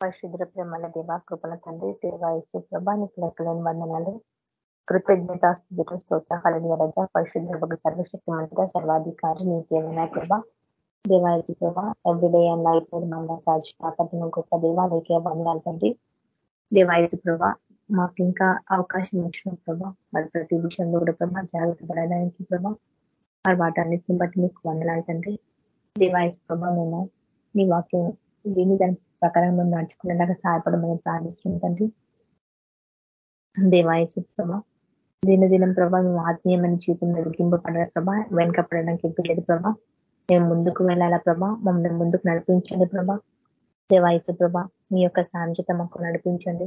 పరిశుద్ర ప్రేమల దేవ కృపల తండ్రి దేవ ఇచ్చే ప్రభానికి లెక్కలేని వందనాలు. కృతజ్ఞత స్థితి స్తోత్ర కలడి రజ పరిశుద్ర భగ సర్వశక్తి మంత్ర సర్వాధికారి నీకేమైనా కృప దేవాయచి ప్రభా ఎవ్రీడే అండ్ లైఫ్ మన రాజు గొప్ప దేవాలయకే వందనాలు తండ్రి. దేవాయచి ప్రభా మాకు ఇంకా అవకాశం ఇచ్చిన ప్రభా మరి ప్రతి విషయంలో కూడా ప్రభా జాగ్రత్త పడడానికి ప్రభా మరి వాటన్నిటిని బట్టి మీకు వందనాలు తండ్రి. దేవాయచి ప్రభా మేము నీ వాక్యం విని దాని ప్రకారం మేము నడుచుకునేలాగా సహాయపడమని ప్రార్థిస్తుంది తండ్రి. దేవాయసు ప్రభా దినదినం ప్రభా మేము ఆత్మీయమైన జీవితం వెలిగింపబడే ప్రభా వెనకపడడానికి పిల్లడి ప్రభా. మేము ముందుకు వెళ్ళాలా ప్రభా మమ్మల్ని ముందుకు నడిపించండి ప్రభా. దేవాయసు ప్రభా మీ యొక్క సాంజత మాకు నడిపించండి.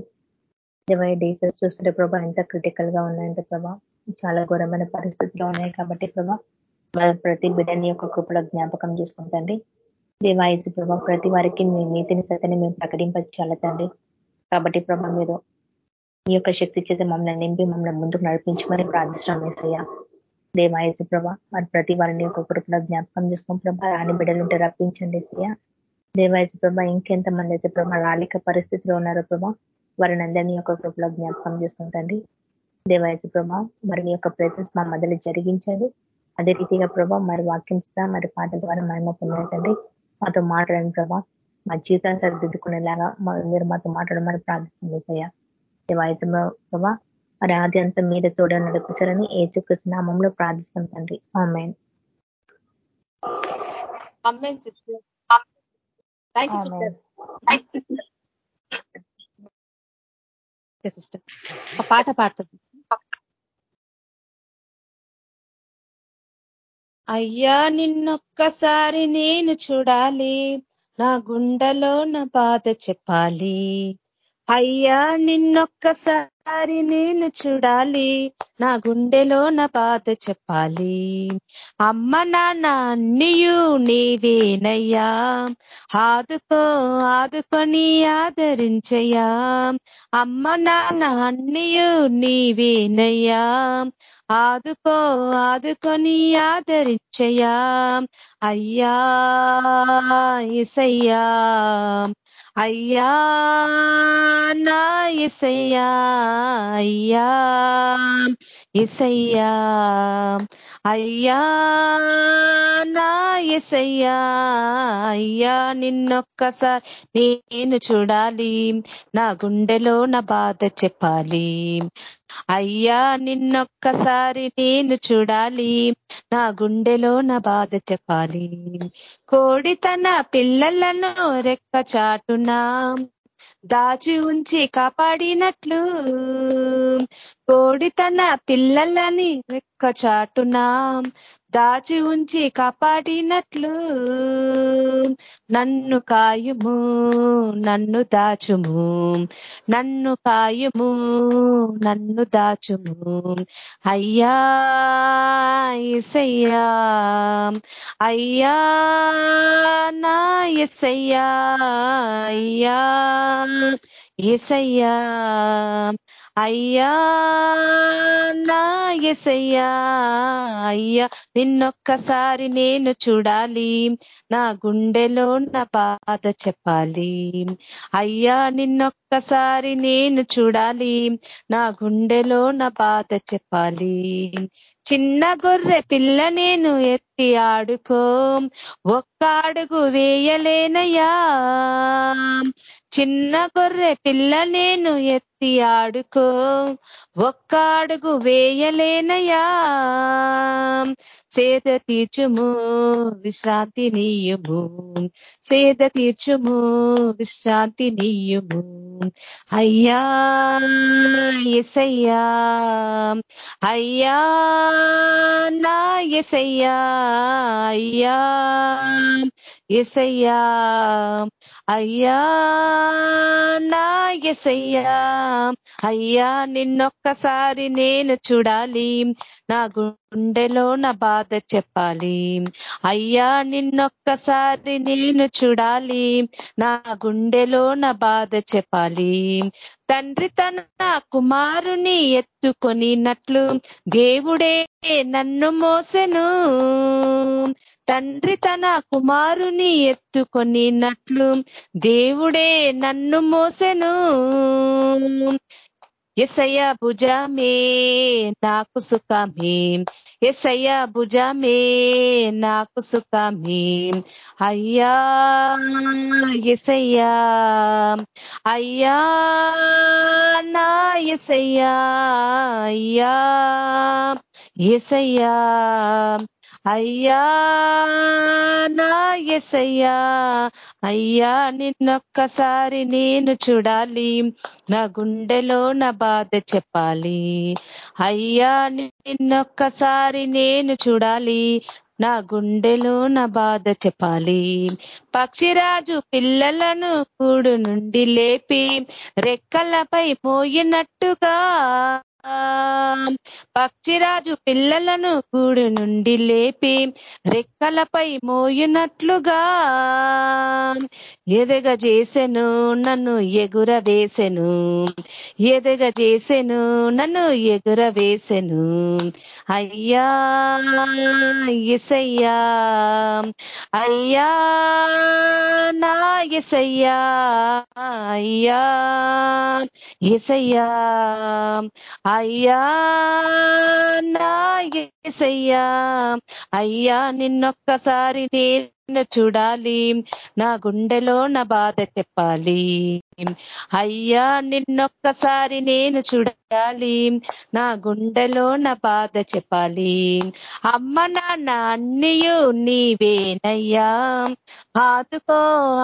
దేవాయ డేసెస్ చూస్తుంటే ప్రభా ఎంత క్రిటికల్గా ఉన్నాయంటే ప్రభా చాలా ఘోరమైన పరిస్థితులు ఉన్నాయి కాబట్టి ప్రభా ప్రతి బిడ్డని యొక్క కృపలో జ్ఞాపకం చేసుకుంటండి దేవాయసు ప్రభా ప్రతి వారికి మీ నీతిని సతని మేము ప్రకటించాలి తండ్రి? కాబట్టి ప్రభా మీరు మీ యొక్క శక్తి చేత మమ్మల్ని నింపి మమ్మల్ని ముందుకు నడిపించమని ప్రార్థిస్తున్నాం ఏసయ్య. దేవాయసు ప్రభా మరి ప్రతి వారిని ఒక కృపలో జ్ఞాపకం చేసుకుని ప్రభా రాని బిడ్డలు ఉంటే రప్పించండి ఏసయ్య. దేవాయసు ప్రభా ఇంకెంత మంది అయితే ప్రభా రాలిక పరిస్థితిలో ఉన్నారో ప్రభా వారిని అందరినీ యొక్క కృపలో జ్ఞాపకం చేసుకుంటండి దేవాయసు ప్రభా వారిని యొక్క ప్రెసెన్స్ మా మధ్యలో జరిగించండి. అదే రీతిగా ప్రభా మరి వాక్యం మరి పాట ద్వారా మహిమ పొందండి మాతో మాట్లాడండి ప్రభా. మా జీవితాన్ని సరిదిద్దుకునేలాగా మీరు మాతో మాట్లాడమని ప్రార్థిస్తుంది దేవాయతంలో ప్రభా మరి ఆది అంతా మీద తోడ నడిపించాలని ఏ చుక్కృష్ణ నామంలో ప్రార్థిస్తాం తండ్రి. ఆమెన్. పాట పాడుతుంది అయ్యా నిన్నొక్కసారి నేను చూడాలి. నా గుండెలో నా బాధ చెప్పాలి. అయ్యా నిన్నొక్కసారి నేను చూడాలి. నా గుండెలో నా బాధ చెప్పాలి. అమ్మ నాన్న అన్నియు నీవేనయ్యా. ఆదుకో ఆదుకొని ఆదరించయ్యా. అమ్మ నాన్న అన్నియు నీవేనయ్యా. ఆదుకో ఆదుకొని ఆదరించయా అయ్యా ఇసయ్యా అయ్యా నా ఇసయ్యా అయ్యా ఇసయ్యా అయ్యా నా ఇసయ్యా అయ్యా నిన్నొక్కసారి నేను చూడాలి. నా గుండెలో నా బాధ చెప్పాలి. అయ్యా నిన్నొక్కసారి నేను చూడాలి. నా గుండెలో నా బాధ చెప్పాలి. కోడి తన పిల్లలను రెక్క చాటునా. దాచి ఉంచి కాపాడినట్లు. కోడి తన పిల్లలని రెక్క చాటునా. దాచి ఉంచి కాపాడినట్లు. నన్ను కాయుము నన్ను దాచుము. నన్ను కాయుము నన్ను దాచుము. అయ్యా ఎసయ్యా అయ్యా నా ఎసయ్యా అయ్యా ఎసయ్యా అయ్యా నా ఎసయ్యా అయ్యా నిన్నొక్కసారి నేను చూడాలి. నా గుండెలో నా బాధ చెప్పాలి. అయ్యా నిన్నొక్కసారి నేను చూడాలి. నా గుండెలో నా బాధ చెప్పాలి. చిన్న గొర్రె పిల్ల నేను ఎత్తి ఆడుకో. ఒక్క అడుగు వేయలేనయ్యా. చిన్న గొర్రె పిల్ల నేను ఎత్తి ఆడుకో ఒక్క అడుగు వేయలేనయా? సేద తీర్చుము విశ్రాంతి నీయుము. సేద తీర్చుము విశ్రాంతి నీయుము. అయ్యా ఎసయ్యా అయ్యా నా ఎసయ్యా అయ్యా ఎసయ్యా అయ్యా నా ఎసయ్యా అయ్యా నిన్నొక్కసారి నేను చూడాలి. నా గుండెలో నా బాధ చెప్పాలి. అయ్యా నిన్నొక్కసారి నేను చూడాలి. నా గుండెలో నా బాధ చెప్పాలి. తండ్రి తన కుమారుని ఎత్తుకొనినట్లు దేవుడే నన్ను మోసెను. తండ్రి తన కుమారుని ఎత్తుకొనినట్లు దేవుడే నన్ను మోసెను. ఎసయ భుజమే నాకు సుఖమే. ఎసయ భుజమే నాకు సుఖమే. అయ్యా ఎసయ్యా. అయ్యా నా ఎసయ్యా. అయ్యా ఎసయ్యా. అయ్యా నా ఎసయ్యా అయ్యా నిన్నొక్కసారి నేను చూడాలి నా గుండెలో నా బాధ చెప్పాలి. అయ్యా నిన్నొక్కసారి నేను చూడాలి నా గుండెలో నా బాధ చెప్పాలి. పక్షిరాజు పిల్లలను కూడు నుండి లేపి రెక్కలపై మోయినట్టుగా పక్షిరాజు పిల్లలను గూడు నుండి లేపి రెక్కలపై మోయినట్లుగా ఎదగ చేసెను నన్ను ఎగుర వేసెను ఎదగ చేసెను నన్ను ఎగుర వేసెను అయ్యా ఎసయ్యా అయ్యా నా ఎసయ్యా అయ్యా ఎసయ్యా అయ్యా నా ఎసయ్యా అయ్యా నిన్నొక్కసారి నేను చూడాలి. నా గుండెలో నా బాధ చెప్పాలి. అయ్యా నిన్నొక్కసారి నేను చూడాలి. నా గుండెలో నా బాధ చెప్పాలి. అమ్మ నాన్న అన్నయ్యు నీవేనయ్యా. ఆదుకో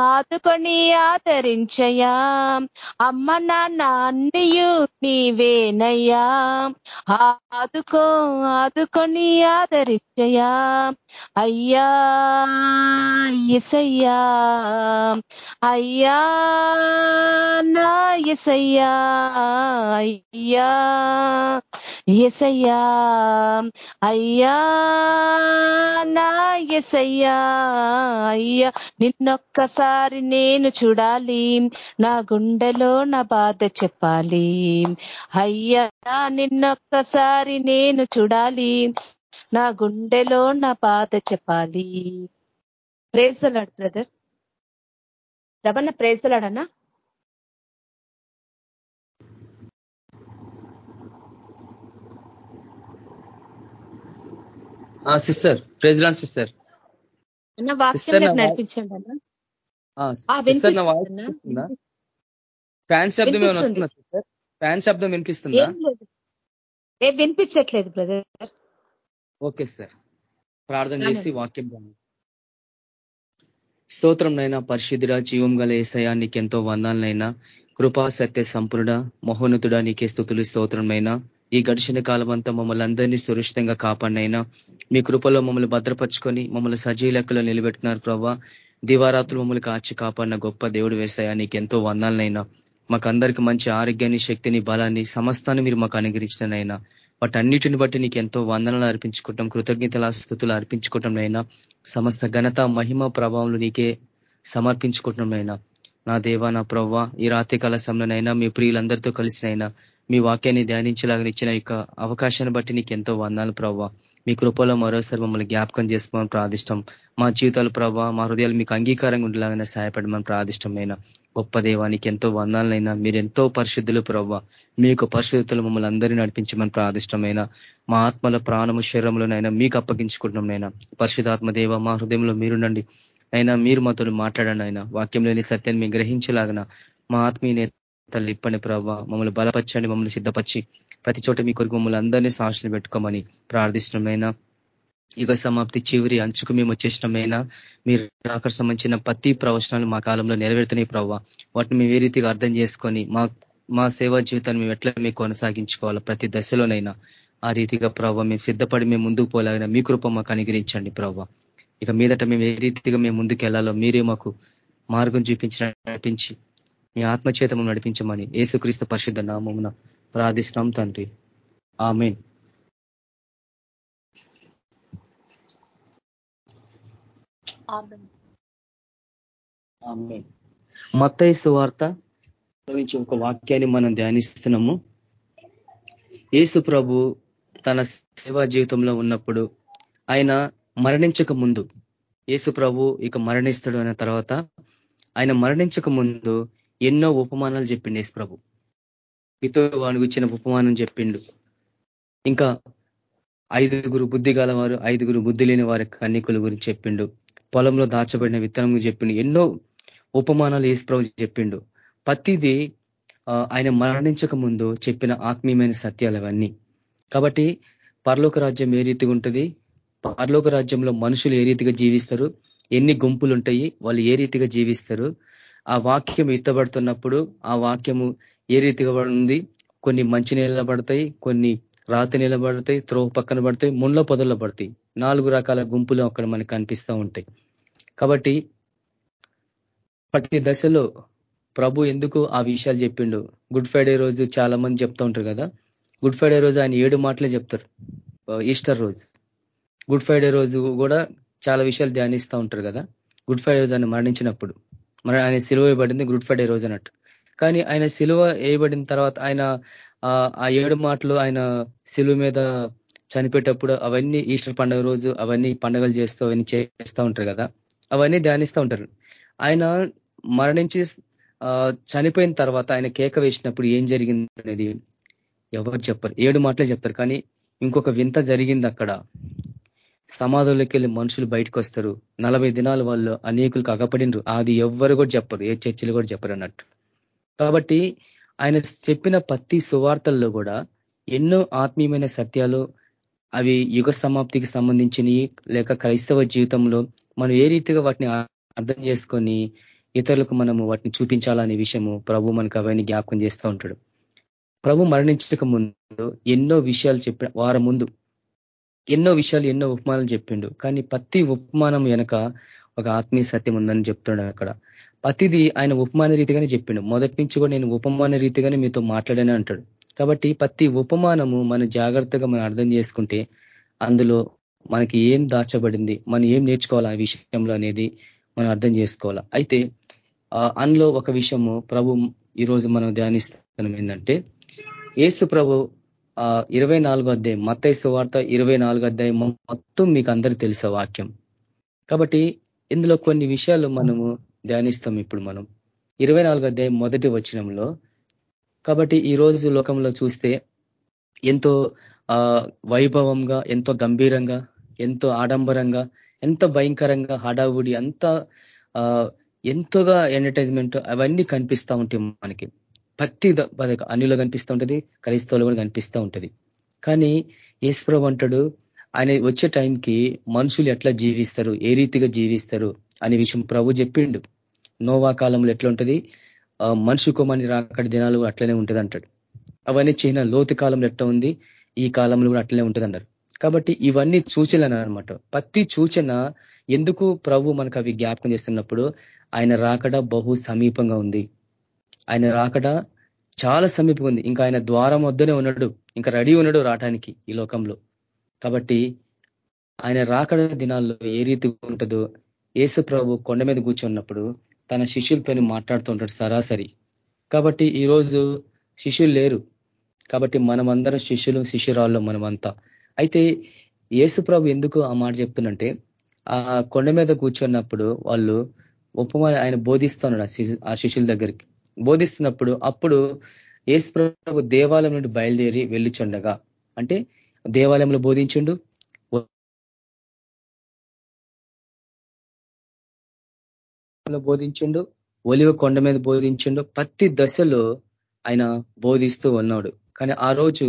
ఆదుకొని ఆదరించయా అమ్మ నాన్న అన్నయ్యు నీవేనయ్యా. ఆదుకో ఆదుకొని ఆదరించయా అయ్యా ఎసయ్యా అయ్యా నా ఎసయ్యా అయ్యా ఎసయ్యా అయ్యా నా ఎసయ్యా అయ్యా నిన్నొక్కసారి నేను చూడాలి నా గుండెలో నా బాధ చెప్పాలి అయ్యా నిన్నొక్కసారి నేను చూడాలి నా గుండెలో నా బాధ చెప్పాలి. ప్రేసలాడు బ్రదర్ రవణ ప్రేసలాడన్నా సిస్టర్ ప్రెసిడెంట్ సిస్టర్ ఫ్యాన్ శబ్దం ఏమైనా వస్తుందా సిస్టర్ ఫ్యాన్ శబ్దం వినిపిస్తుందా? ఏ వినిపించట్లేదు బ్రదర్ ఓకే సార్. ప్రార్థన చేసి వాక్యం స్తోత్రం నైనా పరిశుద్ధిరా జీవం గల ఏసయా నీకెంతో వందాలనైనా కృపా సత్య సంపూర్ణ మహోన్నతుడా నీకే స్థుతులు స్తోత్రంనైనా ఈ గడిచిన కాలం అంతా మమ్మల్ని అందరినీ సురక్షితంగా కాపాడినైనా మీ కృపలో మమ్మల్ని భద్రపరుచుకొని మమ్మల్ని సజీవ లెక్కలో నిలబెట్టినారు ప్రభావ దివారాత్రులు మమ్మల్ని కాచి కాపాడిన గొప్ప దేవుడు వేసాయా నీకెంతో వందాలనైనా మాకందరికి మంచి ఆరోగ్యాన్ని శక్తిని బలాన్ని సమస్తాన్ని మీరు మాకు అనుగ్రహించినైనా వాటన్నిటిని బట్టి నీకు ఎంతో వందనలు అర్పించుకుంటాం కృతజ్ఞతల స్థుతులు అర్పించుకోవటం అయినా సమస్త ఘనత మహిమ ప్రభావంలో నీకే సమర్పించుకుంటున్నాం నా దేవా నా ప్రవ్వ ఈ రాత్రి కాల సమయంలోనైనా మీ ప్రియులందరితో కలిసినైనా మీ వాక్యాన్ని ధ్యానించేలాగా ఇచ్చిన యొక్క అవకాశాన్ని బట్టి నీకు ఎంతో వందాలు ప్రవ్వ మీ కృపలో మరోసారి మమ్మల్ని జ్ఞాపకం చేసుకోమని ప్రాదిష్టం మా జీవితాలు ప్రభావ మా హృదయాలు మీకు అంగీకారంగా ఉండేలాగానే సహాయపడమని ప్రాదిష్టమైన గొప్ప దేవానికి ఎంతో వందాలనైనా మీరు ఎంతో పరిశుద్ధులు ప్రవ్వ మీ యొక్క పరిశుద్ధులు మమ్మల్ని అందరినీ నడిపించమని ప్రాదిష్టమైన మా ఆత్మల ప్రాణము శరీరంలోనైనా మీకు అప్పగించుకుంటున్నాం పరిశుధాత్మ దేవ మా హృదయంలో మీరుండండి. అయినా మీరు మాతో మాట్లాడండి ఆయన. వాక్యంలోని సత్యాన్ని మేము గ్రహించలాగన మా ఆత్మీయ తల్లి ఇప్పని ప్రభావ మమ్మల్ని బలపరచండి మమ్మల్ని సిద్ధపరిచి ప్రతి చోట మీ కొరకు మమ్మల్ని అందరినీ సాక్షులు పెట్టుకోమని ప్రార్థిష్టమైన యుగ సమాప్తి చివరి అంచుకు మేము వచ్చేసినమైనా. మీరు అక్కడ సంబంధించిన ప్రతి ప్రవచనాలు మా కాలంలో నెరవేరుతున్నాయి ప్రవ్వ వాటిని మేము ఏ రీతిగా అర్థం చేసుకొని మా మా సేవా జీవితాన్ని మేము ఎట్లా మేము కొనసాగించుకోవాలా ప్రతి దశలోనైనా ఆ రీతిగా ప్రవ్వ మేము సిద్ధపడి మేము ముందుకు పోలాగిన మీ కృప మాకు అనుగ్రహించండి ప్రవ్వ ఇక మీదట మేము ఏ రీతిగా మేము ముందుకు వెళ్ళాలో మీరే మాకు మార్గం చూపించి నడిపించి మీ ఆత్మచేతము నడిపించమని ఏసుక్రీస్తు పరిశుద్ధ నామమున ప్రార్థిస్తాం తండ్రి. ఆమెన్. మత్తైసు వార్త నుంచి ఒక వాక్యాన్ని మనం ధ్యానిస్తున్నాము. ఏసు ప్రభు తన సేవా జీవితంలో ఉన్నప్పుడు ఆయన మరణించక ముందు ఏసు ప్రభు ఇక మరణిస్తాడు అన్న తర్వాత ఆయన మరణించక ముందు ఎన్నో ఉపమానాలు చెప్పిండు యేసు ప్రభు. పితో వానికి ఇచ్చిన ఉపమానం చెప్పిండు. ఇంకా ఐదుగురు బుద్ధి వారు ఐదుగురు బుద్ధి లేని వారి కన్నికుల గురించి చెప్పిండు. పొలంలో దాచబడిన విత్తనం చెప్పిండు. ఎన్నో ఉపమానాలు ఏసు ప్రభు చెప్పిండు. ప్రతిదీ ఆయన మరణించక ముందు చెప్పిన ఆత్మీయమైన సత్యాలు అవన్నీ. కాబట్టి పరలోక రాజ్యం ఏ రీతిగా ఉంటుంది? పరలోక రాజ్యంలో మనుషులు ఏ రీతిగా జీవిస్తారు? ఎన్ని గుంపులు ఉంటాయి వాళ్ళు ఏ రీతిగా జీవిస్తారు? ఆ వాక్యం ఎత్తబడుతున్నప్పుడు ఆ వాక్యము ఏ రీతిగా ఉంది కొన్ని మంచి నిలబడతాయి కొన్ని రాతి నిలబడతాయి త్రో పక్కన పడతాయి ముండ్ల పొదల్లో పడతాయి. నాలుగు రకాల గుంపులు అక్కడ మనకు కనిపిస్తూ ఉంటాయి. కాబట్టి ప్రతి దశలో ప్రభు ఎందుకు ఆ విషయాలు చెప్పిండు? గుడ్ ఫ్రైడే రోజు చాలా మంది చెప్తూ ఉంటారు కదా. గుడ్ ఫ్రైడే రోజు ఆయన ఏడు మాటలే చెప్తారు. ఈస్టర్ రోజు. గుడ్ ఫ్రైడే రోజు కూడా చాలా విషయాలు ధ్యానిస్తూ ఉంటారు కదా. గుడ్ ఫ్రైడే రోజు ఆయన మరణించినప్పుడు. మరి ఆయన సిలువ వేయబడింది గుడ్ ఫ్రైడే రోజు అన్నట్టు. కానీ ఆయన సిలువ వేయబడిన తర్వాత ఆయన ఆ ఏడు మాటలు ఆయన సిలువ మీద చనిపోయేటప్పుడు అవన్నీ ఈస్టర్ పండుగ రోజు అవన్నీ పండుగలు చేస్తూ అవన్నీ చేస్తూ ఉంటారు కదా. అవన్నీ ధ్యానిస్తూ ఉంటారు. ఆయన మరణించి చనిపోయిన తర్వాత ఆయన కేక వేసినప్పుడు ఏం జరిగింది అనేది ఎవరు చెప్పరు. ఏడు మాటలే చెప్తారు. కానీ ఇంకొక వింత జరిగింది అక్కడ. సమాధుల్లోకి వెళ్ళి మనుషులు బయటకు వస్తారు నలభై దినాలు వాళ్ళు అనేకులకు అగపడినరు అది ఎవ్వరు కూడా చెప్పరు. ఏ చర్చలు కూడా చెప్పరు అన్నట్టు. కాబట్టి ఆయన చెప్పిన ప్రతి సువార్తల్లో కూడా ఎన్నో ఆత్మీయమైన సత్యాలు అవి యుగ సమాప్తికి సంబంధించినవి లేక క్రైస్తవ జీవితంలో మనం ఏ రీతిగా వాటిని అర్థం చేసుకొని ఇతరులకు మనము వాటిని చూపించాలనే విషయము ప్రభు మనకు అవన్నీ జ్ఞాపకం చేస్తూ ఉంటాడు. ప్రభు మరణించక ముందు ఎన్నో విషయాలు చెప్పిన వారం ముందు ఎన్నో విషయాలు ఎన్నో ఉపమానాలు చెప్పిండు. కానీ ప్రతి ఉపమానం వెనక ఒక ఆత్మీయ సత్యం ఉందని చెప్తున్నాడు అక్కడ. ప్రతిది ఆయన ఉపమాన రీతిగానే చెప్పిండు. మొదటి నుంచి కూడా నేను ఉపమాన రీతిగానే మీతో మాట్లాడానే అంటాడు. కాబట్టి ప్రతి ఉపమానము మన జాగ్రత్తగా మనం అర్థం చేసుకుంటే అందులో మనకి ఏం దాచబడింది మనం ఏం నేర్చుకోవాలి ఆ విషయంలో అనేది మనం అర్థం చేసుకోవాలా. అయితే అందులో ఒక విషయము ప్రభు ఈరోజు మనం ధ్యానిస్తున్నాం ఏంటంటే ఏసు ప్రభు ఇరవై నాలుగో అధ్యాయం మత్తైసు వార్త ఇరవై నాలుగో అధ్యాయం మొత్తం మీకు అందరికీ తెలుసే వాక్యం. కాబట్టి ఇందులో కొన్ని విషయాలు మనము ధ్యానిస్తాం ఇప్పుడు మనం. ఇరవై నాలుగో అధ్యాయం మొదటి వచనంలో కాబట్టి ఈ రోజు లోకంలో చూస్తే ఎంతో వైభవంగా ఎంతో గంభీరంగా ఎంతో ఆడంబరంగా ఎంత భయంకరంగా హడావుడి అంత ఎంతోగా ఎంటర్టైన్మెంట్ అవన్నీ కనిపిస్తూ ఉంటాయి మనకి. ప్రతి అన్నిలో కనిపిస్తూ ఉంటుంది క్రైస్తవులు కూడా కనిపిస్తూ ఉంటుంది. కానీ ఈశ్వరం అంటాడు ఆయన వచ్చే టైంకి మనుషులు ఎట్లా జీవిస్తారు ఏ రీతిగా జీవిస్తారు అనే విషయం ప్రభు చెప్పిండు. నోవా కాలంలో ఎట్లా ఉంటుంది మనిషి కొమ్మని రాకడి దినాలు అట్లనే ఉంటుంది అంటాడు. అవన్నీ చిన్న లోతు కాలంలో ఎట్లా ఉంది ఈ కాలంలో కూడా అట్లనే ఉంటుంది అన్నారు కాబట్టి ఇవన్నీ సూచనలు అనమాట ప్రతి సూచన ఎందుకు ప్రభు మనకు అవి జ్ఞాపకం చేస్తున్నప్పుడు ఆయన రాకడ బహు సమీపంగా ఉంది. ఆయన రాకడ చాలా సమీపంగా ఉంది. ఇంకా ఆయన ద్వారం వద్దనే ఉన్నాడు. ఇంకా రెడీ ఉన్నాడు రావటానికి ఈ లోకంలో. కాబట్టి ఆయన రాకడ దినాల్లో ఏ రీతి ఉంటుందో ఏసు ప్రభు కొండ మీద కూర్చున్నప్పుడు తన శిష్యులతోని మాట్లాడుతుంటాడు సరాసరి. కాబట్టి ఈరోజు శిష్యులు లేరు. కాబట్టి మనమందరం శిష్యులు శిష్యురాళ్ళు మనమంతా. అయితే ఏసు ప్రభు ఎందుకు ఆ మాట చెప్తున్నంటే ఆ కొండ మీద కూర్చున్నప్పుడు వాళ్ళు ఉపమా ఆయన బోధిస్తున్నాడు ఆ శిష్యుల దగ్గరికి. బోధిస్తున్నప్పుడు అప్పుడు ఏసు ప్రభు దేవాలయం నుండి బయలుదేరి వెళ్ళిచుండగా అంటే దేవాలయంలో బోధించుండు బోధించిండు ఒలివ కొండ మీద బోధించిండు ప్రతి దశలో ఆయన బోధిస్తూ ఉన్నాడు. కానీ ఆ రోజు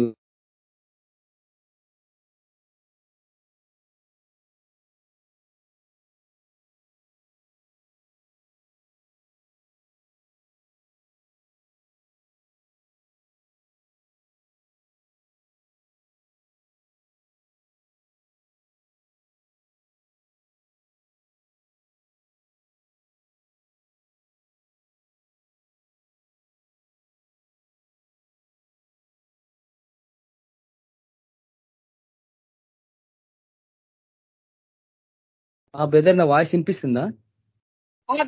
ఆ బ్రదర్ నా వాయిస్ వినిపిస్తుందా?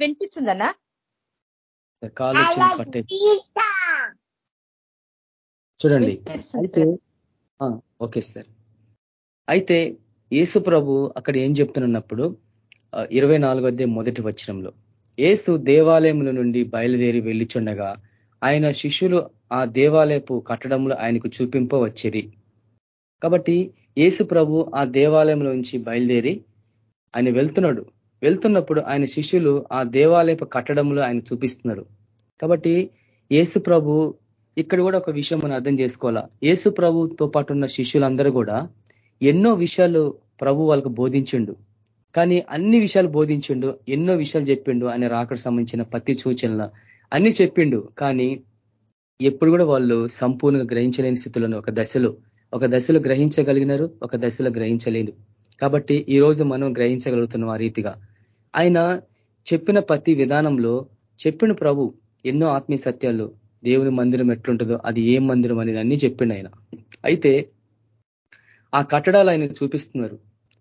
వినిపిస్తుందన్నా. కాలు పట్టే చూడండి అయితే ఓకే సార్. అయితే యేసు ప్రభు అక్కడ ఏం చెప్తున్నప్పుడు ఇరవై నాలుగోదే మొదటి వచనంలో ఏసు దేవాలయముల నుండి బయలుదేరి వెళ్ళిచుండగా ఆయన శిష్యులు ఆ దేవాలయపు కట్టడంలో ఆయనకు చూపింప వచ్చిరి కాబట్టి ఏసు ప్రభు ఆ దేవాలయంలో నుంచి బయలుదేరి ఆయన వెళ్తున్నాడు. వెళ్తున్నప్పుడు ఆయన శిష్యులు ఆ దేవాలయపు కట్టడంలో ఆయన చూపిస్తున్నారు. కాబట్టి ఏసు ప్రభు ఇక్కడ కూడా ఒక విషయం మనం అర్థం చేసుకోవాలా. ఏసు ప్రభుతో పాటు ఉన్న శిష్యులందరూ కూడా ఎన్నో విషయాలు ప్రభు వాళ్ళకు బోధించిండు. కానీ అన్ని విషయాలు బోధించిండు ఎన్నో విషయాలు చెప్పిండు ఆయన రాకడ సంబంధించిన ప్రతి సూచనల అన్ని చెప్పిండు. కానీ ఎప్పుడు కూడా వాళ్ళు సంపూర్ణంగా గ్రహించలేని స్థితులను ఒక దశలో ఒక దశలో గ్రహించగలిగినారు ఒక దశలో గ్రహించలేరు. కాబట్టి ఈ రోజు మనం గ్రహించగలుగుతున్నాం ఆ రీతిగా. ఆయన చెప్పిన ప్రతి విధానంలో చెప్పిన ప్రభు ఎన్నో ఆత్మీయ సత్యాలు దేవుని మందిరం ఎట్లుంటుందో అది ఏం మందిరం అనేది అన్ని చెప్పిండు ఆయన. అయితే ఆ కట్టడాలు ఆయన చూపిస్తున్నారు.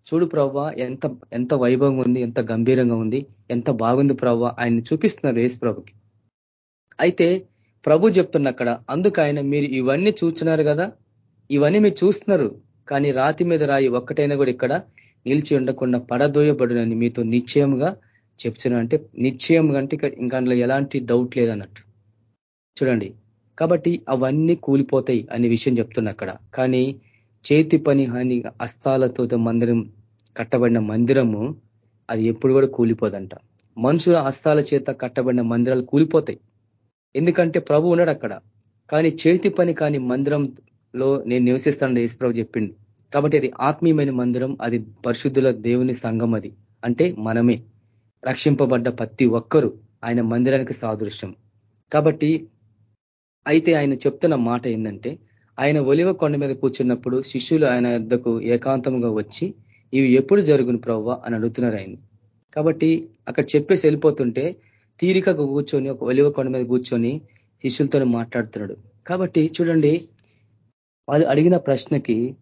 చూడు ప్రవ్వ ఎంత ఎంత వైభవంగా ఉంది ఎంత గంభీరంగా ఉంది ఎంత బాగుంది ప్రవ్వ ఆయన చూపిస్తున్నారు యేసు ప్రభుకి. అయితే ప్రభు చెప్తున్న అక్కడ అందుకు ఆయన మీరు ఇవన్నీ చూస్తున్నారు కదా ఇవన్నీ మీరు చూస్తున్నారు. కానీ రాతి మీద రాయి ఒక్కటైనా కూడా ఇక్కడ నిలిచి ఉండకుండా పడదోయబడునని మీతో నిశ్చయంగా చెప్తున్నా అంటే నిశ్చయంగా అంటే ఇంకా అందులో ఎలాంటి డౌట్ లేదన్నట్టు. చూడండి కాబట్టి అవన్నీ కూలిపోతాయి అనే విషయం చెప్తున్నా అక్కడ. కానీ చేతి పని అని అస్తాలతో మందిరం కట్టబడిన మందిరము అది ఎప్పుడు కూడా కూలిపోదంట. మనుషుల హస్తాల చేత కట్టబడిన మందిరాలు కూలిపోతాయి. ఎందుకంటే ప్రభు ఉన్నాడు అక్కడ. కానీ చేతి పని కాని లో నేను నివసిస్తానని యేసుప్రభు చెప్పిండు. కాబట్టి అది ఆత్మీయమైన మందిరం అది పరిశుద్ధుల దేవుని సంఘం అది. అంటే మనమే. రక్షింపబడ్డ ప్రతి ఒక్కరు ఆయన మందిరానికి సాదృశ్యం. కాబట్టి అయితే ఆయన చెప్తున్న మాట ఏంటంటే ఆయన ఒలివ కొండ మీద కూర్చున్నప్పుడు శిష్యులు ఆయన యొద్దకు ఏకాంతముగా వచ్చి ఇవి ఎప్పుడు జరుగును ప్రవ్వ? అని అడుగుతున్నారు ఆయన. కాబట్టి అక్కడ చెప్పేసి వెళ్ళిపోతుంటే తీరికగా కూర్చొని ఒక ఒలివ కొండ మీద కూర్చొని శిష్యులతో మాట్లాడుతున్నాడు. కాబట్టి చూడండి వాళ్ళు అడిగిన ప్రశ్నకి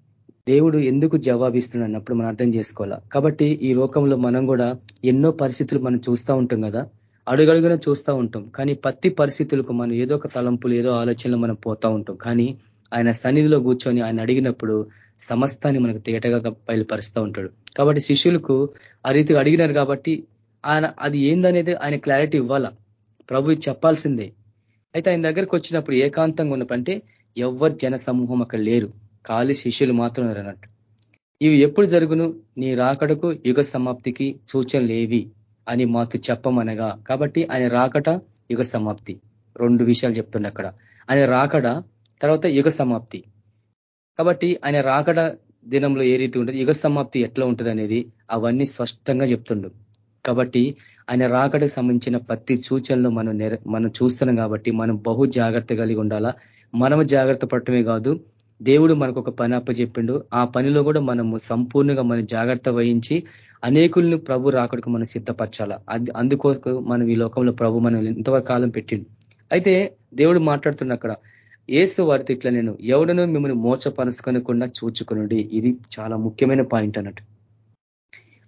దేవుడు ఎందుకు జవాబిస్తున్నాడు అన్నప్పుడు మనం అర్థం చేసుకోవాలా. కాబట్టి ఈ లోకంలో మనం కూడా ఎన్నో పరిస్థితులు మనం చూస్తూ ఉంటాం కదా. అడుగడుగున చూస్తూ ఉంటాం. కానీ ప్రతి పరిస్థితులకు మనం ఏదో ఒక తలంపులు ఏదో ఆలోచనలు మనం పోతూ ఉంటాం. కానీ ఆయన సన్నిధిలో కూర్చొని ఆయన అడిగినప్పుడు సమస్తాన్ని మనకు తేటగా బయలుపరుస్తూ ఉంటాడు. కాబట్టి శిష్యులకు ఆ రీతిగా అడిగినారు కాబట్టి ఆయన అది ఏందనేది ఆయన క్లారిటీ ఇవ్వాలా. ప్రభు చెప్పాల్సిందే. అయితే ఆయన దగ్గరికి వచ్చినప్పుడు ఏకాంతంగా ఉన్నప్పుడు అంటే ఎవరు జన సమూహం అక్కడ లేరు. ఖాళీ శిష్యులు మాత్రం అన్నట్టు ఇవి ఎప్పుడు జరుగును? నీ రాకడకు యుగ సమాప్తికి సూచనలు ఏవి అని మాతో చెప్పమనగా. కాబట్టి ఆయన రాకట యుగ సమాప్తి. రెండు విషయాలు చెప్తుండే అక్కడ. ఆయన రాకడ తర్వాత యుగ సమాప్తి. కాబట్టి ఆయన రాకడ దినంలో ఏ రీతి ఉంటుంది? యుగ సమాప్తి ఎట్లా ఉంటుంది అనేది అవన్నీ స్పష్టంగా చెప్తుండు. కాబట్టి ఆయన రాకడకు సంబంధించిన ప్రతి సూచనలు మనం మనం చూస్తున్నాం కాబట్టి మనం బహు జాగ్రత్త కలిగి ఉండాలా? మనము జాగ్రత్త పడటమే కాదు దేవుడు మనకు ఒక పని అప్పచెప్పిండు. ఆ పనిలో కూడా మనము సంపూర్ణంగా మనం జాగ్రత్త వహించి అనేకులను ప్రభు రాకడికి మనం సిద్ధపరచాలా. అది అందుకోసం మనం ఈ లోకంలో ప్రభు మనం ఇంతవరకు కాలం పెట్టిండు. అయితే దేవుడు మాట్లాడుతున్న అక్కడ ఏసు వారితో ఇట్లా నేను ఎవడనో మిమ్మల్ని మోసపరుచుకొనకుండా చూచుకునండి. ఇది చాలా ముఖ్యమైన పాయింట్ అన్నట్టు.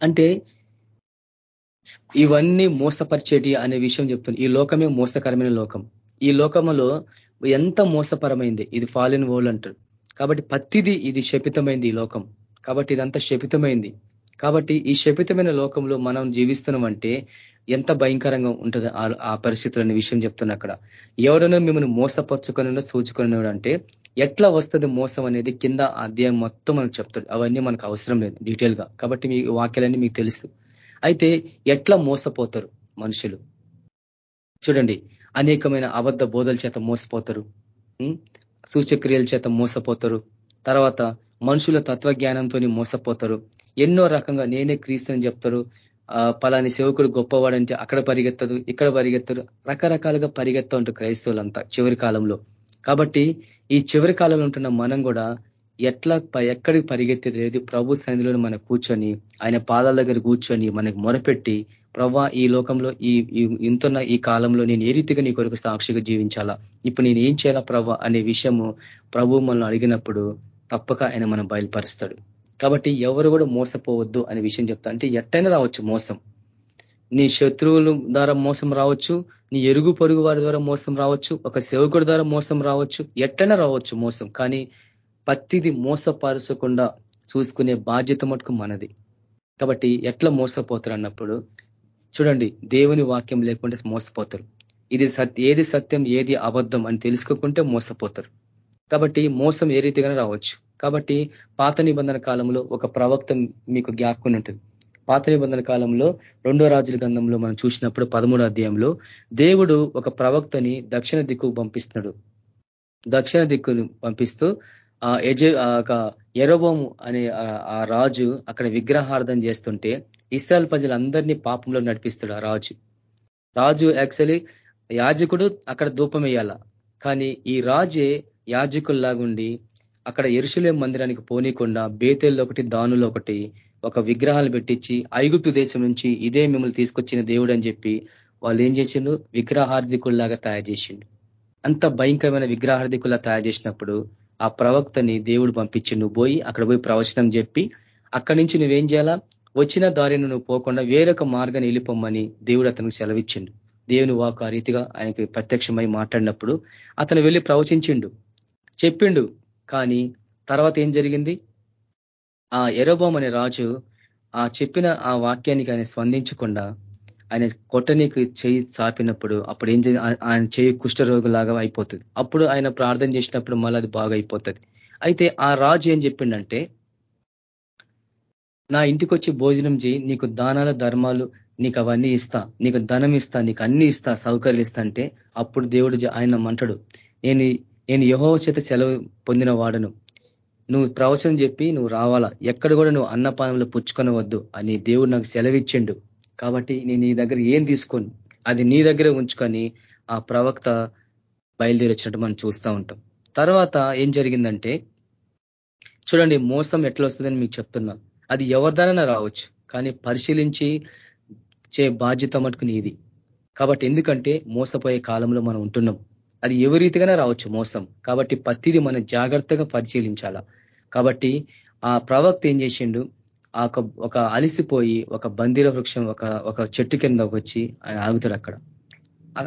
అంటే ఇవన్నీ మోసపరిచేటి అనే విషయం చెప్తుంది ఈ లోకమే మోసకరమైన లోకం. ఈ లోకములో ఎంత మోసపరమైంది? ఇది ఫాలిన్ వరల్డ్ అంటారు. కాబట్టి పత్తిది ఇది శపితమైంది ఈ లోకం. కాబట్టి ఇదంతా శపితమైంది. కాబట్టి ఈ శపితమైన లోకంలో మనం జీవిస్తున్నామంటే ఎంత భయంకరంగా ఉంటుంది ఆ పరిస్థితులు అనే విషయం చెప్తున్నా అక్కడ. ఎవరైనా మిమ్మల్ని మోసపరుచుకొని సూచుకున్నాడు అంటే ఎట్లా వస్తుంది మోసం అనేది కింద అధ్యాయం మొత్తం మనకు చెప్తాడు. అవన్నీ మనకు అవసరం లేదు డీటెయిల్గా. కాబట్టి మీ వాక్యాలన్నీ మీకు తెలుసు. అయితే ఎట్లా మోసపోతారు మనుషులు? చూడండి. అనేకమైన అబద్ధ బోధల చేత మోసపోతారు. సూచక్రియల చేత మోసపోతారు. తర్వాత మనుషుల తత్వజ్ఞానంతో మోసపోతారు. ఎన్నో రకంగా నేనే క్రీస్తుని చెప్తారు. పలాని సేవకుడు గొప్పవాడంటే అక్కడ పరిగెత్తదు ఇక్కడ పరిగెత్తరు రకరకాలుగా పరిగెత్తా ఉంటారు క్రైస్తవులంతా చివరి కాలంలో. కాబట్టి ఈ చివరి కాలంలో ఉంటున్న మనం కూడా ఎట్లా ఎక్కడికి పరిగెత్తేది లేదు. ప్రభు సన్నిధిలో మనం కూర్చొని ఆయన పాదాల దగ్గర కూర్చొని మనకు మొరపెట్టి ప్రవ్వా ఈ లోకంలో ఈ ఇంతున్న ఈ కాలంలో నేను ఏ రీతిగా నీ కొరకు సాక్షిగా జీవించాలా? ఇప్పుడు నేను ఏం చేయాలా ప్రవ్వ? అనే విషయము ప్రభు మనల్ని అడిగినప్పుడు తప్పక ఆయన మనం బయలుపరుస్తాడు. కాబట్టి ఎవరు కూడా మోసపోవద్దు అనే విషయం చెప్తా. అంటే ఎట్టైనా రావచ్చు మోసం. నీ శత్రువుల ద్వారా మోసం రావచ్చు నీ ఎరుగు పొరుగు వారి ద్వారా మోసం రావచ్చు ఒక సేవకుడి ద్వారా మోసం రావచ్చు ఎట్టైనా రావచ్చు మోసం. కానీ ప్రతిది మోసపరచకుండా చూసుకునే బాధ్యత మటుకు మనది. కాబట్టి ఎట్లా మోసపోతారు అన్నప్పుడు చూడండి దేవుని వాక్యం లేకుంటే మోసపోతారు. ఇది సత్య ఏది సత్యం ఏది అబద్ధం అని తెలుసుకోకుంటే మోసపోతారు. కాబట్టి మోసం ఏ రీతిగానే రావచ్చు. కాబట్టి పాత నిబంధన కాలంలో ఒక ప్రవక్త మీకు జ్ఞాపకం ఉంటుంది. పాత నిబంధన కాలంలో రెండో రాజుల గంధంలో మనం చూసినప్పుడు పదమూడో అధ్యాయంలో దేవుడు ఒక ప్రవక్తని దక్షిణ దిక్కు పంపిస్తున్నాడు. దక్షిణ దిక్కును పంపిస్తూ ఆ యజ ఎరోబోము అనే ఆ రాజు అక్కడ విగ్రహార్థం చేస్తుంటే ఇస్రాయల్ ప్రజలందరినీ పాపంలో నడిపిస్తాడు ఆ రాజు. రాజు యాక్చువల్లీ యాజకుడు అక్కడ ధూపం వేయాల. కానీ ఈ రాజే యాజకుల్లాగుండి అక్కడ ఎరుసలేం మందిరానికి పోనీకుండా బేతెల్లో ఒకటి దానులో ఒకటి ఒక విగ్రహాలు పెట్టించి ఐగుప్తు దేశం నుంచి ఇదే మిమ్మల్ని తీసుకొచ్చిన దేవుడు అని చెప్పి వాళ్ళు ఏం చేసిండు విగ్రహార్థికుల్లాగా తయారు చేసిండు అంత భయంకరమైన విగ్రహార్థికుల్లా తయారు చేసినప్పుడు ఆ ప్రవక్తని దేవుడు పంపించి నువ్వు పోయి అక్కడ పోయి ప్రవచనం చెప్పి అక్కడి నుంచి నువ్వేం చేయాలా? వచ్చిన దారిని నువ్వు పోకుండా వేరొక మార్గాన్ని వెళ్ళిపోమ్మని దేవుడు అతనికి సెలవిచ్చిండు. దేవుని వాకు ఆ రీతిగా ఆయనకి ప్రత్యక్షమై మాట్లాడినప్పుడు అతను వెళ్ళి ప్రవచించిండు. చెప్పిండు. కానీ తర్వాత ఏం జరిగింది? ఆ ఎరోబోమ్ అనే రాజు ఆ చెప్పిన ఆ వాక్యానికి ఆయన స్పందించకుండా ఆయన కొట్టనీకి చేయి చాపినప్పుడు అప్పుడు ఏం ఆయన చేయి కుష్ఠరోగులాగా అయిపోతుంది. అప్పుడు ఆయన ప్రార్థన చేసినప్పుడు మళ్ళీ అది బాగా అయిపోతుంది అయితే ఆ రాజు ఏం చెప్పిండంటే నా ఇంటికి వచ్చి భోజనం చేయి నీకు దానాల ధర్మాలు నీకు అవన్నీ ఇస్తా. నీకు ధనం ఇస్తా నీకు అన్ని ఇస్తా సౌకర్యాలు ఇస్తా అంటే అప్పుడు దేవుడు ఆయన మంటడు నేను నేను యహో చేత సెలవు పొందిన వాడను. నువ్వు ప్రవచనం చెప్పి నువ్వు రావాలా? ఎక్కడ కూడా నువ్వు అన్నపానంలో పుచ్చుకొనవద్దు అని దేవుడు నాకు సెలవిచ్చిండు. కాబట్టి నేను నీ దగ్గర ఏం తీసుకోను? అది నీ దగ్గర ఉంచుకొని ఆ ప్రవక్త బయలుదేరి వచ్చినట్టు మనం చూస్తూ ఉంటాం. తర్వాత ఏం జరిగిందంటే చూడండి మోసం ఎట్లా వస్తుందని మీకు చెప్తున్నాను అది ఎవరిదానైనా రావచ్చు కానీ పరిశీలించి చే బాధ్యత మటుకు నీది. కాబట్టి ఎందుకంటే మోసపోయే కాలంలో మనం ఉంటున్నాం. అది ఎవరి రీతిగానే రావచ్చు మోసం. కాబట్టి ప్రతిది మనం జాగ్రత్తగా పరిశీలించాలా. కాబట్టి ఆ ప్రవక్త ఏం చేసిండు? ఒక అలిసిపోయి ఒక బందిర వృక్షం ఒక ఒక చెట్టు కింద వచ్చి ఆయన ఆగుతాడు అక్కడ.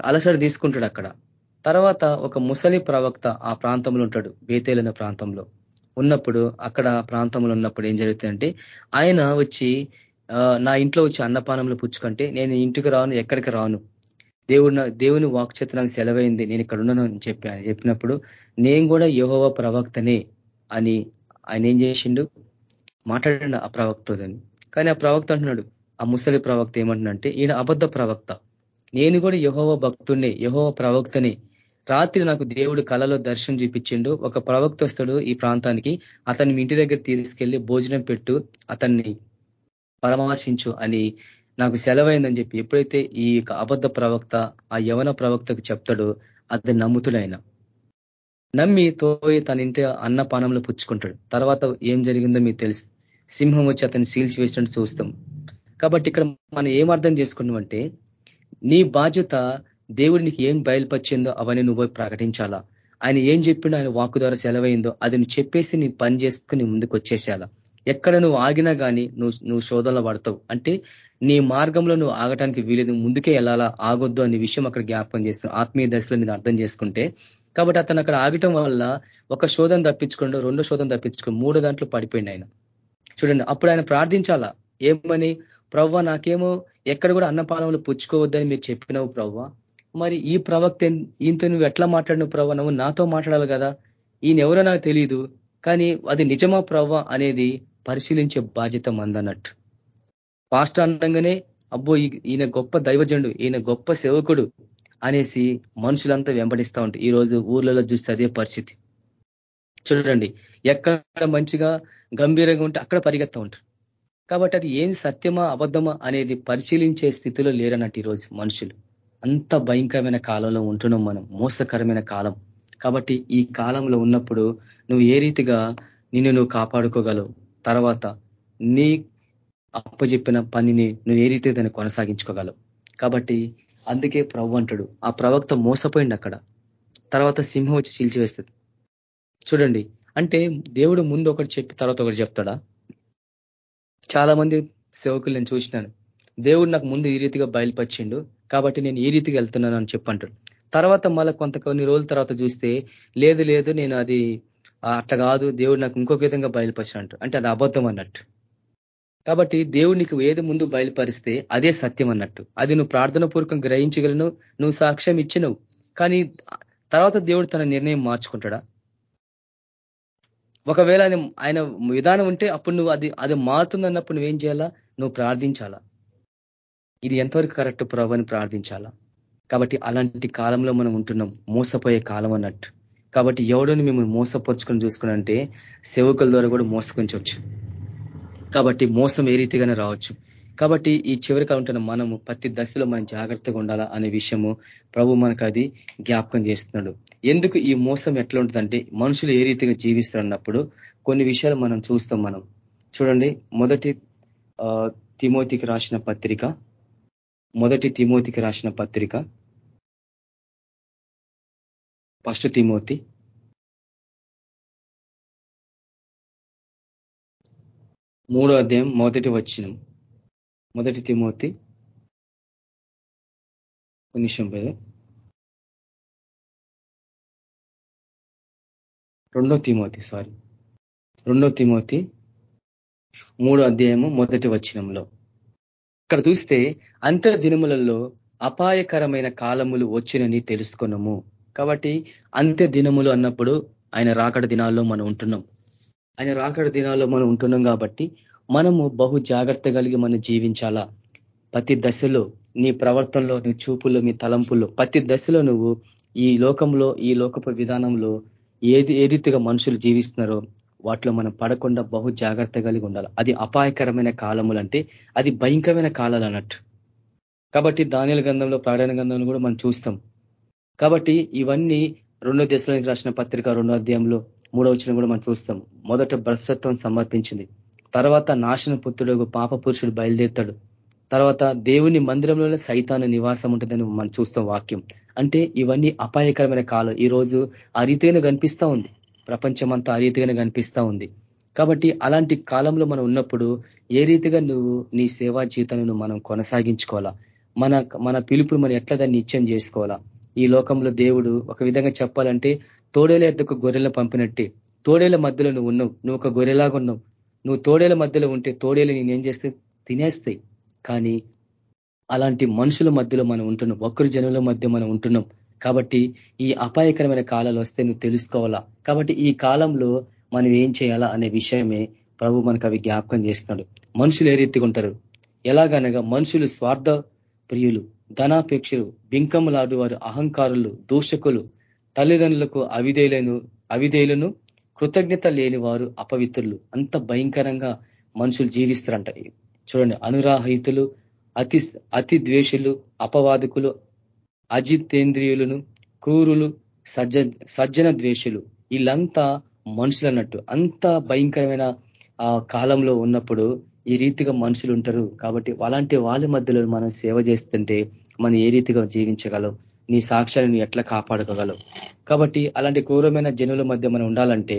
అలసడి తీసుకుంటాడు అక్కడ. తర్వాత ఒక ముసలి ప్రవక్త ఆ ప్రాంతంలో ఉంటాడు బేతేలిన ప్రాంతంలో. ఉన్నప్పుడు అక్కడ ప్రాంతంలో ఉన్నప్పుడు ఏం జరుగుతుందంటే ఆయన వచ్చి నా ఇంట్లో వచ్చి అన్నపానంలో పుచ్చుకుంటే నేను ఇంటికి రాను ఎక్కడికి రాను. దేవుడు దేవుని వాక్చేత నాకు సెలవైంది నేను ఇక్కడ ఉన్నాను అని చెప్పాను చెప్పినప్పుడు నేను కూడా యహోవ ప్రవక్తనే అని ఆయన ఏం చేసిండు? మాట్లాడండి ఆ ప్రవక్తదని కానీ ఆ ప్రవక్త అంటున్నాడు ఆ ముసలి ప్రవక్త ఏమంటున్నంటే ఈయన అబద్ధ ప్రవక్త. నేను కూడా యహోవ భక్తుడిని యహోవ ప్రవక్తని రాత్రి నాకు దేవుడు కళలో దర్శనం చూపించిండు. ఒక ప్రవక్త వస్తాడు ఈ ప్రాంతానికి అతన్ని ఇంటి దగ్గర తీసుకెళ్ళి భోజనం పెట్టు అతన్ని పరామర్శించు అని నాకు సెలవైందని చెప్పి ఎప్పుడైతే ఈ అబద్ధ ప్రవక్త ఆ యవన ప్రవక్తకు చెప్తాడో అది నమ్ముతుడైన నమ్మి తోయి తన ఇంటి అన్న పానంలో పుచ్చుకుంటాడు. తర్వాత ఏం జరిగిందో మీకు తెలుసు. సింహం వచ్చి అతన్ని సీల్చి వేసినట్టు చూస్తాం. కాబట్టి ఇక్కడ మనం ఏం అర్థం చేసుకున్నామంటే నీ బాధ్యత దేవుడు నీకు ఏం బయలుపరిచిందో అవన్నీ నువ్వు ప్రకటించాలా? ఆయన ఏం చెప్పిండో ఆయన వాకు ద్వారా సెలవైందో అది నువ్వు చెప్పేసి నీ పని చేసుకుని ముందుకు వచ్చేసేయాలా? ఎక్కడ నువ్వు ఆగినా కానీ నువ్వు నువ్వు శోధనలో పడతావు. అంటే నీ మార్గంలో నువ్వు ఆగటానికి వీలేదు. ముందుకే వెళ్ళాలా? ఆగొద్దు అనే విషయం అక్కడ జ్ఞాపకం చేస్తాం. ఆత్మీయ దశలో నేను అర్థం చేసుకుంటే కాబట్టి అతను అక్కడ ఆగటం వల్ల ఒక శోధన తప్పించుకోండు రెండో శోధన తప్పించుకో మూడో దాంట్లో పడిపోయింది ఆయన. చూడండి అప్పుడు ఆయన ప్రార్థించాలా? ఏమని? ప్రవ్వ నాకేమో ఎక్కడ కూడా అన్నపానంలో పుచ్చుకోవద్దని మీరు చెప్పినావు ప్రవ్వ. మరి ఈ ప్రవక్త ఈయనతో నువ్వు ఎట్లా మాట్లాడినావు ప్రవ్వ? నువ్వు నాతో మాట్లాడాలి కదా. ఈయన ఎవరో నాకు తెలియదు కానీ అది నిజమా ప్రవ్వ? అనేది పరిశీలించే బాధ్యత మందన్నట్టు. పాస్టర్ అనగానే అబ్బో ఈయన గొప్ప దైవజనుడు ఈయన గొప్ప సేవకుడు. అనేసి మనుషులంతా వెంబడిస్తూ ఉంటారు ఈ రోజు ఊర్లలో చూస్తే అదే పరిస్థితి. చూడండి ఎక్కడ మంచిగా గంభీరంగా ఉంటే అక్కడ పరిగెత్తా ఉంటారు. కాబట్టి అది ఏం సత్యమా అబద్ధమా అనేది పరిశీలించే స్థితిలో లేరన్నట్టు ఈరోజు మనుషులు. అంత భయంకరమైన కాలంలో ఉంటున్నాం మనం మోసకరమైన కాలం. కాబట్టి ఈ కాలంలో ఉన్నప్పుడు నువ్వు ఏ రీతిగా నిన్ను నువ్వు కాపాడుకోగలవు? తర్వాత నీ అప్పచెప్పిన పనిని నువ్వు ఏ రీతిగా దాన్ని కొనసాగించుకోగలవు? కాబట్టి అందుకే ప్రభు అంటాడు ఆ ప్రవక్త మోసపోయింది అక్కడ. తర్వాత సింహం వచ్చి చీల్చివేస్తుంది. చూడండి అంటే దేవుడు ముందు ఒకటి చెప్పి తర్వాత ఒకటి చెప్తాడా? చాలా మంది సేవకులు నేను చూసినాను. దేవుడు నాకు ముందు ఈ రీతిగా బయలుపరిచిండు కాబట్టి నేను ఈ రీతిగా వెళ్తున్నాను అని చెప్పంటాడు. తర్వాత మళ్ళీ కొంత కొన్ని రోజుల తర్వాత చూస్తే లేదు లేదు నేను అది అట్లా కాదు దేవుడు నాకు ఇంకొక విధంగా బయలుపరిచినట్టు. అంటే అది అబద్ధం అన్నట్టు. కాబట్టి దేవుడు నీకు ఏది ముందు బయలుపరిస్తే అదే సత్యం అన్నట్టు. అది నువ్వు ప్రార్థన పూర్వకం గ్రహించగలను నువ్వు సాక్ష్యం ఇచ్చినవు. కానీ తర్వాత దేవుడు తన నిర్ణయం మార్చుకుంటాడా? ఒకవేళ ఆయన ఆయన విధానం ఉంటే అప్పుడు నువ్వు అది అది మారుతుందన్నప్పుడు నువ్వేం చేయాలా? నువ్వు ప్రార్థించాలా? ఇది ఎంతవరకు కరెక్ట్ ప్రభు అని ప్రార్థించాలా? కాబట్టి అలాంటి కాలంలో మనం ఉంటున్నాం. మోసపోయే కాలం అన్నట్టు. కాబట్టి ఎవడని మేము మోసపరుచుకొని చూసుకుని అంటే సేవకుల ద్వారా కూడా మోసకొంచవచ్చు కాబట్టి మోసం ఏ రీతిగానే రావచ్చు. కాబట్టి ఈ చివరి కాలం మనము ప్రతి దశలో మనం జాగ్రత్తగా ఉండాలా అనే విషయము ప్రభు మనకు అది జ్ఞాపకం చేస్తున్నాడు. ఎందుకు ఈ మోసం ఎట్లా ఉంటుందంటే మనుషులు ఏ రీతిగా జీవిస్తున్నప్పుడు కొన్ని విషయాలు మనం చూస్తాం మనం. చూడండి మొదటి తిమోతికి రాసిన పత్రిక. మొదటి తిమోతికి రాసిన పత్రిక. First Timothy. మూడో అధ్యాయం మొదటి వచ్చినం మొదటి తిమోతి. నిమిషం పేద రెండో తిమోతి సారీ రెండో తిమోతి మూడో అధ్యాయము మొదటి వచ్చినంలో ఇక్కడ చూస్తే అంతర్ దినములలో అపాయకరమైన కాలములు వచ్చినని తెలుసుకున్నాము కాబట్టి అంత్య దినములు అన్నప్పుడు ఆయన రాకడ దినాల్లో మనం ఉంటున్నాం. ఆయన రాకడ దినాల్లో మనం ఉంటున్నాం కాబట్టి మనము బహు జాగ్రత్త కలిగి మనం జీవించాలా? ప్రతి దశలో నీ ప్రవర్తనలో నీ చూపుల్లో నీ తలంపుల్లో ప్రతి దశలో నువ్వు ఈ లోకంలో ఈ లోకపు విధానంలో ఏది ఏ రీతిగా మనుషులు జీవిస్తున్నారో వాటిలో మనం పడకుండా బహు జాగ్రత్త కలిగి ఉండాలి? అది అపాయకరమైన కాలములు అంటే అది భయంకరమైన కాలాలు అన్నట్టు. కాబట్టి ధాన్యాల గంధంలో ప్రాణ గంధంలో కూడా మనం చూస్తాం. కాబట్టి ఇవన్నీ రెండో దేశానికి రాసిన పత్రిక రెండో అధ్యాయంలో మూడవ వచ్చిన కూడా మనం చూస్తాం. మొదట భ్రష్టత్వం సమర్పించింది. తర్వాత నాశన పుత్రుడు పాప పురుషుడు బయలుదేరుతాడు. తర్వాత దేవుని మందిరంలోనే సైతాన నివాసం ఉంటుందని మనం చూస్తాం వాక్యం. అంటే ఇవన్నీ అపాయకరమైన కాలం. ఈ రోజు ఆ రీతిగానే కనిపిస్తా ఉంది. ప్రపంచమంతా ఆ రీతిగానే కనిపిస్తా ఉంది. కాబట్టి అలాంటి కాలంలో మనం ఉన్నప్పుడు ఏ రీతిగా నువ్వు నీ సేవా జీవితాన్ని మనం కొనసాగించుకోవాలా? మన మన పిలుపును మనం ఎట్లా దాన్ని నిత్యం చేసుకోవాలా? ఈ లోకంలో దేవుడు ఒక విధంగా చెప్పాలంటే తోడేల ఎద్దకు గొర్రెలను పంపినట్టే. తోడేల మధ్యలో నువ్వు ఉన్నావు. నువ్వు ఒక గొర్రెలాగా ఉన్నావు. నువ్వు తోడేల మధ్యలో ఉంటే తోడేలు నేనేం చేస్తే తినేస్తాయి. కానీ అలాంటి మనుషుల మధ్యలో మనం ఉంటున్నాం. ఒక్కరు జనుల మధ్య మనం ఉంటున్నాం. కాబట్టి ఈ అపాయకరమైన కాలాలు వస్తే నువ్వు తెలుసుకోవాలా? కాబట్టి ఈ కాలంలో మనం ఏం చేయాలా అనే విషయమే ప్రభు మనకు అవి జ్ఞాపకం చేస్తున్నాడు. మనుషులు ఏ రీతిగా ఉంటారు? ఎలాగనగా మనుషులు స్వార్థ ప్రియులు ధనాపేక్షలు బింకములాడు వారు అహంకారులు దూషకులు తల్లిదండ్రులకు అవిధేయులను అవిధేయులను కృతజ్ఞత లేని వారు అపవిత్రులు. అంత భయంకరంగా మనుషులు జీవిస్తారంట. చూడండి అనురాహితులు అతి అతి ద్వేషులు అపవాదకులు అజితేంద్రియులను క్రూరులు సజ్జ సజ్జన ద్వేషులు. వీళ్ళంతా మనుషులు అన్నట్టు అంత భయంకరమైన కాలంలో ఉన్నప్పుడు ఈ రీతిగా మనుషులు ఉంటారు. కాబట్టి అలాంటి వాళ్ళ మధ్యలో మనం సేవ చేస్తుంటే మనం ఏ రీతిగా జీవించగలం? నీ సాక్ష్యాన్ని ఎట్లా కాపాడుకోగలవు? కాబట్టి అలాంటి క్రూరమైన జనుల మధ్య మనం ఉండాలంటే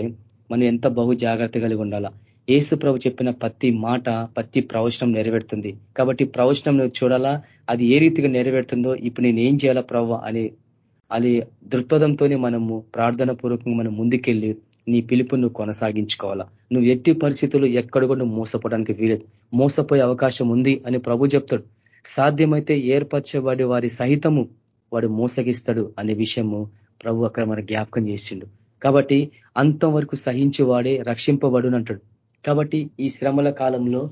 మనం ఎంత బహు జాగ్రత్త కలిగి ఉండాలా? ఏసు ప్రభు చెప్పిన ప్రతి మాట ప్రతి ప్రవచనం నెరవేరుతుంది. కాబట్టి ప్రవచనం చూడాలా అది ఏ రీతిగా నెరవేరుతుందో ఇప్పుడు నేను ఏం చేయాలా ప్రభు అని అది దృక్పథంతోనే మనము ప్రార్థన పూర్వకంగా మనం ముందుకెళ్ళి నీ పిలుపు నువ్వు కొనసాగించుకోవాలా? నువ్వు ఎట్టి పరిస్థితులు ఎక్కడ కూడా మోసపోవడానికి వీలేదు. మోసపోయే అవకాశం ఉంది అని ప్రభు చెప్తాడు. సాధ్యమైతే ఏర్పరచబడి వారి సహితము వాడు మోసగిస్తాడు అనే విషయము ప్రభు అక్కడ మన జ్ఞాపకం చేసిండు. కాబట్టి అంతం వరకు సహించి వాడే రక్షింపబడునంటాడు కాబట్టి ఈ శ్రమల కాలంలో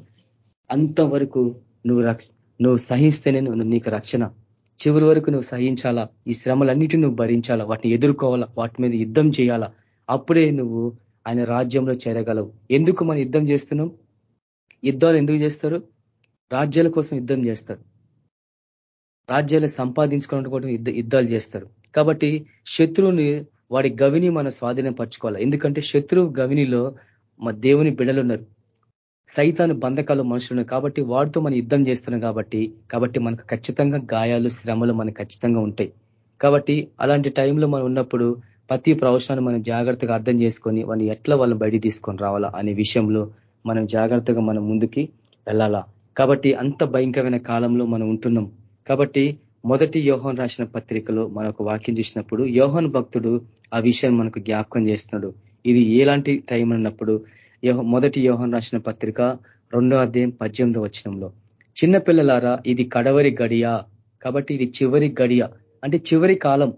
అంతం వరకు నువ్వు రక్ష నువ్వు సహిస్తేనే నువ్వు నీకు రక్షణ. చివరి వరకు నువ్వు సహించాలా? ఈ శ్రమలన్నిటిని నువ్వు భరించాలా? వాటిని ఎదుర్కోవాలా? వాటి మీద యుద్ధం చేయాలా? అప్పుడే నువ్వు ఆయన రాజ్యంలో చేరగలవు. ఎందుకు మనం యుద్ధం చేస్తున్నాం? యుద్ధాలు ఎందుకు చేస్తారు? రాజ్యాల కోసం యుద్ధం చేస్తారు. రాజ్యాలు సంపాదించుకోవడం కూడా యుద్ధాలు చేస్తారు. కాబట్టి శత్రువుని వాడి గవిని మనం స్వాధీనం పరచుకోవాలి. ఎందుకంటే శత్రువు గవినిలో మా దేవుని బిడలున్నారు సైతాన్ని బంధకాలు మనుషులు కాబట్టి వాడితో మనం యుద్ధం చేస్తున్నాం కాబట్టి కాబట్టి మనకు ఖచ్చితంగా గాయాలు శ్రమలు మనకు ఖచ్చితంగా ఉంటాయి. కాబట్టి అలాంటి టైంలో మనం ఉన్నప్పుడు ప్రతి ప్రవచనాన్ని మనం జాగ్రత్తగా అర్థం చేసుకొని వాళ్ళని ఎట్లా వాళ్ళని బయట తీసుకొని రావాలా అనే విషయంలో మనం జాగ్రత్తగా మనం ముందుకి వెళ్ళాలా. కాబట్టి అంత భయంకరమైన కాలంలో మనం ఉంటున్నాం. కాబట్టి మొదటి యోహన్ రాసిన పత్రికలో మనకు వాక్యం చేసినప్పుడు యోహన్ భక్తుడు ఆ విషయాన్ని మనకు జ్ఞాపకం చేస్తున్నాడు. ఇది ఎలాంటి టైం అన్నప్పుడు మొదటి యోహన్ రాసిన పత్రిక రెండో అధ్యాయం పద్దెనిమిదో వచనంలో. చిన్నపిల్లలారా ఇది కడవరి గడియ. కాబట్టి ఇది చివరి గడియ. అంటే చివరి కాలం.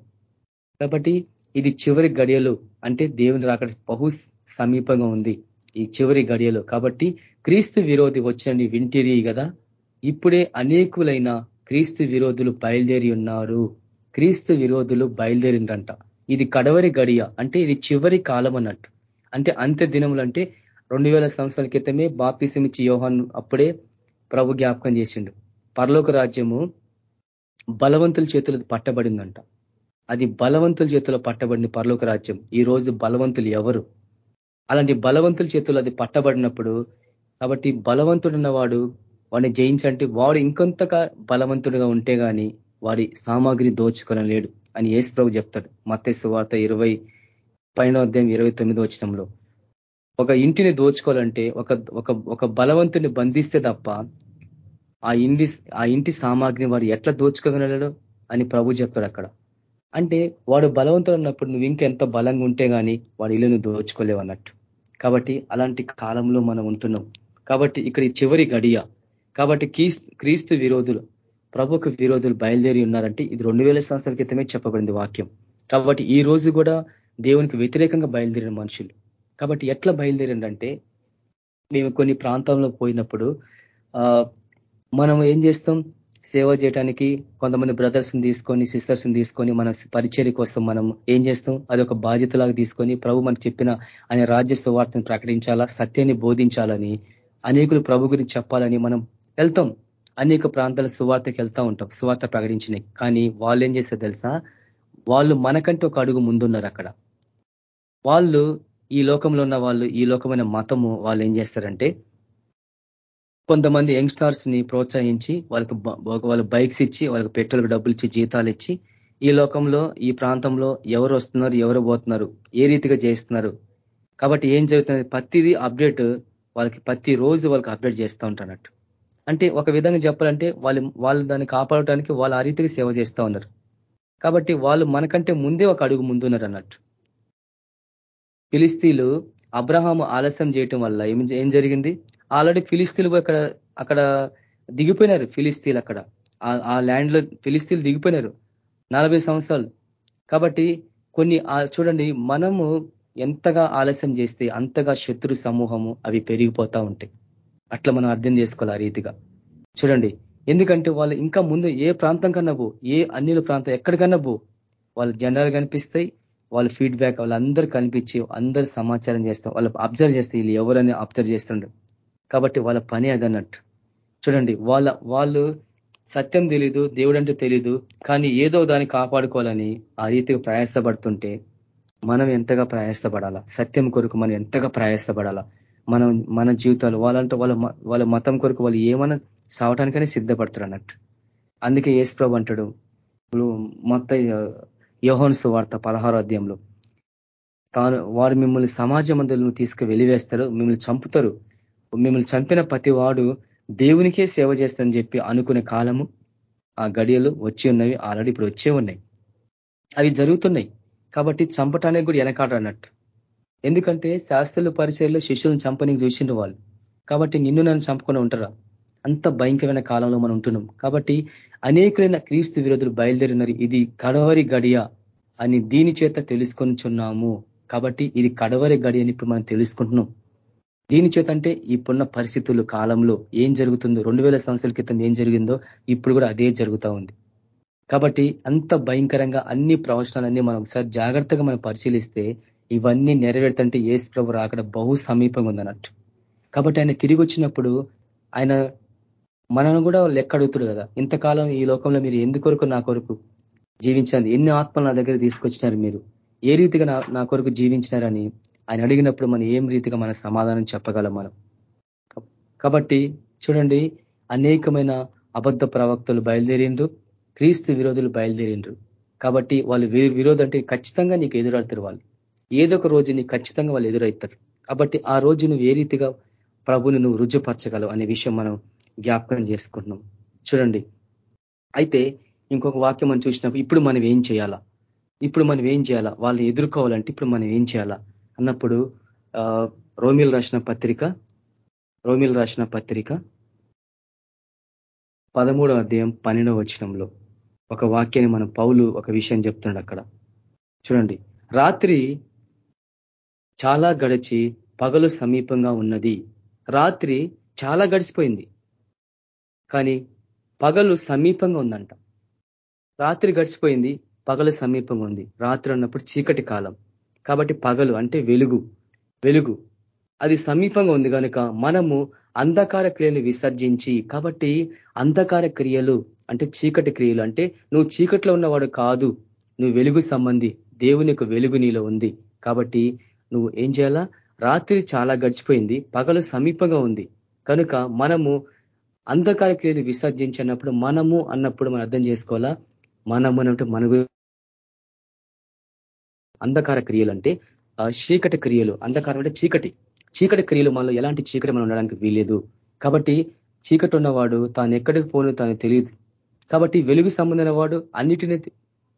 కాబట్టి ఇది చివరి గడియలు. అంటే దేవుని రాక బహు సమీపంగా ఉంది ఈ చివరి గడియలు. కాబట్టి క్రీస్తు విరోధి వచ్చని వింటిరి కదా. ఇప్పుడే అనేకులైన క్రీస్తు విరోధులు బయలుదేరి ఉన్నారు. క్రీస్తు విరోధులు బయలుదేరిండ్రంట. ఇది కడవరి గడియ అంటే ఇది చివరి కాలం అన్నట్టు అంటే అంత్య దినములు అంటే రెండు వేల సంవత్సరాల క్రితమే బాపిసమిచ్చి యోహాన్ అప్పుడే ప్రభు జ్ఞాపకం చేసిండు. పరలోక రాజ్యము బలవంతుల చేతులు పట్టబడిందంట. అది బలవంతుల చేతిలో పట్టబడింది పరలోక రాజ్యం. ఈ రోజు బలవంతులు ఎవరు? అలాంటి బలవంతుల చేతులు అది పట్టబడినప్పుడు కాబట్టి బలవంతుడున్నవాడు వాడిని జయించంటే వాడు ఇంకొంతగా బలవంతుడిగా ఉంటే గాని వాడి సామాగ్రి దోచుకొనలేడు అని ఏసు ప్రభు చెప్తాడు. మత్స్సు వార్త ఇరవై పైన అధ్యాయం ఇరవై తొమ్మిదో వచ్చినంలో ఒక ఇంటిని దోచుకోవాలంటే ఒక ఒక ఒక బలవంతుని బంధిస్తే తప్ప ఆ ఇంటి ఆ ఇంటి సామాగ్రిని వాడు ఎట్లా దోచుకోగలడు అని ప్రభు చెప్పాడు అక్కడ. అంటే వాడు బలవంతుడు అన్నప్పుడు నువ్వు ఇంకెంత బలంగా ఉంటే గానీ వాడి ఇల్లును దోచుకోలేవు అన్నట్టు. కాబట్టి అలాంటి కాలంలో మనం ఉంటున్నాం. కాబట్టి ఇక్కడ చివరి గడియ కాబట్టి క్రీస్తు విరోధులు ప్రభుకు విరోధులు బయలుదేరి ఉన్నారంటే ఇది రెండు వేల సంవత్సరాల క్రితమే చెప్పబడింది వాక్యం. కాబట్టి ఈ రోజు కూడా దేవునికి వ్యతిరేకంగా బయలుదేరిన మనుషులు. కాబట్టి ఎట్లా బయలుదేరిందంటే మేము కొన్ని ప్రాంతంలో పోయినప్పుడు మనం ఏం చేస్తాం? సేవ చేయడానికి కొంతమంది బ్రదర్స్ని తీసుకొని సిస్టర్స్ని తీసుకొని మన పరిచర్య కోసం మనం ఏం చేస్తాం? అది ఒక బాధ్యతలాగా తీసుకొని ప్రభు మనకు చెప్పిన ఆయన రాజ్య సువార్తను ప్రకటించాలా సత్యాన్ని బోధించాలని అనేకులు ప్రభు గురించి చెప్పాలని మనం వెళ్తాం. అనేక ప్రాంతాల సువార్తకి వెళ్తూ ఉంటాం. సువార్త ప్రకటించినాయి. కానీ వాళ్ళు ఏం చేస్తారు తెలుసా? వాళ్ళు మనకంటే ఒక అడుగు ముందున్నారు అక్కడ. వాళ్ళు ఈ లోకంలో ఉన్న వాళ్ళు ఈ లోకమైన మతము వాళ్ళు ఏం చేస్తారంటే కొంతమంది యంగ్స్టార్స్ని ప్రోత్సహించి వాళ్ళకి వాళ్ళ బైక్స్ ఇచ్చి వాళ్ళకి పెట్రోల్ డబ్బులు ఇచ్చి జీతాలు ఇచ్చి ఈ లోకంలో ఈ ప్రాంతంలో ఎవరు వస్తున్నారు ఎవరు పోతున్నారు ఏ రీతిగా చేస్తున్నారు. కాబట్టి ఏం జరుగుతుంది? ప్రతిదీ అప్డేట్ వాళ్ళకి ప్రతి రోజు వాళ్ళకి అప్డేట్ చేస్తూ ఉంటానట్టు అంటే ఒక విధంగా చెప్పాలంటే వాళ్ళు వాళ్ళు దాన్ని కాపాడటానికి వాళ్ళు ఆ రీతికి సేవ చేస్తూ ఉన్నారు. కాబట్టి వాళ్ళు మనకంటే ముందే ఒక అడుగు ముందున్నారు అన్నట్టు. ఫిలిస్తీన్లు అబ్రహాము ఆలస్యం చేయటం వల్ల ఏం జరిగింది? ఆల్రెడీ ఫిలిస్తీన్లు అక్కడ అక్కడ దిగిపోయినారు ఫిలిస్తీన్లు అక్కడ. ఆ ల్యాండ్లో ఫిలిస్తీన్లు దిగిపోయినారు నలభై సంవత్సరాలు. కాబట్టి కొన్ని చూడండి మనము ఎంతగా ఆలస్యం చేస్తే అంతగా శత్రు సమూహము అవి పెరిగిపోతా ఉంటాయి. అట్లా మనం అర్థం చేసుకోవాలి ఆ రీతిగా. చూడండి ఎందుకంటే వాళ్ళు ఇంకా ముందు ఏ ప్రాంతం కన్నా పో ఏ అన్నిల ప్రాంతం ఎక్కడికన్నా పో వాళ్ళు జెండాలు కనిపిస్తాయి వాళ్ళ ఫీడ్బ్యాక్ వాళ్ళందరూ కనిపించి అందరు సమాచారం చేస్తాం వాళ్ళు అబ్జర్వ్ చేస్తే వీళ్ళు ఎవరని అబ్జర్వ్ చేస్తుండ్రు. కాబట్టి వాళ్ళ పని అదన్నట్టు. చూడండి వాళ్ళ వాళ్ళు సత్యం తెలీదు దేవుడు అంటే తెలీదు కానీ ఏదో దాన్ని కాపాడుకోవాలని ఆ రీతిగా ప్రయాసపడుతుంటే మనం ఎంతగా ప్రయాసపడాలా? సత్యం కొరకు మనం ఎంతగా ప్రయాసపడాలా? మనం మన జీవితాలు వాళ్ళంటే వాళ్ళ వాళ్ళ మతం కొరకు వాళ్ళు ఏమైనా సావటానికనే సిద్ధపడతారు అన్నట్టు. అందుకే ఏసుప్రభు అంటాడు మొత్తం యోహోన్ వార్త పదహారో అధ్యాయంలో తాను వారు మిమ్మల్ని సమాజ మందులను తీసుకు వెలివేస్తారు మిమ్మల్ని చంపుతారు. మిమ్మల్ని చంపిన ప్రతి వాడు దేవునికే సేవ చేస్తారని చెప్పి అనుకునే కాలము ఆ గడియలు వచ్చి ఉన్నవి ఆల్రెడీ ఇప్పుడు వచ్చే ఉన్నాయి. అవి జరుగుతున్నాయి. కాబట్టి చంపటానికి కూడా వెనకాడన్నట్టు ఎందుకంటే శాస్త్రుల పరిచయలో శిష్యులను చంపనీకి చూసిండ్రు వాళ్ళు. కాబట్టి నిన్ను నన్ను చంపుకొని ఉంటారా? అంత భయంకరమైన కాలంలో మనం ఉంటున్నాం. కాబట్టి అనేకులైన క్రీస్తు విరోధులు బయలుదేరినారు. ఇది కడవరి గడియ అని దీని చేత తెలుసుకొనిచున్నాము కాబట్టి ఇది కడవరి గడి అని ఇప్పుడు మనం తెలుసుకుంటున్నాం. దీని చేత అంటే ఇప్పుడున్న పరిస్థితులు కాలంలో ఏం జరుగుతుందో రెండు వేల సంవత్సరాల క్రితం ఏం జరిగిందో ఇప్పుడు కూడా అదే జరుగుతూ ఉంది. కాబట్టి అంత భయంకరంగా అన్ని ప్రవచనాలన్నీ మనం ఒకసారి జాగ్రత్తగా మనం పరిశీలిస్తే ఇవన్నీ నెరవేరుతుంటే ఏసు ప్రభు అక్కడ బహు సమీపంగా ఉందన్నట్టు. కాబట్టి ఆయన తిరిగి వచ్చినప్పుడు ఆయన మనను కూడా లెక్క అడుగుతుడు కదా. ఇంతకాలం ఈ లోకంలో మీరు ఎందుకొరకు నా కొరకు జీవించండి ఎన్ని ఆత్మలు నా దగ్గర తీసుకొచ్చినారు మీరు? ఏ రీతిగా నా కొరకు జీవించినారని ఆయన అడిగినప్పుడు మనం ఏం రీతిగా మన సమాధానం చెప్పగలం మనం? కాబట్టి చూడండి అనేకమైన అబద్ధ ప్రవక్తలు బయలుదేరిండ్రు క్రీస్తు విరోధులు బయలుదేరిండ్రు. కాబట్టి వాళ్ళు విరోధం అంటే ఖచ్చితంగా నీకు ఎదురాడతారు వాళ్ళు. ఏదో ఒక రోజు నీకు ఖచ్చితంగా వాళ్ళు ఎదురవుతారు కాబట్టి ఆ రోజు నువ్వు ఏ రీతిగా ప్రభుని నువ్వు రుజుపరచగలవు అనే విషయం మనం జ్ఞాపకం చేసుకుంటున్నాం. చూడండి. అయితే ఇంకొక వాక్యం మనం చూసినప్పుడు ఇప్పుడు మనం ఏం చేయాలా? ఇప్పుడు మనం ఏం చేయాలా? వాళ్ళని ఎదుర్కోవాలంటే ఇప్పుడు మనం ఏం చేయాలా? అన్నప్పుడు రోమిల్ రాసిన పత్రిక రోమిల్ రాసిన పత్రిక పదమూడవ అధ్యాయం పన్నెండవ వచనంలో ఒక వాక్యాన్ని మనం పౌలు ఒక విషయం చెప్తున్నాడు అక్కడ. చూడండి. రాత్రి చాలా గడిచి పగలు సమీపంగా ఉన్నది. రాత్రి చాలా గడిచిపోయింది. కానీ పగలు సమీపంగా ఉందంట. రాత్రి గడిచిపోయింది పగలు సమీపంగా ఉంది. రాత్రి అన్నప్పుడు చీకటి కాలం. కాబట్టి పగలు అంటే వెలుగు. వెలుగు. అది సమీపంగా ఉంది కనుక మనము అంధకార క్రియలు విసర్జించి కాబట్టి అంధకార క్రియలు అంటే చీకటి క్రియలు అంటే నువ్వు చీకట్లో ఉన్నవాడు కాదు. నువ్వు వెలుగు సంబంధి. దేవుని యొక్క వెలుగు నీలో ఉంది. కాబట్టి నువ్వు ఏం చేయాలా? రాత్రి చాలా గడిచిపోయింది. పగలు సమీపంగా ఉంది. కనుక మనము అంధకార క్రియలు విసర్జించినప్పుడు మనము అన్నప్పుడు మనం అర్థం చేసుకోవాలా? మనము అన్నట్టు మన అంధకార క్రియలు అంటే చీకటి క్రియలు. అంధకారం అంటే చీకటి. చీకటి క్రియలు మనలో ఎలాంటి చీకటి మనం ఉండడానికి వీలేదు కాబట్టి చీకటి ఉన్నవాడు తాను ఎక్కడికి పోను తాను తెలియదు. కాబట్టి వెలుగు సంబంధమైన వాడు అన్నిటినీ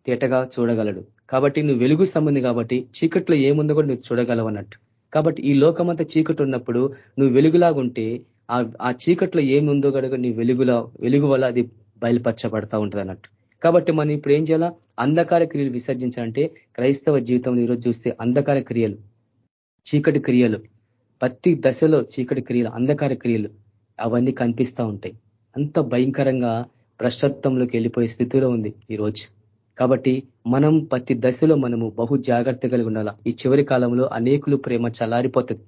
తేటగా చూడగలడు. కాబట్టి నువ్వు వెలుగు సంబంధి కాబట్టి చీకట్లో ఏముందో కూడా నువ్వు చూడగలవు అన్నట్టు. కాబట్టి ఈ లోకమంతా చీకటి ఉన్నప్పుడు నువ్వు వెలుగులాగుంటే ఆ చీకట్లో ఏముందో కనుక నీ వెలుగులా వెలుగు వల్ల అది బయలుపరచబడతా ఉంటుంది అన్నట్టు. కాబట్టి మనం ఇప్పుడు ఏం చేయాలా? అంధకార క్రియలు విసర్జించాలంటే క్రైస్తవ జీవితంలో ఈరోజు చూస్తే అంధకార క్రియలు చీకటి క్రియలు ప్రతి దశలో చీకటి క్రియలు అంధకార క్రియలు అవన్నీ కనిపిస్తూ ఉంటాయి. అంత భయంకరంగా భ్రష్టత్వంలోకి వెళ్ళిపోయే స్థితిలో ఉంది ఈరోజు. కాబట్టి మనం ప్రతి దశలో మనము బహు జాగ్రత్త కలిగి ఉండాలా? ఈ చివరి కాలంలో అనేకులు ప్రేమ చలారిపోతుంది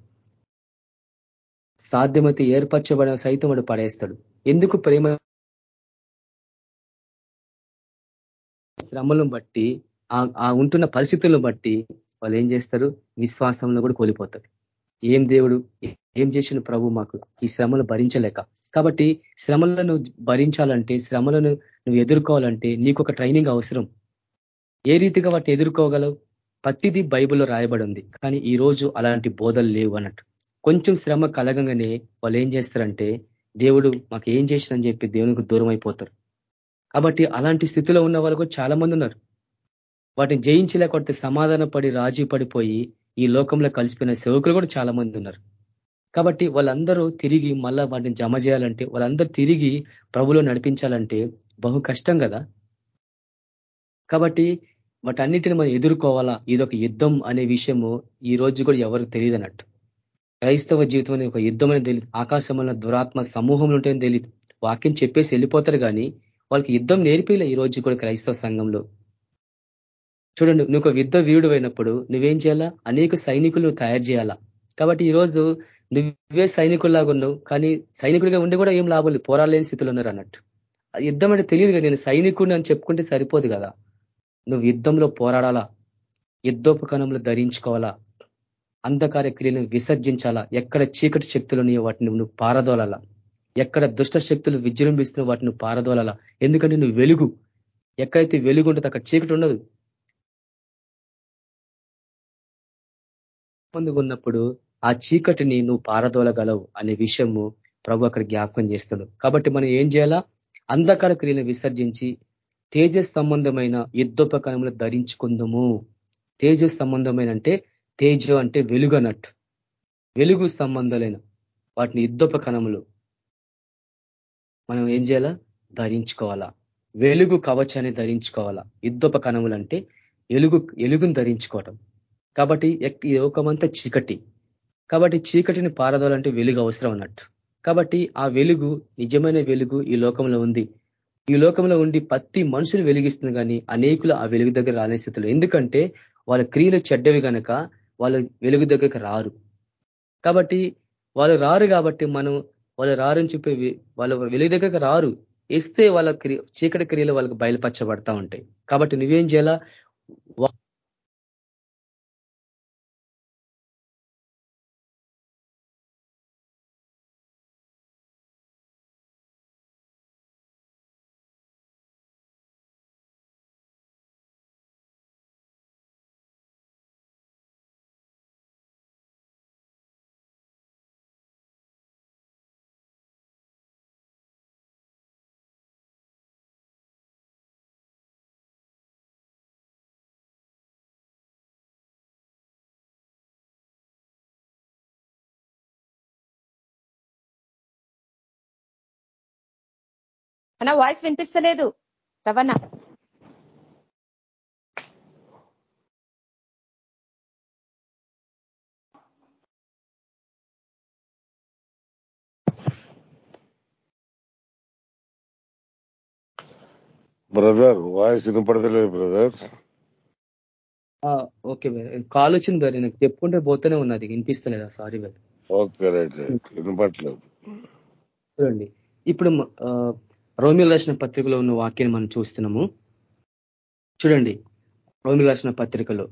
సాధ్యమైతే ఏర్పరచబడిన సైతం వాడు పడేస్తాడు. ఎందుకు ప్రేమ శ్రమలను బట్టి ఆ ఉంటున్న పరిస్థితులను బట్టి వాళ్ళు ఏం చేస్తారు? విశ్వాసంలో కూడా కోల్పోతారు. ఏం దేవుడు ఏం చేసిన ప్రభు మాకు? ఈ శ్రమలు భరించలేక. కాబట్టి శ్రమలను భరించాలంటే శ్రమలను నువ్వు ఎదుర్కోవాలంటే నీకు ఒక ట్రైనింగ్ అవసరం. ఏ రీతిగా వాటిని ఎదుర్కోగలవు? ప్రతిదీ బైబుల్లో రాయబడి ఉంది కానీ ఈ రోజు అలాంటి బోధలు లేవు అన్నట్టు. కొంచెం శ్రమ కలగంగానే వాళ్ళు ఏం చేస్తారంటే దేవుడు మాకు ఏం చేసినని చెప్పి దేవునికి దూరం అయిపోతారు. కాబట్టి అలాంటి స్థితిలో ఉన్న వాళ్ళు చాలా మంది ఉన్నారు. వాటిని జయించలేకపోతే సమాధాన పడి రాజీ పడిపోయి ఈ లోకంలో కలిసిపోయిన సేవకులు కూడా చాలా మంది ఉన్నారు. కాబట్టి వాళ్ళందరూ తిరిగి మళ్ళా వాటిని జమ చేయాలంటే వాళ్ళందరూ తిరిగి ప్రభులో నడిపించాలంటే బహు కష్టం కదా. కాబట్టి వాటన్నిటిని మనం ఎదుర్కోవాలా? ఇదొక యుద్ధం అనే విషయము ఈ రోజు కూడా ఎవరికి తెలియదు అన్నట్టు క్రైస్తవ జీవితం అనేది ఒక యుద్ధం అనేది తెలియదు ఆకాశం దురాత్మ సమూహంలో ఉంటేనే తెలియదు వాక్యం చెప్పేసి వెళ్ళిపోతారు కానీ వాళ్ళకి యుద్ధం నేర్పిలే ఈ రోజు కూడా క్రైస్తవ సంఘంలో. చూడండి నువ్వు ఒక యుద్ధ వీరుడు అయినప్పుడు నువ్వేం చేయాలా? అనేక సైనికులు తయారు చేయాలా? కాబట్టి ఈరోజు నువ్వే సైనికుల్లాగా ఉన్నావు కానీ సైనికుడిగా ఉండి కూడా ఏం లాభం లేదు. పోరాలేని స్థితిలో ఉన్నారు అన్నట్టు. యుద్ధం అంటే తెలియదు కదా నేను సైనికుడిని అని చెప్పుకుంటే సరిపోదు కదా. నువ్వు యుద్ధంలో పోరాడాలా? యుద్ధోపకరణములు ధరించుకోవాలా? అంధకార క్రియలను విసర్జించాలా? ఎక్కడ చీకటి శక్తులు ఉన్నాయో వాటిని నువ్వు పారదోలాలా? ఎక్కడ దుష్ట శక్తులు విజృంభిస్తున్న వాటిని పారదోలాలా? ఎందుకంటే నువ్వు వెలుగు. ఎక్కడైతే వెలుగు ఉంటుంది అక్కడ చీకటి ఉండదు. ఉన్నప్పుడు ఆ చీకటిని నువ్వు పారదోలగలవు అనే విషయము ప్రభు అక్కడ జ్ఞాపకం చేస్తాడు కాబట్టి మనం ఏం చేయాలా? అంధకార క్రియలను విసర్జించి తేజస్ సంబంధమైన యుద్ధోపకరణములు ధరించుకుందము. తేజస్ సంబంధమైన అంటే తేజ అంటే వెలుగనట్టు. వెలుగు సంబంధాలైన వాటిని యుద్ధోపకరణములు మనం ఏం చేయాలా? ధరించుకోవాలా. వెలుగు కవచాన్ని ధరించుకోవాలా. యుద్ధోపకరణములు అంటే ఎలుగు ఎలుగును ధరించుకోవటం. కాబట్టి ఈ లోకమంతా చీకటి. కాబట్టి చీకటిని పారదోలంటే వెలుగు అవసరం అన్నట్టు కాబట్టి ఆ వెలుగు నిజమైన వెలుగు ఈ లోకంలో ఉంది. ఈ లోకంలో ఉండి ప్రతి మనుషులు వెలిగిస్తుంది కానీ అనేకులు ఆ వెలుగు దగ్గర రాని స్థితిలో ఎందుకంటే వాళ్ళ క్రియలు చెడ్డవి కనుక వాళ్ళు వెలుగు దగ్గరకు రారు. కాబట్టి వాళ్ళు రారు కాబట్టి మనం వాళ్ళు రారని చెప్పి వాళ్ళ వెలుగు దగ్గరకు రారు. ఇస్తే వాళ్ళ చీకటి క్రియలు వాళ్ళకి బయలుపరచబడతా ఉంటాయి. కాబట్టి నువ్వేం చేయాలా? అన్న వాయిస్ వినిపిస్తలేదు. రవణ. బ్రదర్ వాయిస్ వినపడతలేదు బ్రదర్. ఓకే కాల్ వచ్చింది బరి నాకు చెప్పుకుంటే పోతూనే ఉన్నది వినిపిస్తలేదా? సారీ బరి ఓకే రైట్ రైట్. వినపట్లేదు చూడండి. ఇప్పుడు రోమిల్ రాసిన పత్రికలో ఉన్న వాక్యాన్ని మనం చూస్తున్నాము. చూడండి రోమిల్ రాసిన పత్రికలో.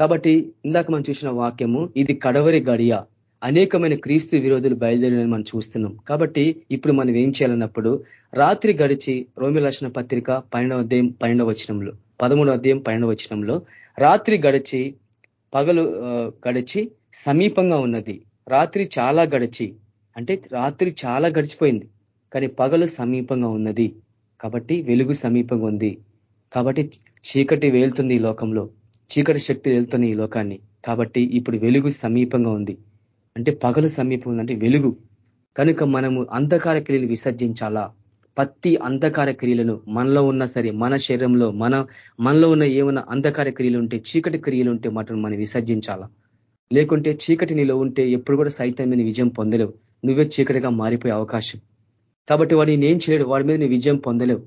కాబట్టి ఇందాక మనం చూసిన వాక్యము ఇది కడవరి గడియ. అనేకమైన క్రీస్తు విరోధులు బయలుదేరినని మనం చూస్తున్నాం. కాబట్టి ఇప్పుడు మనం ఏం చేయాలన్నప్పుడు రాత్రి గడిచి రోమిల్ రాసిన పత్రిక పన్నెండవ అధ్యాయం పన్నెండవ వచనంలో పదమూడవ అధ్యాయం పన్నెండవ వచనంలో రాత్రి గడిచి పగలు గడిచి సమీపంగా ఉన్నది. రాత్రి చాలా గడిచి అంటే రాత్రి చాలా గడిచిపోయింది. కానీ పగలు సమీపంగా ఉన్నది. కాబట్టి వెలుగు సమీపంగా ఉంది. కాబట్టి చీకటి వేలుతుంది ఈ లోకంలో. చీకటి శక్తి వెళ్తుంది ఈ లోకాన్ని. కాబట్టి ఇప్పుడు వెలుగు సమీపంగా ఉంది. అంటే పగలు సమీపం ఉందంటే వెలుగు. కనుక మనము అంధకార క్రియలు విసర్జించాలా? పత్తి అంధకార క్రియలను మనలో ఉన్న సరే మన శరీరంలో మన మనలో ఉన్న ఏమైనా అంధకార క్రియలు ఉంటే చీకటి క్రియలు ఉంటే మాత్రం మనం విసర్జించాలా? లేకుంటే చీకటి నీలో ఉంటే ఎప్పుడు కూడా సైతం విజయం పొందలేవు. నువ్వే చీకటిగా మారిపోయే అవకాశం. కాబట్టి వాడు నేను చేయడు వాడి మీద నీ విజయం పొందలేవు.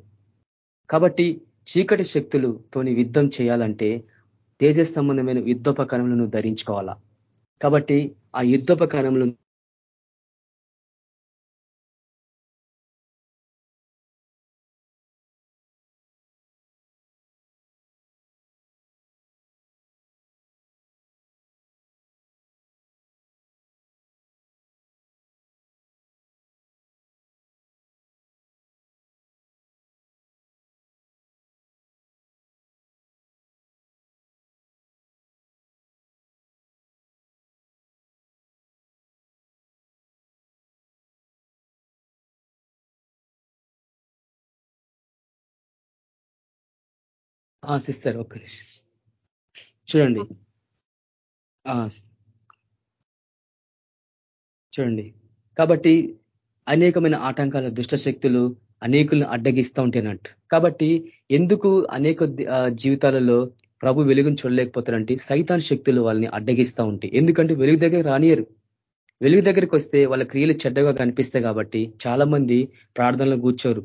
కాబట్టి చీకటి శక్తులతోని యుద్ధం చేయాలంటే తేజ సంబంధమైన యుద్ధోపకరణలను ధరించుకోవాలా. కాబట్టి ఆ యుద్ధోపకరణంలో సిస్టర్ ఒక్క నిమిషం చూడండి చూడండి. కాబట్టి అనేకమైన ఆటంకాల దుష్ట శక్తులు అనేకులను అడ్డగిస్తూ ఉంటాయన్నట్టు కాబట్టి ఎందుకు అనేక జీవితాలలో ప్రభు వెలుగును చూడలేకపోతారంటే సైతాన్ శక్తులు వాళ్ళని అడ్డగిస్తూ ఉంటాయి ఎందుకంటే వెలుగు దగ్గర రానియరు. వెలుగు దగ్గరికి వస్తే వాళ్ళ క్రియలు చెడ్డగా కనిపిస్తాయి కాబట్టి చాలా మంది ప్రార్థనలో కూర్చోరు.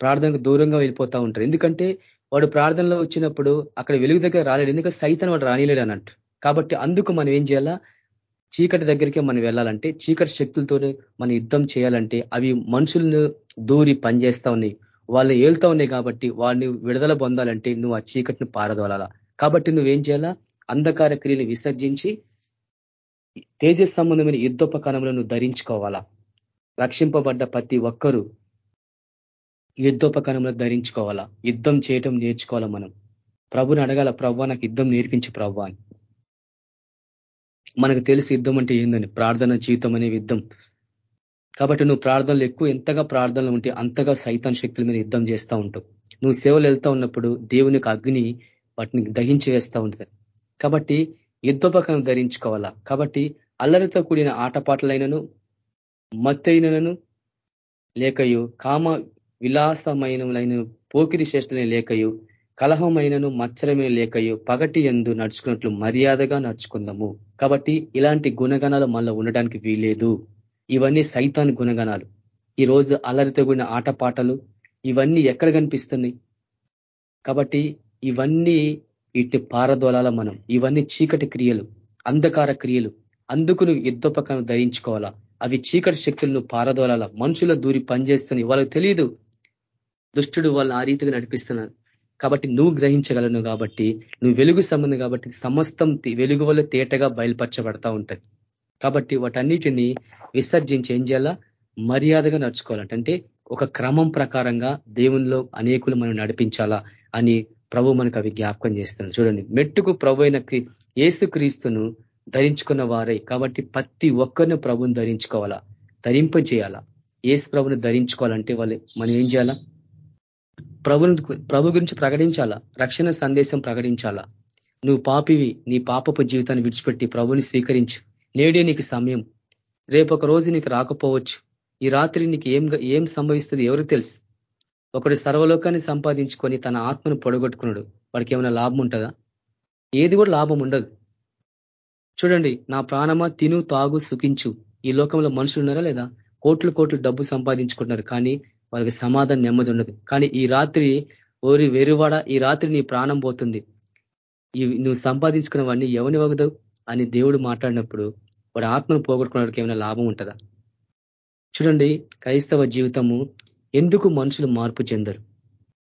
ప్రార్థనకు దూరంగా వెళ్ళిపోతూ ఉంటారు. ఎందుకంటే వాడు ప్రార్థనలో వచ్చినప్పుడు అక్కడ వెలుగు దగ్గర రాలేడు. ఎందుకంటే సైతం వాడు రానిలేడు అన్నట్టు. కాబట్టి అందుకు మనం ఏం చేయాలా? చీకటి దగ్గరికే మనం వెళ్ళాలంటే చీకటి శక్తులతో మనం యుద్ధం చేయాలంటే అవి మనుషులను దూరి పనిచేస్తా ఉన్నాయి. వాళ్ళు ఏళ్తా ఉన్నాయి కాబట్టి వాడిని విడుదల పొందాలంటే నువ్వు ఆ చీకటిని పారదోలాలా. కాబట్టి నువ్వేం చేయాలా? అంధకార క్రియలు విసర్జించి తేజస్ సంబంధమైన యుద్ధోపకరణములను ధరించుకోవాలా. రక్షింపబడ్డ ప్రతి ఒక్కరూ యుద్ధోపకరణంలో ధరించుకోవాలా? యుద్ధం చేయటం నేర్చుకోవాలా మనం? ప్రభుని అడగాల ప్రవ్వా నాకు యుద్ధం నేర్పించి ప్రవ్వా అని. మనకు తెలిసి యుద్ధం అంటే ఏందని? ప్రార్థన జీవితం అనే యుద్ధం. కాబట్టి నువ్వు ప్రార్థనలు ఎక్కువ ఎంతగా ప్రార్థనలు ఉంటే అంతగా సైతాన్ శక్తుల మీద యుద్ధం చేస్తూ ఉంటావు. నువ్వు సేవలు వెళ్తా ఉన్నప్పుడు దేవునికి అగ్ని వాటిని దహించి వేస్తూ ఉంటుంది. కాబట్టి యుద్ధోపకరణం ధరించుకోవాలా? కాబట్టి అల్లరితో కూడిన ఆటపాటలైనను మత్తైనను లేకయు కామ విలాసమైనలైన పోకిరి శ్రేష్ఠనే లేకయు కలహమైనను మచ్చరమైన లేకయు పగటి ఎందు నడుచుకున్నట్లు మర్యాదగా నడుచుకుందాము. కాబట్టి ఇలాంటి గుణగణాలు మనలో ఉండడానికి వీలేదు ఇవన్నీ సైతాన్ గుణగణాలు. ఈ రోజు అలరితో కూడిన ఆటపాటలు ఇవన్నీ ఎక్కడ కనిపిస్తున్నాయి? కాబట్టి ఇవన్నీ వీటిని పారదోలాల మనం. ఇవన్నీ చీకటి క్రియలు అంధకార క్రియలు. అందుకు నువ్వు యుద్ధోపకం ధరించుకోవాలా? అవి చీకటి శక్తులను పారదోలాల మనుషుల దూరి పనిచేస్తున్నాయి వాళ్ళకి తెలియదు దుష్టుడు వాళ్ళు ఆ రీతిగా నడిపిస్తున్నారు. కాబట్టి నువ్వు గ్రహించగలను కాబట్టి నువ్వు వెలుగు సంబంధం కాబట్టి సమస్తం వెలుగు వల్ల తేటగా బయలుపరచబడతా ఉంటది. కాబట్టి వాటన్నిటిని విసర్జించి ఏం చేయాలా? మర్యాదగా నడుచుకోవాలంట అంటే ఒక క్రమం ప్రకారంగా దేవునిలో అనేకులు మనం నడిపించాలా అని ప్రభు మనకు అవి జ్ఞాపకం చేస్తున్నాడు చూడండి మెట్టుకు ప్రభు అయినకి ఏసుక్రీస్తును ధరించుకున్న వారై. కాబట్టి ప్రతి ఒక్కరిని ప్రభుని ధరించుకోవాలా? ధరింపజేయాలా? ఏసు ప్రభుని ధరించుకోవాలంటే వాళ్ళు మనం ఏం చేయాలా? ప్రభుని ప్రభు గురించి ప్రకటించాలా? రక్షణ సందేశం ప్రకటించాలా? నువ్వు పాపివి నీ పాపపు జీవితాన్ని విడిచిపెట్టి ప్రభుని స్వీకరించు. నేడే నీకు సమయం. రేపు ఒక రోజు నీకు రాకపోవచ్చు. ఈ రాత్రి నీకు ఏం ఏం సంభవిస్తుంది ఎవరు తెలుసు? ఒకడు సర్వలోకాన్ని సంపాదించుకొని తన ఆత్మను పొడగొట్టుకున్నాడు. వాడికి ఏమైనా లాభం ఉంటుందా? ఏది కూడా లాభం ఉండదు. చూడండి నా ప్రాణమా తిను తాగు సుఖించు. ఈ లోకంలో మనుషులు ఉన్నారా లేదా? కోట్లు కోట్లు డబ్బు సంపాదించుకుంటున్నారు. కానీ వాళ్ళకి సమాధానం నెమ్మది ఉండదు. కానీ ఈ రాత్రి ఓరి వెరువాడ ఈ రాత్రి నీ ప్రాణం పోతుంది. ఈ నువ్వు సంపాదించుకున్నవన్నీ ఎవని వగదు? అని దేవుడు మాట్లాడినప్పుడు వాడు ఆత్మను పోగొట్టుకున్నవాడికి ఏమైనా లాభం ఉంటుందా? చూడండి క్రైస్తవ జీవితము ఎందుకు మనుషులు మార్పు చెందరు?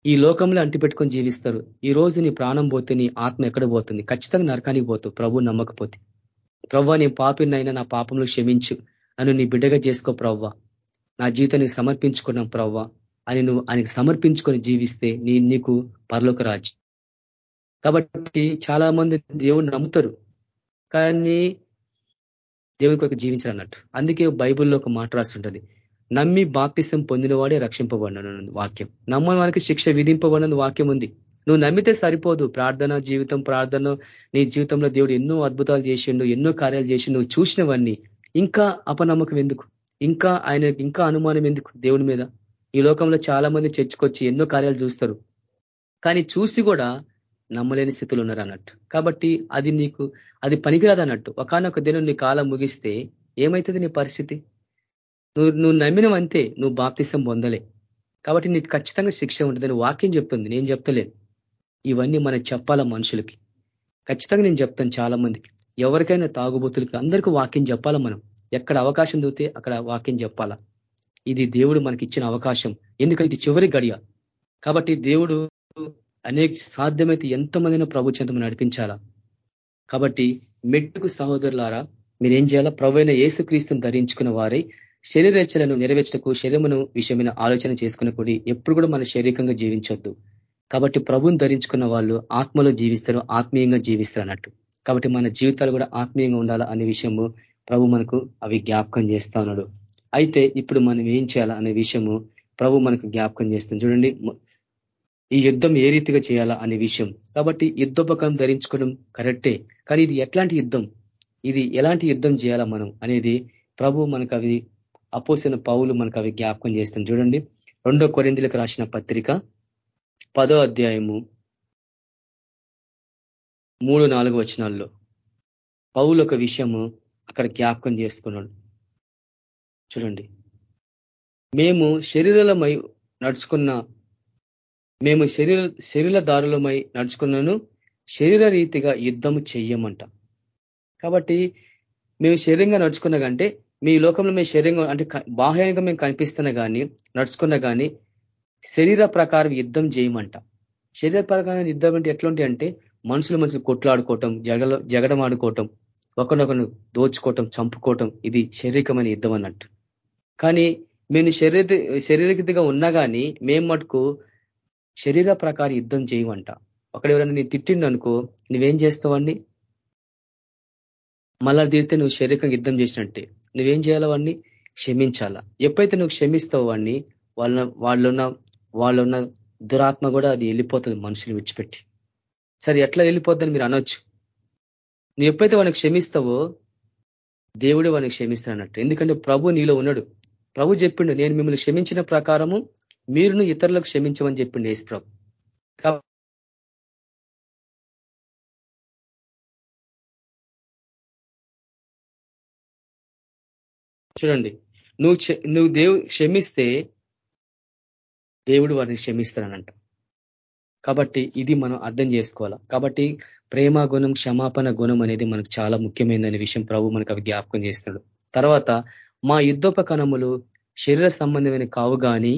ఈ లోకంలో అంటిపెట్టుకొని జీవిస్తారు. ఈ రోజు నీ ప్రాణం పోతే నీ ఆత్మ ఎక్కడ పోతుంది? ఖచ్చితంగా నరకానికి పోతావు. ప్రభు నమ్మకపోతే. ప్రవ్వ నీ పాపినైనా నా పాపంలో క్షమించు. నన్ను నీ బిడ్డగా చేసుకో ప్రవ్వ. నా జీవితాన్ని సమర్పించుకున్నాం ప్రవ్వ అని నువ్వు ఆయనకి సమర్పించుకొని జీవిస్తే నీ నీకు పరలోక రాజ్యం. కాబట్టి చాలా మంది దేవుని నమ్ముతారు కానీ దేవుని కొరకు జీవించారు అన్నట్టు అందుకే బైబుల్లో ఒక మాట రాస్తుంటది నమ్మి బాప్తిసం పొందినవాడే రక్షింపబడిన వాక్యం. నమ్మని వారికి శిక్ష విధింపబడిన వాక్యం ఉంది. నువ్వు నమ్మితే సరిపోదు ప్రార్థన జీవితం ప్రార్థన నీ జీవితంలో దేవుడు ఎన్నో అద్భుతాలు చేసిండు ఎన్నో కార్యాలు చేసి నువ్వు చూసినవన్నీ ఇంకా అపనమ్మకం ఎందుకు? ఇంకా ఆయన ఇంకా అనుమానం ఎందుకు? దేవుని మీద. ఈ లోకంలో చాలా మంది చర్చకొచ్చి ఎన్నో కార్యాలు చూస్తారు. కానీ చూసి కూడా నమ్మలేని స్థితులు ఉన్నారు అన్నట్టు. కాబట్టి అది నీకు అది పనికిరాదు అన్నట్టు. ఒకనొక దినం నీ కాలం ముగిస్తే ఏమవుతుంది నీ పరిస్థితి? నువ్వు నువ్వు నమ్మినవంతే నువ్వు బాప్తిసం పొందలే. కాబట్టి నీకు ఖచ్చితంగా శిక్ష ఉంటుందని వాక్యం చెప్తుంది. నేను చెప్తలేను. ఇవన్నీ మనం చెప్పాలా మనుషులకి? ఖచ్చితంగా నేను చెప్తాను చాలా మందికి ఎవరికైనా తాగుబోతులకి అందరికీ వాక్యం చెప్పాలా మనం? ఎక్కడ అవకాశం దూతే అక్కడ వాక్యం చెప్పాలా? ఇది దేవుడు మనకి ఇచ్చిన అవకాశం. ఎందుకంటే ఇది చివరి గడియ. కాబట్టి దేవుడు అనేక సాధ్యమైతే ఎంతమందిన ప్రభు చెంతము నడిపించాలా? కాబట్టి మెట్టుకు సహోదరులారా మీరేం చేయాలా? ప్రభు అయిన ఏసుక్రీస్తుని ధరించుకున్న వారై శరీరేచ్చలను నెరవేర్చటకు శరీరమును విషయమైన ఆలోచన చేసుకున్న కూడి ఎప్పుడు కూడా మన శారీరకంగా జీవించొద్దు. కాబట్టి ప్రభుని ధరించుకున్న వాళ్ళు ఆత్మలో జీవిస్తారు ఆత్మీయంగా జీవిస్తారు అన్నట్టు. కాబట్టి మన జీవితాలు కూడా ఆత్మీయంగా ఉండాలా అనే విషయము ప్రభు మనకు అవి జ్ఞాపకం చేస్తా ఉన్నాడు. అయితే ఇప్పుడు మనం ఏం చేయాలా అనే విషయము ప్రభు మనకు జ్ఞాపకం చేస్తుంది. చూడండి ఈ యుద్ధం ఏ రీతిగా చేయాలా అనే విషయం. కాబట్టి యుద్ధోపకరం ధరించుకోవడం కరెక్టే కానీ ఇది ఎట్లాంటి యుద్ధం? ఇది ఎలాంటి యుద్ధం చేయాలా మనం అనేది ప్రభు మనకు అవి అపోసిన పౌలు మనకు అవి జ్ఞాపకం చేస్తుంది. చూడండి రెండో కొరిందులకు రాసిన పత్రిక పదో అధ్యాయము మూడు నాలుగు వచనాల్లో. పౌలు ఒక విషయము అక్కడ జ్ఞాపకం చేసుకున్నాడు. చూడండి. మేము శరీరలమై నడుచుకున్న మేము శరీర శరీర దారులమై నడుచుకున్నాను శరీర రీతిగా యుద్ధము చెయ్యమంట. కాబట్టి మేము శరీరంగా నడుచుకున్న కంటే మీ లోకంలో మేము శరీరంగా అంటే బాహ్యంగా మేము కనిపిస్తున్న కానీ నడుచుకున్న కానీ శరీర ప్రకారం యుద్ధం చేయమంట. శరీర ప్రకారం యుద్ధం అంటే ఎట్లాంటి అంటే మనుషులు మనుషులు కొట్లాడుకోవటం జగల జగడం ఆడుకోవటం ఒకరినొకరు దోచుకోవటం చంపుకోవటం ఇది శారీరకమైన యుద్ధం అన్నట్టు. కానీ మేము శరీర శరీరగతిగా ఉన్నా కానీ మేము మటుకు శరీర ప్రకారం యుద్ధం చేయమంట. ఒకడు ఎవరైనా నేను తిట్టిండు అనుకో నువ్వేం చేస్తావని మళ్ళా తిడితే నువ్వు శారీరకంగా యుద్ధం చేసినట్టే. నువ్వేం చేయాలా వాడిని క్షమించాలా. ఎప్పుడైతే నువ్వు క్షమిస్తావు వాడిని వాళ్ళ వాళ్ళున్న వాళ్ళున్న దురాత్మ కూడా అది వెళ్ళిపోతుంది మనుషులు విడిచిపెట్టి. సరే ఎట్లా వెళ్ళిపోద్దని మీరు అనొచ్చు. నువ్వు ఎప్పుడైతే వాడిని క్షమిస్తావో దేవుడే వాడిని క్షమిస్తానన్నట్టు. ఎందుకంటే ప్రభు నీలో ఉన్నాడు. ప్రభు చెప్పిండు నేను మిమ్మల్ని క్షమించిన ప్రకారము మీరును ఇతరులకు క్షమించమని చెప్పిండు ఏసు ప్రభు. చూడండి నువ్వు నువ్వు దేవు క్షమిస్తే దేవుడు వారిని క్షమిస్తానంట కాబట్టి ఇది మనం అర్థం చేసుకోవాలా. కాబట్టి ప్రేమ గుణం క్షమాపణ గుణం అనేది మనకు చాలా ముఖ్యమైనదనే విషయం ప్రభు మనకు అవి జ్ఞాపకం చేస్తున్నాడు. తర్వాత మా యుద్ధోపకణములు శరీర సంబంధమైన కావు కానీ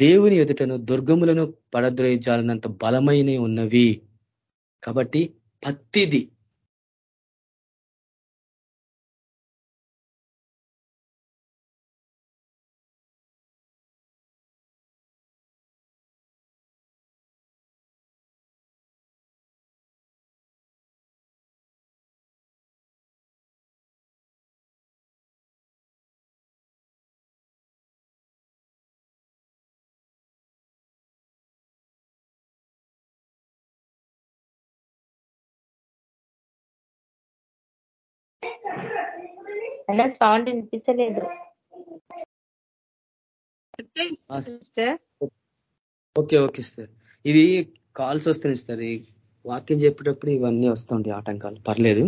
దేవుని ఎదుటను దుర్గములను పడద్రోయించాలన్నంత బలమైన ఉన్నవి. కాబట్టి పత్తిది అలా సౌండ్ వినిపించలేదు ఓకే ఓకే సార్. ఇది కాల్స్ వస్తున్నాయి సార్. ఈ వాక్యం చెప్పేటప్పుడు ఇవన్నీ వస్తుంటాయి ఆటంకాలు. పర్లేదు.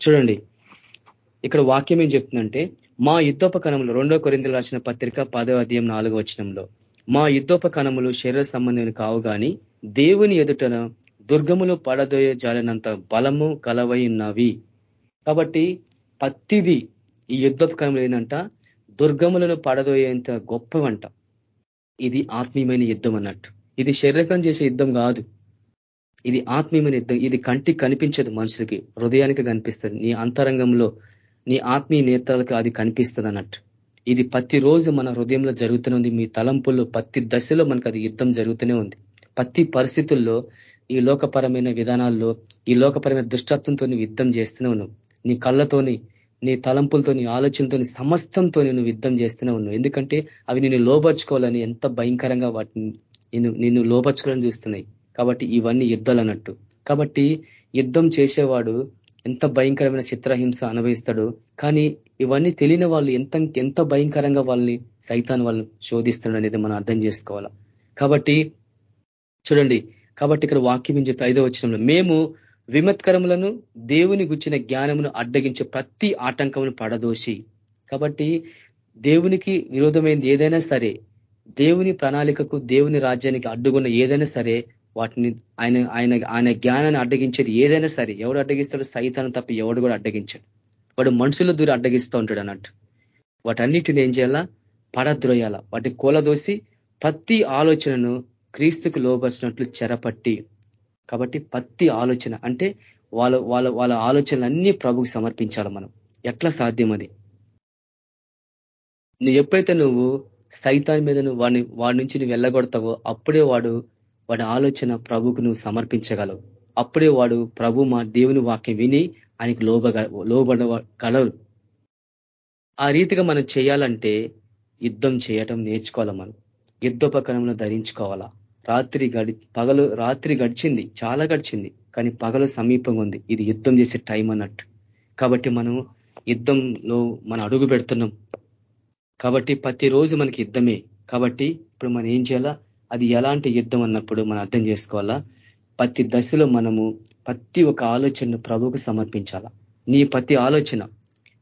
చూడండి. ఇక్కడ వాక్యం ఏం చెప్తుందంటే మా యుద్ధోపకణములు రెండో కొరింతలు రాసిన పత్రిక పదో అధ్యాయం నాలుగో వచనంలో మా యుద్ధోపకణములు శరీర సంబంధం కావు గాని దేవుని ఎదుటన దుర్గములు పడదోయ జాలినంత బలము కలవై ఉన్నవి. కాబట్టి పత్తిది ఈ యుద్ధోపకరణములు ఏంటంట దుర్గములను పడదోయేంత గొప్పవంట. ఇది ఆత్మీయమైన యుద్ధం అన్నట్టు. ఇది శరీరకం చేసే యుద్ధం కాదు. ఇది ఆత్మీయమైన యుద్ధం. ఇది కంటికి కనిపించదు మనుషులకి. హృదయానికి కనిపిస్తుంది. నీ అంతరంగంలో నీ ఆత్మీయ నేతలకు అది కనిపిస్తుంది అన్నట్టు. ఇది ప్రతి రోజు మన హృదయంలో జరుగుతూనే ఉంది. మీ తలంపుల్లో ప్రతి దశలో మనకు అది యుద్ధం జరుగుతూనే ఉంది. ప్రతి పరిస్థితుల్లో ఈ లోకపరమైన విధానాల్లో ఈ లోకపరమైన దుష్టత్వంతో యుద్ధం చేస్తూనే ఉన్నావు. నీ కళ్ళతోని నీ తలంపులతో నీ ఆలోచనతో సమస్తంతో నేను యుద్ధం చేస్తూనే ఉన్నావు. ఎందుకంటే అవి నిన్ను లోపరుచుకోవాలని ఎంత భయంకరంగా వాటిని నేను నిన్ను లోపరుచుకోవాలని చూస్తున్నాయి. కాబట్టి ఇవన్నీ యుద్ధాలు అన్నట్టు కాబట్టి యుద్ధం చేసేవాడు ఎంత భయంకరమైన చిత్రహింస అనుభవిస్తాడు కానీ ఇవన్నీ తెలియని వాళ్ళు ఎంత ఎంత భయంకరంగా వాళ్ళని సైతాన్ వాళ్ళని శోధిస్తాడు అనేది మనం అర్థం చేసుకోవాలా. కాబట్టి చూడండి కాబట్టి ఇక్కడ వాక్యం ఏం చెప్తే ఐదో వచ్చినంలో మేము విమత్కరములను దేవుని గుచ్చిన జ్ఞానమును అడ్డగించే ప్రతి ఆటంకమును పడదోసి. కాబట్టి దేవునికి విరోధమైంది ఏదైనా సరే దేవుని ప్రణాళికకు దేవుని రాజ్యానికి అడ్డుగున్న ఏదైనా సరే వాటిని ఆయన ఆయన ఆయన జ్ఞానాన్ని అడ్డగించేది ఏదైనా సరే ఎవడు అడ్డగిస్తాడు సైతాన్ని తప్ప ఎవడు కూడా అడ్డగించాడు. వాడు మనుషుల దూరం అడ్డగిస్తూ ఉంటాడు అన్నట్టు. వాటన్నిటిని ఏం చేయాలా? పడద్రోయాల? వాటి కూలదోసి ప్రతి ఆలోచనను క్రీస్తుకు లోపరిచినట్లు చెరపట్టి కాబట్టి ప్రతి ఆలోచన అంటే వాళ్ళ వాళ్ళ వాళ్ళ ఆలోచనలన్నీ ప్రభుకి సమర్పించాలి మనం. ఎట్లా సాధ్యం అది? నువ్వు ఎప్పుడైతే నువ్వు సైతాన్ మీద నువ్వు వాడిని వాడి నుంచి నువ్వు వెళ్ళగొడతావో అప్పుడే వాడు వాడి ఆలోచన ప్రభుకు నువ్వు సమర్పించగలవు. అప్పుడే వాడు ప్రభు మా దేవుని వాక్యం విని ఆయనకు లోబగ లోబడగలరు ఆ రీతిగా మనం చేయాలంటే యుద్ధం చేయటం నేర్చుకోవాలా మనం. యుద్ధోపకరణంలో ధరించుకోవాలా? రాత్రి గడి పగలు రాత్రి గడిచింది చాలా గడిచింది కానీ పగలు సమీపంగా ఉంది. ఇది యుద్ధం చేసే టైం అన్నట్టు. కాబట్టి మనం యుద్ధంలో మనం అడుగు పెడుతున్నాం. కాబట్టి ప్రతిరోజు మనకి యుద్ధమే. కాబట్టి ఇప్పుడు మనం ఏం చేయాలా? అది ఎలాంటి యుద్ధం అన్నప్పుడు మనం అర్థం చేసుకోవాలా? ప్రతి దశలో మనము ప్రతి ఒక ఆలోచనను ప్రభుకు సమర్పించాలా? నీ ప్రతి ఆలోచన.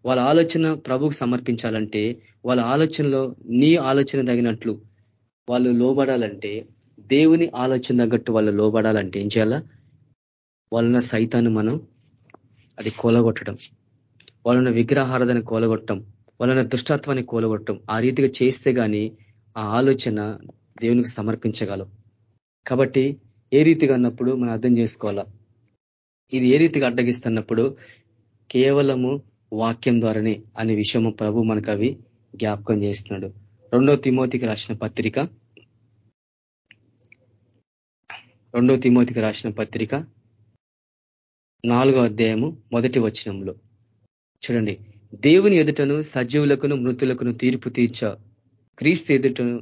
వాళ్ళ ఆలోచన ప్రభుకు సమర్పించాలంటే వాళ్ళ ఆలోచనలో నీ ఆలోచన తగినట్లు వాళ్ళు లోబడాలంటే దేవుని ఆలోచన తగ్గట్టు వాళ్ళు లోబడాలంటే ఏం చేయాలా? వాళ్ళున్న సైతాన్ని మనం అది కోలగొట్టడం. వాళ్ళున్న విగ్రహారాధన కోలగొట్టడం. వాళ్ళున్న దుష్టత్వాన్ని కోలగొట్టడం. ఆ రీతిగా చేస్తే కానీ ఆ ఆలోచన దేవునికి సమర్పించగలం. కాబట్టి ఏ రీతిగా అన్నప్పుడు మనం అర్థం చేసుకోవాలా? ఇది ఏ రీతిగా అడ్డగిస్తున్నప్పుడు కేవలము వాక్యం ద్వారానే అనే విషయము ప్రభు మనకు అవి జ్ఞాపకం చేస్తున్నాడు. రెండో తిమోతికి రాసిన పత్రిక రెండో తిమోతికి రాసిన పత్రిక నాలుగో అధ్యాయము మొదటి వచనంలో చూడండి దేవుని ఎదుటను సజీవులకును మృతులకును తీర్పు తీర్చ. క్రీస్తు ఎదుటను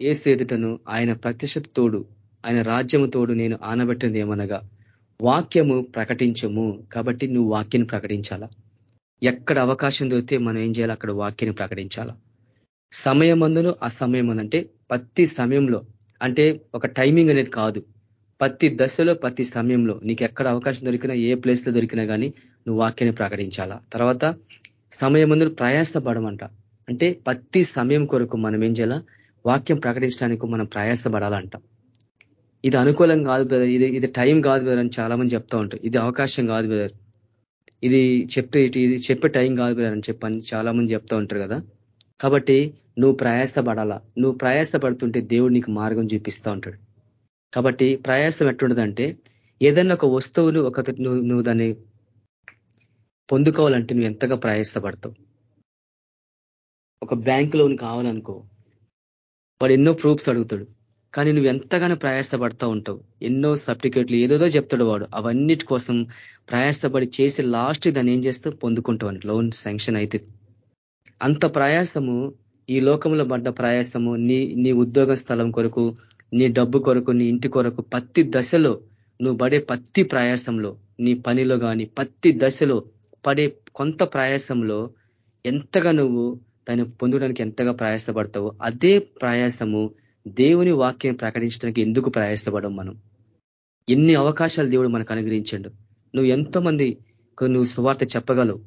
ఏసు ఎదుటను ఆయన ప్రత్యక్షత తోడు ఆయన రాజ్యము తోడు నేను ఆనబెట్టింది ఏమనగా వాక్యము ప్రకటించము కాబట్టి నువ్వు వాక్యాన్ని ప్రకటించాలా? ఎక్కడ అవకాశం దొరికితే మనం ఏం చేయాలి? అక్కడ వాక్యాన్ని ప్రకటించాలా? సమయం అందును అసమయం అంటే ప్రతి సమయంలో అంటే ఒక టైమింగ్ అనేది కాదు. ప్రతి దశలో ప్రతి సమయంలో నీకు ఎక్కడ అవకాశం దొరికినా ఏ ప్లేస్లో దొరికినా కానీ నువ్వు వాక్యాన్ని ప్రకటించాలా. తర్వాత సమయం ముందు ప్రయాసపడమంట. అంటే ప్రతి సమయం కొరకు మనం ఏం చేయాలా? వాక్యం ప్రకటించడానికి మనం ప్రయాసపడాలంట. ఇది అనుకూలం కాదు బ్రదర్ ఇది ఇది టైం కాదు బ్రదర్ అని చాలా మంది చెప్తా ఉంటారు. ఇది అవకాశం కాదు బ్రదర్ ఇది చెప్పే ఇది చెప్పే టైం కాదు బ్రదర్ అని చెప్పని చాలా మంది చెప్తా ఉంటారు కదా. కాబట్టి నువ్వు ప్రయాసపడాలా? నువ్వు ప్రయాసపడుతుంటే దేవుడు నీకు మార్గం చూపిస్తూ ఉంటాడు. కాబట్టి ప్రయాసం ఎట్టుండదంటే ఏదైనా ఒక వస్తువును ఒక నువ్వు నువ్వు దాన్ని పొందుకోవాలంటే నువ్వు ఎంతగా ప్రయాసపడతావు. ఒక బ్యాంక్ లోన్ కావాలనుకో వాడు ఎన్నో ప్రూఫ్స్ అడుగుతాడు. కానీ నువ్వు ఎంతగానో ప్రయాసపడతా ఉంటావు. ఎన్నో సర్టిఫికేట్లు ఏదోదో చెప్తాడు వాడు. అవన్నిటి కోసం ప్రయాసపడి చేసి లాస్ట్ దాన్ని ఏం చేస్తావు పొందుకుంటావు లోన్ శాంక్షన్ అయితే. అంత ప్రయాసము ఈ లోకంలో పడ్డ ప్రయాసము నీ నీ ఉద్యోగ స్థలం కొరకు నీ డబ్బు కొరకు నీ ఇంటి కొరకు ప్రతి దశలో నువ్వు పడే ప్రతి ప్రయాసంలో నీ పనిలో కానీ ప్రతి దశలో పడే కొంత ప్రయాసంలో ఎంతగా నువ్వు దాన్ని పొందడానికి ఎంతగా ప్రయాసపడతావో అదే ప్రయాసము దేవుని వాక్యం ప్రకటించడానికి ఎందుకు ప్రయాసపడం మనం? ఎన్ని అవకాశాలు దేవుడు మనకు అనుగ్రహించండు. నువ్వు ఎంతో మంది నువ్వు సువార్త చెప్పగలవు.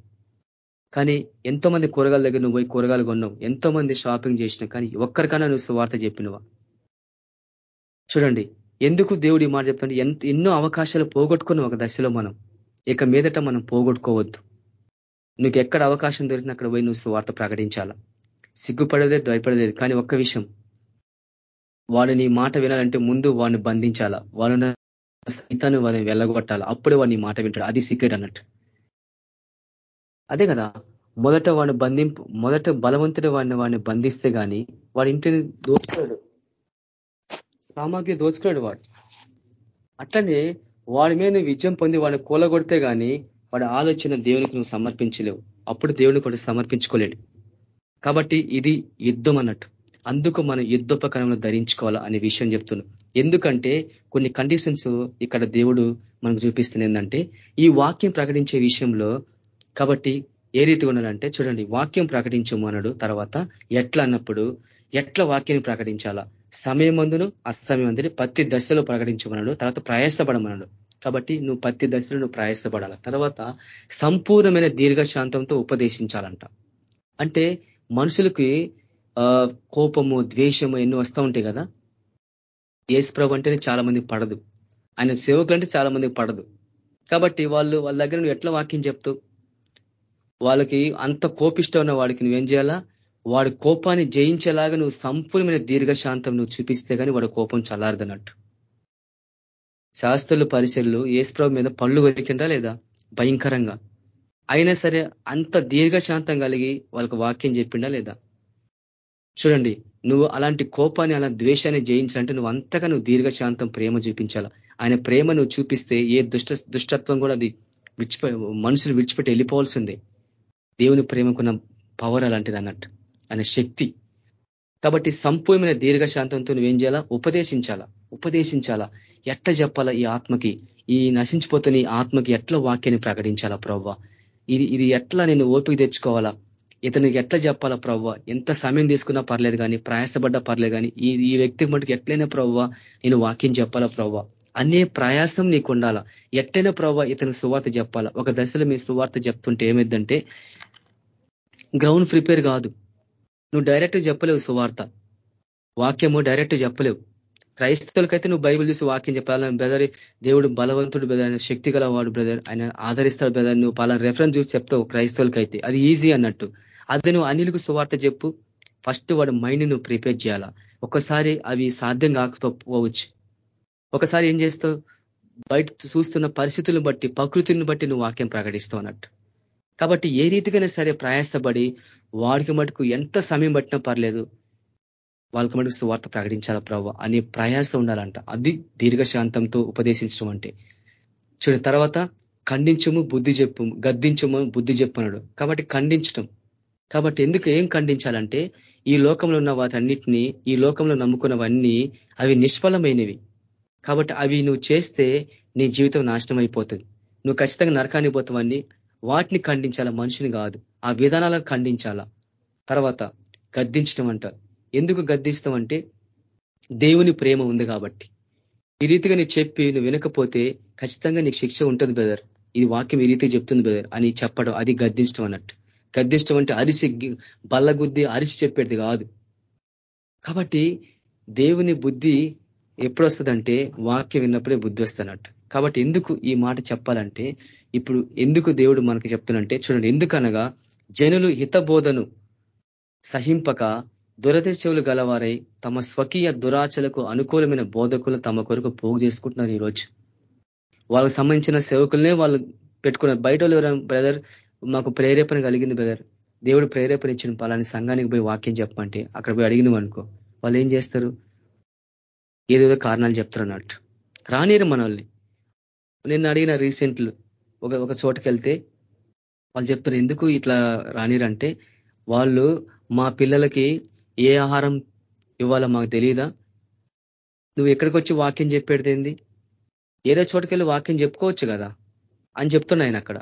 కానీ ఎంతో మంది కూరగాయల దగ్గర నువ్వు పోయి కూరగాయలు కొన్నావు. ఎంతో మంది షాపింగ్ చేసినావు కానీ ఒక్కరికన్నా నువ్వు సువార్త చెప్పినవా? చూడండి ఎందుకు దేవుడు ఈ మాట చెప్తాడు? ఎంత ఎన్నో అవకాశాలు పోగొట్టుకుని ఒక దశలో మనం. ఇక మీదట మనం పోగొట్టుకోవద్దు. నీకు ఎక్కడ అవకాశం దొరికినా అక్కడ పోయి నువ్వు వార్త ప్రకటించాలా? సిగ్గుపడలేదు భయపడలేదు కానీ ఒక్క విషయం. వాడు నీ మాట వినాలంటే ముందు వాడిని బంధించాలా? వాళ్ళు సైతాన్ని వాడిని వెళ్ళగొట్టాలా? అప్పుడే వాడిని మాట వింటాడు. అది సీక్రెట్ అన్నట్టు. అదే కదా. మొదట వాడిని బంధింపు మొదట బలవంతుడు వాడిని వాడిని బంధిస్తే కానీ వాడి ఇంటిని దోస్తాడు సామాగ్రి దోచుకున్నాడు వాడు. అట్లనే వాడి మీద విజయం పొంది వాడిని కూలగొడితే కానీ వాడి ఆలోచన దేవునికి నువ్వు సమర్పించలేవు. అప్పుడు దేవుని కూడా సమర్పించుకోలేడు. కాబట్టి ఇది యుద్ధం అన్నట్టు. అందుకు మనం యుద్ధోపకరణంలో ధరించుకోవాలా అనే విషయం చెప్తున్నాం ఎందుకంటే కొన్ని కండిషన్స్ ఇక్కడ దేవుడు మనకు చూపిస్తుంది ఏంటంటే ఈ వాక్యం ప్రకటించే విషయంలో కాబట్టి ఏ రీతిగా ఉండాలంటే చూడండి వాక్యం ప్రకటించమన్నాడు తర్వాత ఎట్లా అన్నప్పుడు ఎట్లా వాక్యాన్ని ప్రకటించాలా? సమయమందును అసమయమందుని ప్రతి దశలో ప్రకటించమన్నాడు తర్వాత ప్రయాసపడమన్నాడు. కాబట్టి నువ్వు ప్రతి దశలో నువ్వు ప్రయాసపడాల? తర్వాత సంపూర్ణమైన దీర్ఘశాంతంతో ఉపదేశించాలంట. అంటే మనుషులకి కోపము ద్వేషము ఎన్నో వస్తూ ఉంటాయి కదా? ఏసుప్రభు అంటేనే చాలా మందికి పడదు. ఆయన సేవకులు అంటే చాలా మందికి పడదు. కాబట్టి వాళ్ళు వాళ్ళ దగ్గర నువ్వు ఎట్లా వాక్యం చెప్తావు? వాళ్ళకి అంత కోపిష్టమైన ఉన్న వాడికి నువ్వేం చేయాలా? వాడి కోపాన్ని జయించేలాగా నువ్వు సంపూర్ణమైన దీర్ఘశాంతం నువ్వు చూపిస్తే కానీ వాడి కోపం చల్లారదన్నట్టు. శాస్త్రులు పరిశీలు ఏసుప్రభు మీద పళ్ళు కొరికిందా లేదా? భయంకరంగా. అయినా సరే అంత దీర్ఘశాంతం కలిగి వాళ్ళకి వాక్యం చెప్పిండా లేదా? చూడండి నువ్వు అలాంటి కోపాన్ని అలా ద్వేషాన్ని జయించాలంటే నువ్వు అంతగా నువ్వు దీర్ఘశాంతం ప్రేమ చూపించాలా? ఆయన ప్రేమ నువ్వు చూపిస్తే ఏ దుష్ట దుష్టత్వం కూడా అది విడిచిపె మనుషులు విడిచిపెట్టి వెళ్ళిపోవాల్సిందే దేవుని ప్రేమకున్న పవర్ అలాంటిది అన్నట్టు ఆయన శక్తి. కాబట్టి సంపూర్ణమైన దీర్ఘశాంతంతో నువ్వేం చేయాలా? ఉపదేశించాలా? ఉపదేశించాలా? ఎట్లా చెప్పాలా ఈ ఆత్మకి? ఈ నశించిపోతున్న ఈ ఆత్మకి ఎట్లా వాక్యాన్ని ప్రకటించాలా ప్రవ్వ? ఇది ఇది ఎట్లా నేను ఓపిక తెచ్చుకోవాలా? ఇతనికి ఎట్లా చెప్పాలా ప్రవ్వ? ఎంత సమయం తీసుకున్నా పర్లేదు కానీ ప్రయాసపడ్డా పర్లేదు కానీ ఈ ఈ వ్యక్తికి మటుకు ఎట్లయినా ప్రవ్వ నేను వాక్యం చెప్పాలా ప్రవ్వ? అనే ప్రయాసం నీకు ఉండాలా ఎట్టైనా ప్రవ్వ ఇతను సువార్త చెప్పాలా? ఒక దశలో మీ సువార్త చెప్తుంటే ఏమైందంటే గ్రౌండ్ ప్రిపేర్ కాదు. నువ్వు డైరెక్ట్ చెప్పలేవు సువార్త. వాక్యము డైరెక్ట్ చెప్పలేవు. క్రైస్తవులకైతే నువ్వు బైబిల్ చూసి వాక్యం చెప్పాలని బ్రదర్ దేవుడు బలవంతుడు బ్రదర్ ఆయన శక్తి వాడు బ్రదర్ ఆయన ఆదరిస్తాడు బ్రదర్ నువ్వు పలా రెఫరెన్స్ చూసి చెప్తావు క్రైస్తవులకైతే. అది ఈజీ అన్నట్టు. అదే నువ్వు అనిలకు సువార్త చెప్పు. ఫస్ట్ వాడు మైండ్ నువ్వు ప్రిపేర్ చేయాలా? ఒకసారి అవి సాధ్యం కాకపోవచ్చు. ఒకసారి ఏం చేస్తావు? బయట చూస్తున్న పరిస్థితులను బట్టి ప్రకృతిని బట్టి నువ్వు వాక్యం ప్రకటిస్తావు అన్నట్టు. కాబట్టి ఏ రీతికైనా సరే ప్రయాసపడి వాడికి మటుకు ఎంత సమయం పట్టినా పర్లేదు వాళ్ళకి మటుకు సువార్త ప్రకటించాల ప్రభావ అనే ప్రయాసం ఉండాలంట. అది దీర్ఘశాంతంతో ఉపదేశించడం అంటే. చూడ తర్వాత ఖండించము బుద్ధి చెప్పు గద్దించము బుద్ధి చెప్పన్నాడు కాబట్టి ఖండించటం. కాబట్టి ఎందుకు ఏం ఖండించాలంటే ఈ లోకంలో ఉన్న వాటన్నిటినీ ఈ లోకంలో నమ్ముకున్నవన్నీ అవి నిష్ఫలమైనవి. కాబట్టి అవి నువ్వు చేస్తే నీ జీవితం నాశనం అయిపోతుంది నువ్వు ఖచ్చితంగా నరకాన్ని పోతావని వాటిని ఖండించాల? మనిషిని కాదు. ఆ విధానాలను ఖండించాలా? తర్వాత గద్దించడం అంట. ఎందుకు గద్దిస్తాం అంటే దేవుని ప్రేమ ఉంది కాబట్టి. ఈ రీతిగా నీ చెప్పి నువ్వు వినకపోతే ఖచ్చితంగా నీకు శిక్ష ఉంటుంది బ్రదర్. ఇది వాక్యం ఈ రీతి చెప్తుంది బ్రదర్ అని చెప్పడం అది గద్దించడం అన్నట్టు. గద్దించడం అంటే అరిసి బల్లగుద్ది అరిసి చెప్పేది కాదు. కాబట్టి దేవుని బుద్ధి ఎప్పుడు వస్తుందంటే వాక్యం విన్నప్పుడే బుద్ధి వస్తున్నట్టు కాబట్టి ఎందుకు ఈ మాట చెప్పాలంటే ఇప్పుడు ఎందుకు దేవుడు మనకి చెప్తున్నంటే చూడండి ఎందుకనగా జనులు హితబోధను సహింపక దురదశవులు గలవారై తమ స్వకీయ దురాచలకు అనుకూలమైన బోధకులు తమ కొరకు పోగు చేసుకుంటున్నారు ఈరోజు. వాళ్ళకు సంబంధించిన సేవకులనే వాళ్ళు పెట్టుకున్నారు బయట బ్రదర్ మాకు ప్రేరేపణ కలిగింది బ్రదర్. దేవుడు ప్రేరేపణ ఇచ్చిన పలాని సంఘానికి పోయి వాక్యం చెప్పమంటే అక్కడ పోయి అడిగినవి అనుకో వాళ్ళు ఏం చేస్తారు? ఏదేదో కారణాలు చెప్తారు అన్నట్టు. రానిరు మనల్ని. నేను అడిగిన రీసెంట్లు ఒక ఒక చోటకి వెళ్తే వాళ్ళు చెప్తారు ఎందుకు ఇట్లా రానిరంటే వాళ్ళు మా పిల్లలకి ఏ ఆహారం ఇవ్వాలో మాకు తెలియదా నువ్వు ఎక్కడికి వచ్చి వాక్యం చెప్పేది ఏంది? ఏదో చోటుకెళ్ళి వాక్యం చెప్పుకోవచ్చు కదా? అని చెప్తున్నాయన అక్కడ.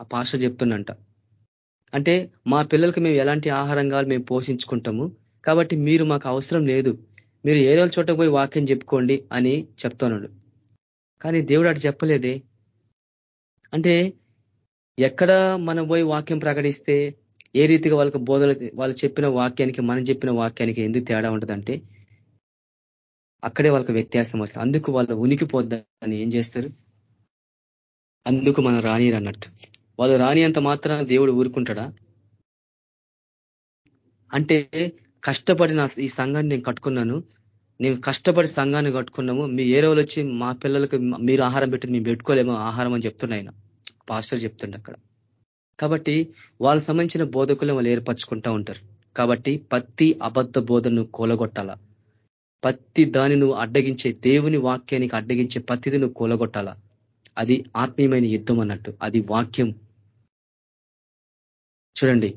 ఆ పాష చెప్తున్నంట అంటే మా పిల్లలకి మేము ఎలాంటి ఆహారం కావాలి మేము పోషించుకుంటాము కాబట్టి మీరు మాకు అవసరం లేదు. మీరు ఏ రోజు చోట పోయి వాక్యం చెప్పుకోండి అని చెప్తున్నాడు. కానీ దేవుడు అటు చెప్పలేదే. అంటే ఎక్కడ మనం పోయి వాక్యం ప్రకటిస్తే ఏ రీతిగా వాళ్ళకి బోధలు వాళ్ళు చెప్పిన వాక్యానికి మనం చెప్పిన వాక్యానికి ఎందుకు తేడా ఉంటుందంటే అక్కడే వాళ్ళకి వ్యత్యాసం వస్తుంది. అందుకు వాళ్ళు ఉనికిపోద్దని ఏం చేస్తారు? అందుకు మనం రానియరు అన్నట్టు వాళ్ళు రాని అంత మాత్రాన దేవుడు ఊరుకుంటాడా? అంటే కష్టపడి ఈ సంఘాన్ని నేను కట్టుకున్నాను. నేను కష్టపడి సంఘాన్ని కట్టుకున్నాము మీ ఏ రోజులు వచ్చి మా పిల్లలకు మీరు ఆహారం పెట్టి మేము పెట్టుకోలేము ఆహారం అని చెప్తున్నాయన పాస్టర్ చెప్తుండే అక్కడ. కాబట్టి వాళ్ళకి సంబంధించిన బోధకులు వాళ్ళు ఏర్పరచుకుంటా ఉంటారు. కాబట్టి పత్తి అబద్ధ బోధను కూలగొట్టాల? పత్తి దాని నువ్వు అడ్డగించే దేవుని వాక్యానికి అడ్డగించే పత్తిది నువ్వు కూలగొట్టాలా? అది ఆత్మీయమైన యుద్ధం అన్నట్టు. అది వాక్యం. చూడండి.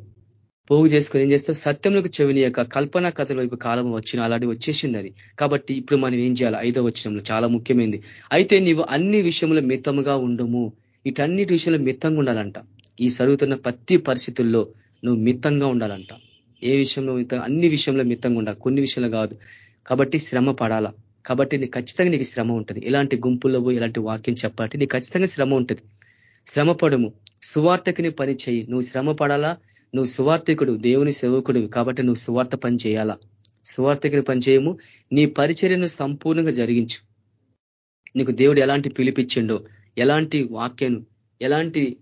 పోగు చేసుకొని ఏం చేస్తావు? సత్యంలోకి చెవిని యొక్క కల్పన కథల వైపు కాలం వచ్చిన అలాంటి వచ్చేసింది అది. కాబట్టి ఇప్పుడు మనం ఏం చేయాలి? ఐదో వచ్చినంలో చాలా ముఖ్యమైనది అయితే నీవు అన్ని విషయంలో మితముగా ఉండము. ఇటన్నిటి విషయంలో మిత్తంగా ఉండాలంట. ఈ జరుగుతున్న ప్రతి పరిస్థితుల్లో నువ్వు మిత్తంగా ఉండాలంట. ఏ విషయంలో అన్ని విషయంలో మిత్తంగా ఉండాలి. కొన్ని విషయంలో కాదు. కాబట్టి శ్రమ పడాలా. కాబట్టి నీకు ఖచ్చితంగా నీకు శ్రమ ఉంటుంది. ఇలాంటి గుంపుల్లో పోయి ఇలాంటి వాక్యం చెప్పాలంటే నీకు ఖచ్చితంగా శ్రమ ఉంటుంది. శ్రమ పడము. సువార్తకిని పని చేయి. నువ్వు శ్రమ పడాలా? నువ్వు సువార్థికుడు దేవుని సేవకుడు కాబట్టి నువ్వు సువార్త పని చేయాలా? సువార్థకుని పని చేయము నీ పరిచర్యను సంపూర్ణంగా జరిగించు. నీకు దేవుడు ఎలాంటి పిలిపిచ్చిండో ఎలాంటి వాక్యను ఎలాంటి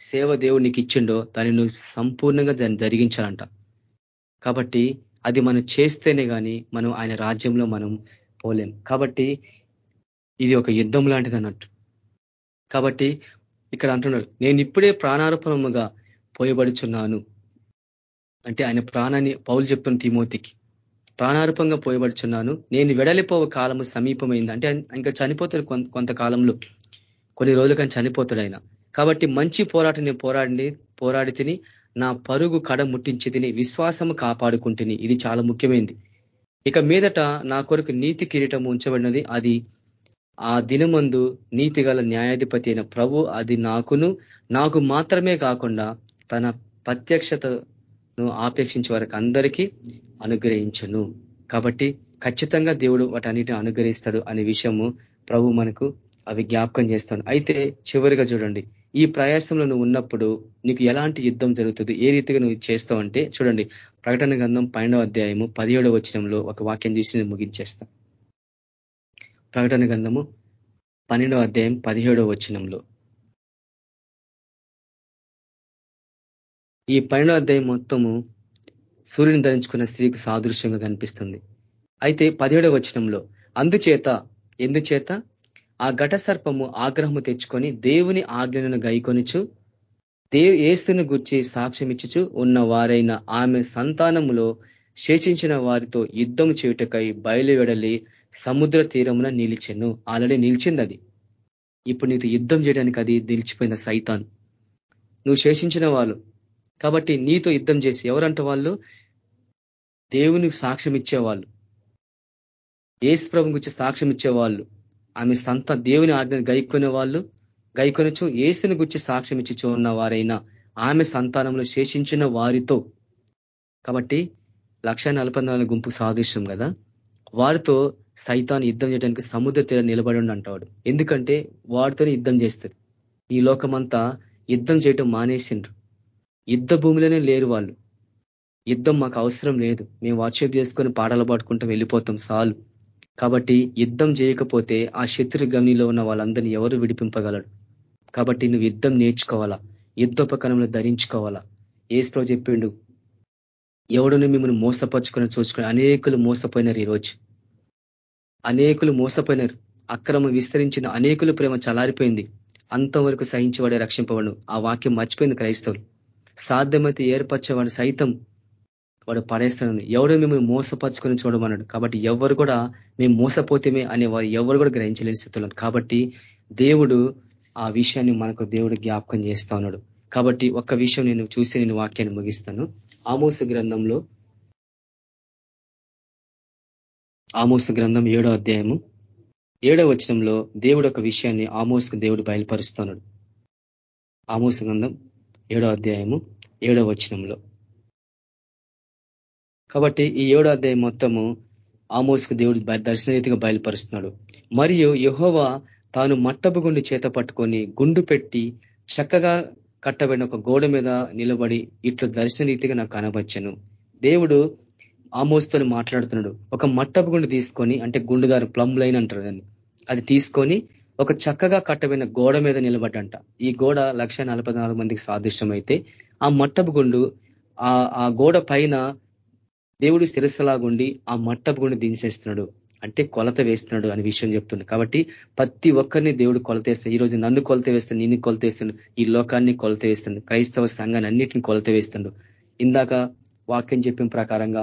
సేవ దేవుడు నీకు ఇచ్చిండో దాన్ని నువ్వు సంపూర్ణంగా దాన్ని జరిగించాలంట. కాబట్టి అది మనం చేస్తేనే కానీ మనం ఆయన రాజ్యంలో మనం పోలేం. కాబట్టి ఇది ఒక యుద్ధం లాంటిది అన్నట్టు. కాబట్టి ఇక్కడ అంటున్నారు నేను ఇప్పుడే ప్రాణారోపణముగా పోయబడుచున్నాను. అంటే ఆయన ప్రాణాన్ని పౌలు చెప్తున్న తిమోతికి. ప్రాణారూపంగా పోయబడుచున్నాను. నేను వెడలిపోవ కాలము సమీపమైంది. అంటే ఇంకా చనిపోతాడు కొంతకాలంలో. కొన్ని రోజులు కానీ చనిపోతాడు ఆయన. కాబట్టి మంచి పోరాటం నేను పోరాడి పోరాడి తిని నా పరుగు కడ ముట్టించి తిని విశ్వాసము కాపాడుకుంటుని. ఇది చాలా ముఖ్యమైనది ఇక మీదట నా కొరకు నీతి కిరీటం ఉంచబడినది. అది ఆ దినమందు నీతి గల న్యాయాధిపతి అయిన ప్రభు. అది నాకును నాకు మాత్రమే కాకుండా తన ప్రత్యక్షతను ఆపేక్షించే వారికి అందరికీ అనుగ్రహించను. కాబట్టి ఖచ్చితంగా దేవుడు వాటన్నిటిని అనుగ్రహిస్తాడు అనే విషయము ప్రభు మనకు అవి జ్ఞాపకం చేస్తాను అయితే చివరిగా చూడండి ఈ ప్రయాసంలో నువ్వు ఉన్నప్పుడు నీకు ఎలాంటి యుద్ధం జరుగుతుంది ఏ రీతిగా నువ్వు చేస్తావంటే చూడండి ప్రకటన గ్రంథం పన్నెండవ అధ్యాయము పదిహేడవ వచనంలో ఒక వాక్యం చూసి నేను ముగించేస్తా. ప్రకటన గ్రంథము పన్నెండవ అధ్యాయం పదిహేడవ వచనంలో. ఈ పన్నెండో అధ్యాయం మొత్తము సూర్యుని ధరించుకున్న స్త్రీకు సాదృశ్యంగా కనిపిస్తుంది. అయితే పదిహేడవ వచనంలో అందుచేత ఎందుచేత? ఆ ఘట సర్పము ఆగ్రహము తెచ్చుకొని దేవుని ఆజ్ఞలను గైకొనుచు దేవు ఏస్తుని గుర్చి సాక్ష్యమిచ్చుచు ఉన్న వారైన ఆమె సంతానములో శేషించిన వారితో యుద్ధం చేయుటకై బయలువెడలి సముద్ర తీరమున నిలిచెను. ఆల్రెడీ నిలిచింది అది ఇప్పుడు నీకు యుద్ధం చేయడానికి అది నిలిచిపోయిన సైతాన్? నువ్వు శేషించిన వాళ్ళు కాబట్టి నీతో యుద్ధం చేసి ఎవరంట వాళ్ళు? దేవుని సాక్ష్యం ఇచ్చేవాళ్ళు. ఏసు ప్రభు గురించి సాక్ష్యం ఇచ్చేవాళ్ళు. ఆమె సంత దేవుని ఆజ్ఞను గైకొనే వాళ్ళు గైకొనొచ్చు ఏసుని గుర్చి సాక్ష్యం ఇచ్చి ఉన్న వారైనా ఆమె సంతానంలో శేషించిన వారితో. కాబట్టి లక్ష గుంపు సాదృశ్యం కదా? వారితో సైతాన్ని యుద్ధం చేయడానికి సముద్ర తీర నిలబడి అంటాడు. ఎందుకంటే వారితోనే యుద్ధం చేస్తారు. ఈ లోకమంతా యుద్ధం చేయటం మానేసిండ్రు. యుద్ధ భూమిలోనే లేరు వాళ్ళు. యుద్ధం మాకు అవసరం లేదు. మేము వాట్సాప్ చేసుకొని పాటలు పాడుకుంటాం వెళ్ళిపోతాం సాలు కాబట్టి యుద్ధం చేయకపోతే ఆ శత్రు గమనిలో ఉన్న వాళ్ళందరినీ ఎవరు విడిపింపగలడు కాబట్టి నువ్వు యుద్ధం నేర్చుకోవాలా? యుద్ధోపకరణంలో ధరించుకోవాలా? ఏసులో చెప్పిండు ఎవడును మిమ్మల్ని మోసపరుచుకొని చూసుకుని అనేకులు మోసపోయినారు ఈరోజు అనేకులు మోసపోయినారు. అక్రమం విస్తరించిన అనేకులు ప్రేమ చలారిపోయింది. అంతవరకు సహించేవాడే రక్షింపవడు ఆ వాక్యం మర్చిపోయింది క్రైస్తవులు. సాధ్యమైతే ఏర్పరచేవాడు సైతం వాడు పడేస్తాను ఎవడు మిమ్మల్ని మోసపరుచుకొని చూడమన్నాడు. కాబట్టి ఎవరు కూడా మేము మోసపోతేమే అనే వారు ఎవరు కూడా గ్రహించలేని స్థితిలో కాబట్టి దేవుడు ఆ విషయాన్ని మనకు దేవుడు జ్ఞాపకం చేస్తా ఉన్నాడు. కాబట్టి ఒక్క విషయం నేను చూసి నేను వాక్యాన్ని ముగిస్తాను. ఆమోస గ్రంథంలో ఆమోస గ్రంథం ఏడో అధ్యాయము ఏడో వచనంలో దేవుడు ఒక విషయాన్ని ఆమోసుకు దేవుడు బయలుపరుస్తున్నాడు ఆమోస గ్రంథం ఏడో అధ్యాయము ఏడో వచనంలో. కాబట్టి ఈ ఏడో అధ్యాయం మొత్తము ఆమోసుకు దేవుడు దర్శనరీతిగా బయలుపరుస్తున్నాడు. మరియు యహోవా తాను మట్టపు గుండు చేత పట్టుకొని గుండు పెట్టి చక్కగా కట్టబడిన ఒక గోడ మీద నిలబడి ఇట్లు దర్శనరీతిగా నాకు కనబచ్చను. దేవుడు ఆమోస్తో మాట్లాడుతున్నాడు. ఒక మట్టపు గుండు తీసుకొని అంటే గుండుదారు ప్లంబ్ లైన్ అంటారు దాన్ని. అది తీసుకొని ఒక చక్కగా కట్టబడిన గోడ మీద నిలబడ్డంట. ఈ గోడ లక్ష మందికి సాదృశ్యమైతే ఆ మట్టపు గుండు ఆ గోడ పైన దేవుడు శిరస్సులాగుండి ఆ మట్టపు గుండు దించేస్తున్నాడు. అంటే కొలత వేస్తున్నాడు అనే విషయం చెప్తుండే కాబట్టి ప్రతి ఒక్కరిని దేవుడు కొలత వేస్తాడు ఈ రోజు నన్ను కొలత వేస్తాడు నిన్ను కొలత వేస్తాడు ఈ లోకాన్ని కొలత వేస్తుంది క్రైస్తవ సంఘాన్ని అన్నిటిని కొలత వేస్తుండు ఇందాక వాక్యం చెప్పిన ప్రకారంగా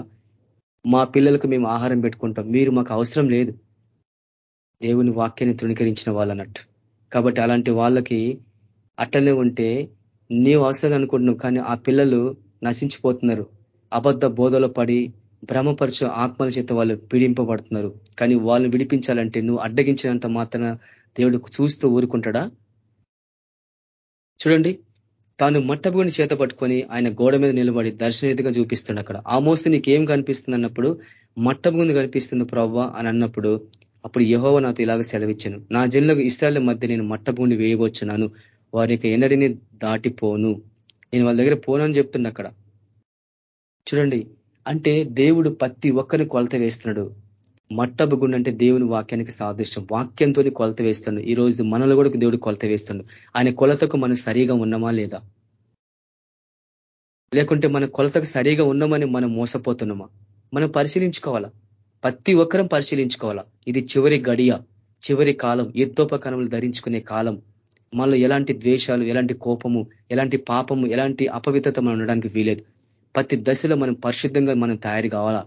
మా పిల్లలకు మేము ఆహారం పెట్టుకుంటాం. మీరు మాకు అవసరం లేదు. దేవుని వాక్యాన్ని తృణీకరించిన వాళ్ళన్నట్టు. కాబట్టి అలాంటి వాళ్ళకి అట్టనే ఉంటే నీవు అవసరం అనుకుంటున్నావు కానీ ఆ పిల్లలు నశించిపోతున్నారు. అబద్ధ బోధలో పడి భ్రమపరచు ఆత్మల చేత వాళ్ళు పీడింపబడుతున్నారు. కానీ వాళ్ళు విడిపించాలంటే నువ్వు అడ్డగించినంత మాత్రం దేవుడు చూస్తూ ఊరుకుంటాడా? చూడండి తాను మట్టబుని చేత పట్టుకొని ఆయన గోడ మీద నిలబడి దర్శనరీతిగా చూపిస్తుండ అక్కడ. ఆ మోస్తు నీకేం కనిపిస్తుంది అన్నప్పుడు మట్టబుని కనిపిస్తుంది ప్రవ్వ అని అన్నప్పుడు అప్పుడు యహోవ నాతో ఇలాగ సెలవిచ్చాను. నా జన్లకు ఇస్రాయల్ మధ్య నేను మట్టభూమిని వేయవచ్చున్నాను వారి యొక్క ఎన్నడిని దాటిపోను. నేను వాళ్ళ దగ్గర పోనని చెప్తున్నా అక్కడ. చూడండి అంటే దేవుడు ప్రతి ఒక్కరిని కొలత వేస్తున్నాడు. మట్టబు గుండు అంటే దేవుని వాక్యానికి సాదృశ్యం. వాక్యంతో కొలత వేస్తున్నాడు. ఈ రోజు మనలో కూడా దేవుడు కొలత వేస్తున్నాడు. ఆయన కొలతకు మనం సరిగా ఉన్నామా లేదా? లేకుంటే మన కొలతకు సరిగా ఉన్నామని మనం మోసపోతున్నామా? మనం పరిశీలించుకోవాలా? ప్రతి ఒక్కరం పరిశీలించుకోవాలా? ఇది చివరి గడియ చివరి కాలం యుద్ధోపకరణలు ధరించుకునే కాలం. మనలో ఎలాంటి ద్వేషాలు ఎలాంటి కోపము ఎలాంటి పాపము ఎలాంటి అపవిత్రత మనం ఉండడానికి వీలేదు. ప్రతి దశలో మనం పరిశుద్ధంగా మనం తయారు కావాలా?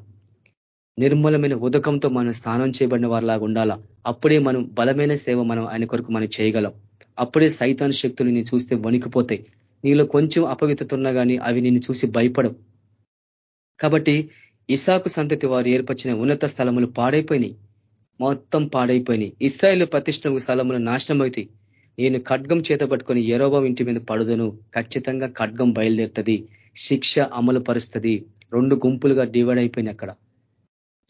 నిర్మలమైన ఉదకంతో మనం స్నానం చేయబడిన వారిలాగా ఉండాలా? అప్పుడే మనం బలమైన సేవ మనం ఆయన కొరకు మనం చేయగలం. అప్పుడే సైతాన్ శక్తులు నేను చూస్తే వణికిపోతాయి. నీలో కొంచెం అపవిత్రత ఉన్నా కానీ అవి నిన్ను చూసి భయపడవు. కాబట్టి ఇసాకు సంతతి వారు ఏర్పరిచిన ఉన్నత స్థలములు పాడైపోయినాయి. మొత్తం పాడైపోయినాయి. ఇస్రాయల్ ప్రతిష్ట స్థలములు నాశనం అవుతాయి నేను ఖడ్గం చేత పట్టుకొని ఎరోబం ఇంటి మీద పడుదను. ఖచ్చితంగా ఖడ్గం బయలుదేరుతుంది. శిక్ష అమలు పరుస్తుంది. రెండు గుంపులుగా డివైడ్ అయిపోయినాయి అక్కడ.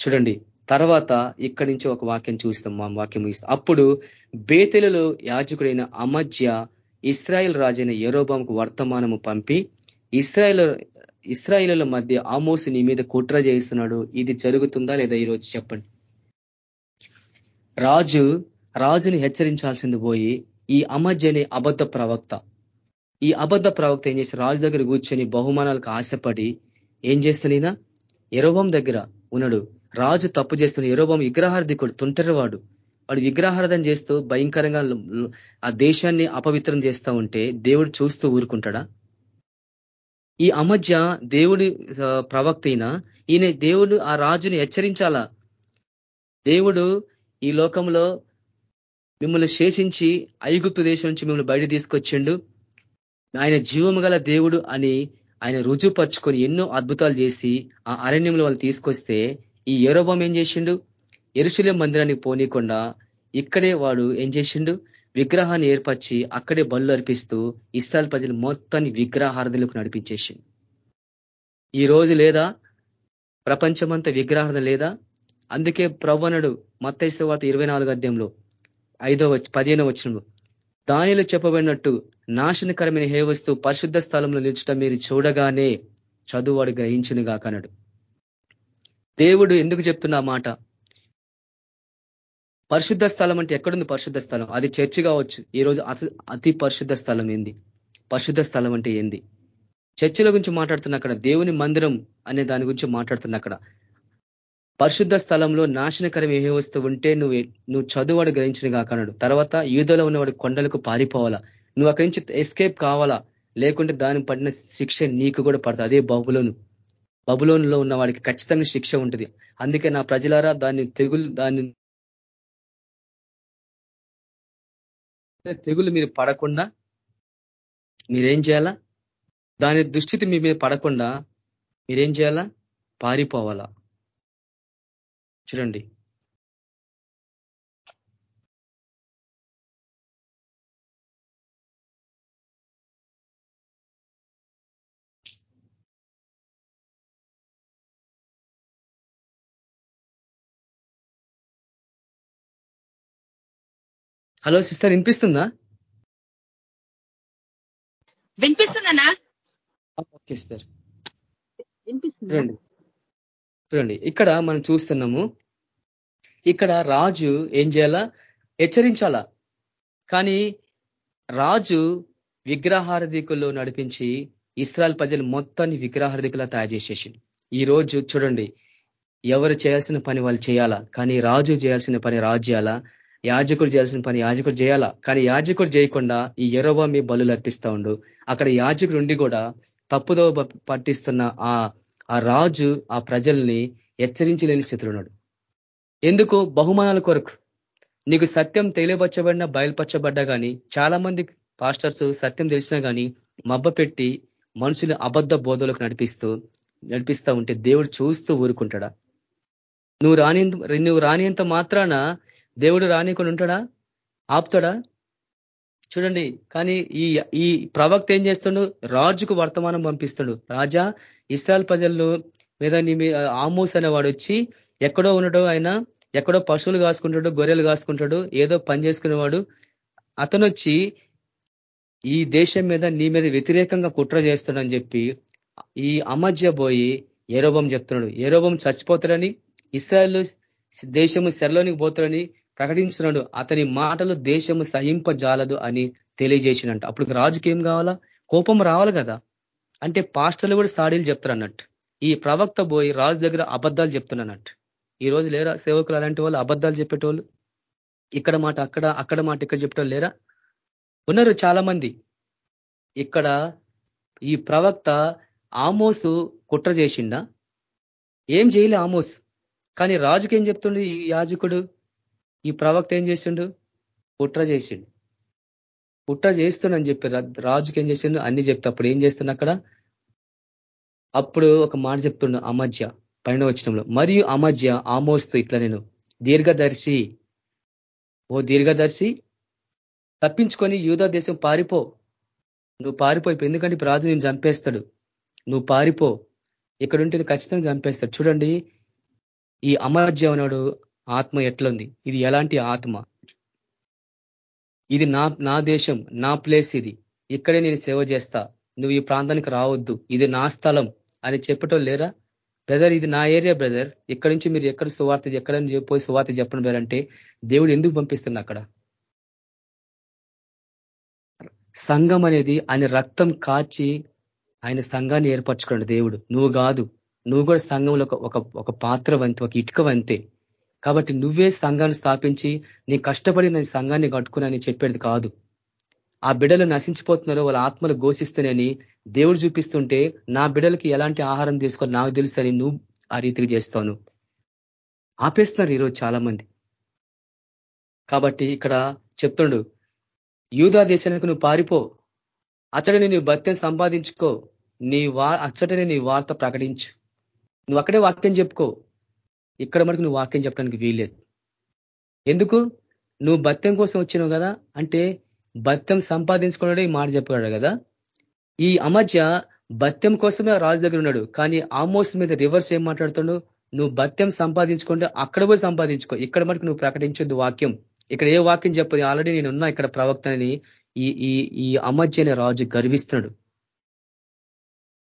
చూడండి తర్వాత ఇక్కడి నుంచి ఒక వాక్యం చూస్తాం. మా వాక్యం ముగిస్తాం. అప్పుడు బేతెలలో యాజకుడైన అమధ్య ఇస్రాయల్ రాజైన ఎరోబాంకు వర్తమానము పంపి ఇస్రాయల్ ఇస్రాయిల మధ్య ఆమోసు నీ మీద కుట్ర చేస్తున్నాడు ఇది జరుగుతుందా లేదా ఈరోజు చెప్పండి. రాజు రాజుని హెచ్చరించాల్సింది పోయి ఈ అమధ్యని అబద్ధ ప్రవక్త. ఈ అబద్ధ ప్రవక్త ఏం చేసి రాజు దగ్గర కూర్చొని బహుమానాలకు ఆశపడి ఏం చేస్తున్నా ఎరోబం దగ్గర ఉన్నాడు. రాజు తప్పు చేస్తున్న ఎరోబం విగ్రహార్థికుడు తుంటరి వాడు వాడు విగ్రహార్థం చేస్తూ భయంకరంగా ఆ దేశాన్ని అపవిత్రం చేస్తూ ఉంటే దేవుడు చూస్తూ ఊరుకుంటాడా? ఈ అమధ్య దేవుడి ప్రవక్త ఈయన దేవుడు ఆ రాజుని హెచ్చరించాలా? దేవుడు ఈ లోకంలో మిమ్మల్ని శేషించి ఐగుప్తు దేశం నుంచి మిమ్మల్ని బయట తీసుకొచ్చిండు. ఆయన జీవము దేవుడు అని ఆయన రుజుపరుచుకొని ఎన్నో అద్భుతాలు చేసి ఆ అరణ్యంలో వాళ్ళు తీసుకొస్తే ఈ ఏరోబం ఏం చేసిండు? ఎరుశులే మందిరానికి పోనీకుండా ఇక్కడే వాడు ఏం చేసిండు? విగ్రహాన్ని ఏర్పరిచి అక్కడే బళ్ళు అర్పిస్తూ ఇస్రాయల్ ప్రజలు మొత్తాన్ని విగ్రహార్థలకు నడిపించేసింది. ఈ రోజు లేదా? ప్రపంచమంతా విగ్రహార్థం లేదా? అందుకే ప్రవ్వనుడు మత్తైస్తు వార్త ఇరవై నాలుగు అధ్యాయంలో ఐదో పదిహేనో వచ్చిన దానిలో చెప్పబడినట్టు నాశనకరమైన హే వస్తూ పరిశుద్ధ స్థలంలో నిల్చడం మీరు చూడగానే చదువువాడు గ్రహించును కాకనడు దేవుడు ఎందుకు చెప్తున్న మాట? పరిశుద్ధ స్థలం అంటే ఎక్కడుంది పరిశుద్ధ స్థలం? అది చర్చి కావచ్చు. ఈరోజు అతి అతి పరిశుద్ధ స్థలం ఏంది? పరిశుద్ధ స్థలం అంటే ఏంది? చర్చిల గురించి మాట్లాడుతున్న అక్కడ దేవుని మందిరం అనే దాని గురించి మాట్లాడుతున్న అక్కడ. పరిశుద్ధ స్థలంలో నాశనకరం ఏ వస్తువు ఉంటే నువ్వు నువ్వు చదువువాడు గ్రహించిన కాకన్నాడు తర్వాత యూదలో ఉన్నవాడు కొండలకు పారిపోవాలా? నువ్వు అక్కడి నుంచి ఎస్కేప్ కావాలా? లేకుంటే దాని పడిన శిక్ష నీకు కూడా పడుతుంది అదే బబులోను. బబులోనులో ఉన్న వాడికి ఖచ్చితంగా శిక్ష ఉంటుంది. అందుకే నా ప్రజలారా దాన్ని తెగులు దాన్ని తెగులు మీరు పడకుండా మీరేం చేయాలా? దాని దుస్థితి మీ మీద పడకుండా మీరేం చేయాలా? పారిపోవాలా. చూడండి. హలో సిస్టర్ వినిపిస్తుందా? వినిపిస్తుందన్నా? Okay sister. చూడండి. చూడండి ఇక్కడ మనం చూస్తున్నాము ఇక్కడ రాజు ఏం చేయాలా? హెచ్చరించాలా? కానీ రాజు విగ్రహారధికుల్లో నడిపించి ఇస్రాయల్ ప్రజలు మొత్తాన్ని విగ్రహారధికులా తయారు చేసేసి ఈ రోజు చూడండి ఎవరు చేయాల్సిన పని వాళ్ళు చేయాలా? కానీ రాజు చేయాల్సిన పని రాజు చేయాలా? యాజకుడు చేయాల్సిన పని యాజకుడు చేయాలా? కానీ యాజకుడు చేయకుండా ఈ ఎరోబా మీ బలు అర్పిస్తా ఉండు. అక్కడ యాజకుడు ఉండి కూడా తప్పుదో పట్టిస్తున్న ఆ ఆ రాజు ఆ ప్రజల్ని హెచ్చరించలేని స్థితిలో ఉన్నాడు. ఎందుకు? బహుమానాల కొరకు. నీకు సత్యం తెలియపరచబడిన బయలుపరచబడ్డా కానీ చాలా మంది పాస్టర్స్ సత్యం తెలిసినా కానీ మబ్బ పెట్టి మనుషులు అబద్ధ బోధలకు నడిపిస్తూ నడిపిస్తూ ఉంటే దేవుడు చూస్తూ ఊరుకుంటాడా? నువ్వు రాని నువ్వు రానింత మాత్రాన దేవుడు రానికుండా ఉంటాడా ఆపుతాడా? చూడండి కానీ ఈ ఈ ప్రవక్త ఏం చేస్తాడు? రాజుకు వర్తమానం పంపిస్తాడు. రాజా ఇస్రాయల్ ప్రజల్లో మీద నీ ఆమూస్ అనేవాడు వచ్చి ఎక్కడో ఉండటం ఆయన ఎక్కడో పశువులు కాసుకుంటాడు గొర్రెలు కాసుకుంటాడు ఏదో పని చేసుకునేవాడు. అతను వచ్చి ఈ దేశం మీద నీ మీద వ్యతిరేకంగా కుట్ర చేస్తాడని చెప్పి ఈ అమధ్య పోయి ఏరోబం చెప్తున్నాడు. ఏరోబం చచ్చిపోతాడని ఇస్రాయల్ దేశము శరలోనికి పోతాడని ప్రకటించినాడు. అతని మాటలు దేశము సహింపజాలదు అని తెలియజేసినట్టు. అప్పుడు రాజుకి ఏం కావాలా? కోపం రావాలి కదా. అంటే పాస్టర్లు కూడా సాడీలు చెప్తారు అన్నట్టు ఈ ప్రవక్త పోయి రాజు దగ్గర అబద్ధాలు చెప్తున్నట్టు ఈ రోజు లేరా? సేవకులు అలాంటి వాళ్ళు అబద్ధాలు చెప్పేటోళ్ళు? ఇక్కడ మాట అక్కడ అక్కడ మాట ఇక్కడ చెప్పేటోళ్ళు లేరా? ఉన్నారు చాలా మంది ఇక్కడ ఈ ప్రవక్త ఆమోసు కుట్ర చేసిండా? ఏం చేయలే ఆమోస్. కానీ రాజుకి ఏం చెప్తుండే ఈ యాజకుడు? ఈ ప్రవక్త ఏం చేసిండు? కుట్ర చేసిండు. కుట్ర చేస్తుండని చెప్పి రాజుకి ఏం చేసిండు? అన్ని చెప్తే. అప్పుడు ఏం చేస్తున్నా అక్కడ? అప్పుడు ఒక మాట చెప్తుండు అమధ్య పైన వచ్చినంలో మరియు అమధ్య ఆమోస్తూ ఇట్లా నేను దీర్ఘదర్శి. ఓ దీర్ఘదర్శి తప్పించుకొని యూదా దేశం పారిపో. నువ్వు పారిపోయి ఎందుకంటే ఇప్పుడు రాజు నేను చంపేస్తాడు. నువ్వు పారిపో. ఇక్కడుంటే ఖచ్చితంగా చంపేస్తాడు. చూడండి ఈ అమధ్య ఉన్నాడు ఆత్మ ఎట్లుంది? ఇది ఎలాంటి ఆత్మ? ఇది నా నా దేశం నా ప్లేస్ ఇది. ఇక్కడే నేను సేవ చేస్తా. నువ్వు ఈ ప్రాంతానికి రావద్దు. ఇది నా స్థలం అని చెప్పటం లేరా? బ్రదర్ ఇది నా ఏరియా బ్రదర్ ఇక్కడి నుంచి మీరు ఎక్కడ సువార్త ఎక్కడ పోయి సువార్త చెప్పడం వేరంటే దేవుడు ఎందుకు పంపిస్తుంది అక్కడ? సంఘం అనేది ఆయన రక్తం కాచి ఆయన సంఘాన్ని ఏర్పరచుకోండి దేవుడు. నువ్వు కాదు. నువ్వు కూడా సంఘంలో ఒక ఒక పాత్ర వంతి ఒక ఇటుక వంతే. కాబట్టి నువ్వే సంఘాన్ని స్థాపించి నీ కష్టపడి నేను సంఘాన్ని కట్టుకున్నాని చెప్పేది కాదు. ఆ బిడలు నశించిపోతున్నారో వాళ్ళ ఆత్మలు ఘోషిస్తానని దేవుడు చూపిస్తుంటే నా బిడలకి ఎలాంటి ఆహారం తీసుకొని నాకు తెలుసని నువ్వు ఆ రీతికి చేస్తాను. ఆపేస్తున్నారు ఈరోజు చాలా మంది కాబట్టి ఇక్కడ చెప్తుండు యూదా దేశానికి నువ్వు పారిపో. అచ్చటని నీ భత్యం సంపాదించుకో. నీ వా అచ్చటనే నీ వార్త ప్రకటించు. నువ్వు అక్కడే వాక్యం చెప్పుకో. ఇక్కడ మనకు నువ్వు వాక్యం చెప్పడానికి వీల్లేదు. ఎందుకు? నువ్వు భత్యం కోసం వచ్చినావు కదా అంటే భత్యం సంపాదించుకున్నాడే ఈ మాట చెప్పాడు కదా. ఈ అమధ్య భత్యం కోసమే రాజు దగ్గర ఉన్నాడు కానీ ఆమోస్ మీద రివర్స్ ఏం మాట్లాడుతాడు? నువ్వు భత్యం సంపాదించుకుంటే అక్కడ పోయి సంపాదించుకో ఇక్కడ మనకు నువ్వు ప్రకటించొద్దు వాక్యం. ఇక్కడ ఏ వాక్యం చెప్పదు ఆల్రెడీ నేను ఉన్నా ఇక్కడ ప్రవక్తని ఈ ఈ ఈ అమధ్య అనే రాజు గర్విస్తున్నాడు.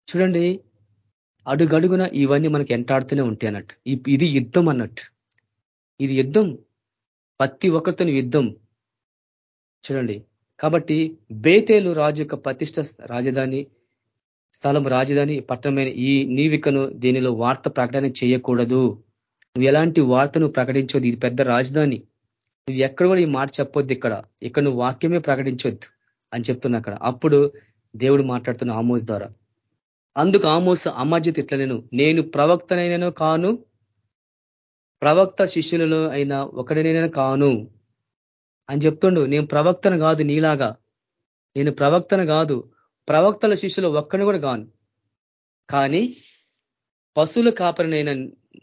చూడండి అడుగడుగున ఇవన్నీ మనకి ఎంటాడుతూనే ఉంటాయి అన్నట్టు. ఇది యుద్ధం అన్నట్టు. ఇది యుద్ధం. ప్రతి ఒక్కరితో యుద్ధం. చూడండి. కాబట్టి బేతేలు రాజు యొక్క ప్రతిష్ట రాజధాని స్థలం రాజధాని పట్టణమైన ఈ నీవికను దీనిలో వార్త ప్రకటన చేయకూడదు. నువ్వు ఎలాంటి వార్తను ప్రకటించొద్దు. ఇది పెద్ద రాజధాని. నువ్వు ఎక్కడ కూడా ఈ మాట చెప్పొద్దు ఇక్కడ. ఇక్కడ నువ్వు వాక్యమే ప్రకటించొద్దు అని చెప్తున్నా అక్కడ. అప్పుడు దేవుడు మాట్లాడుతున్న ఆమోస్ ద్వారా. అందుకు ఆమోస అమర్జిత్ ఇట్లా నేను ప్రవక్తనైనను కాను ప్రవక్త శిష్యులలో అయినా ఒకడినైనా కాను. అని చెప్తుండు నేను ప్రవక్తను కాదు నీలాగా. నేను ప్రవక్తను కాదు ప్రవక్తల శిష్యులు ఒక్కడిని కూడా కాను. కానీ పశువుల కాపరినైనా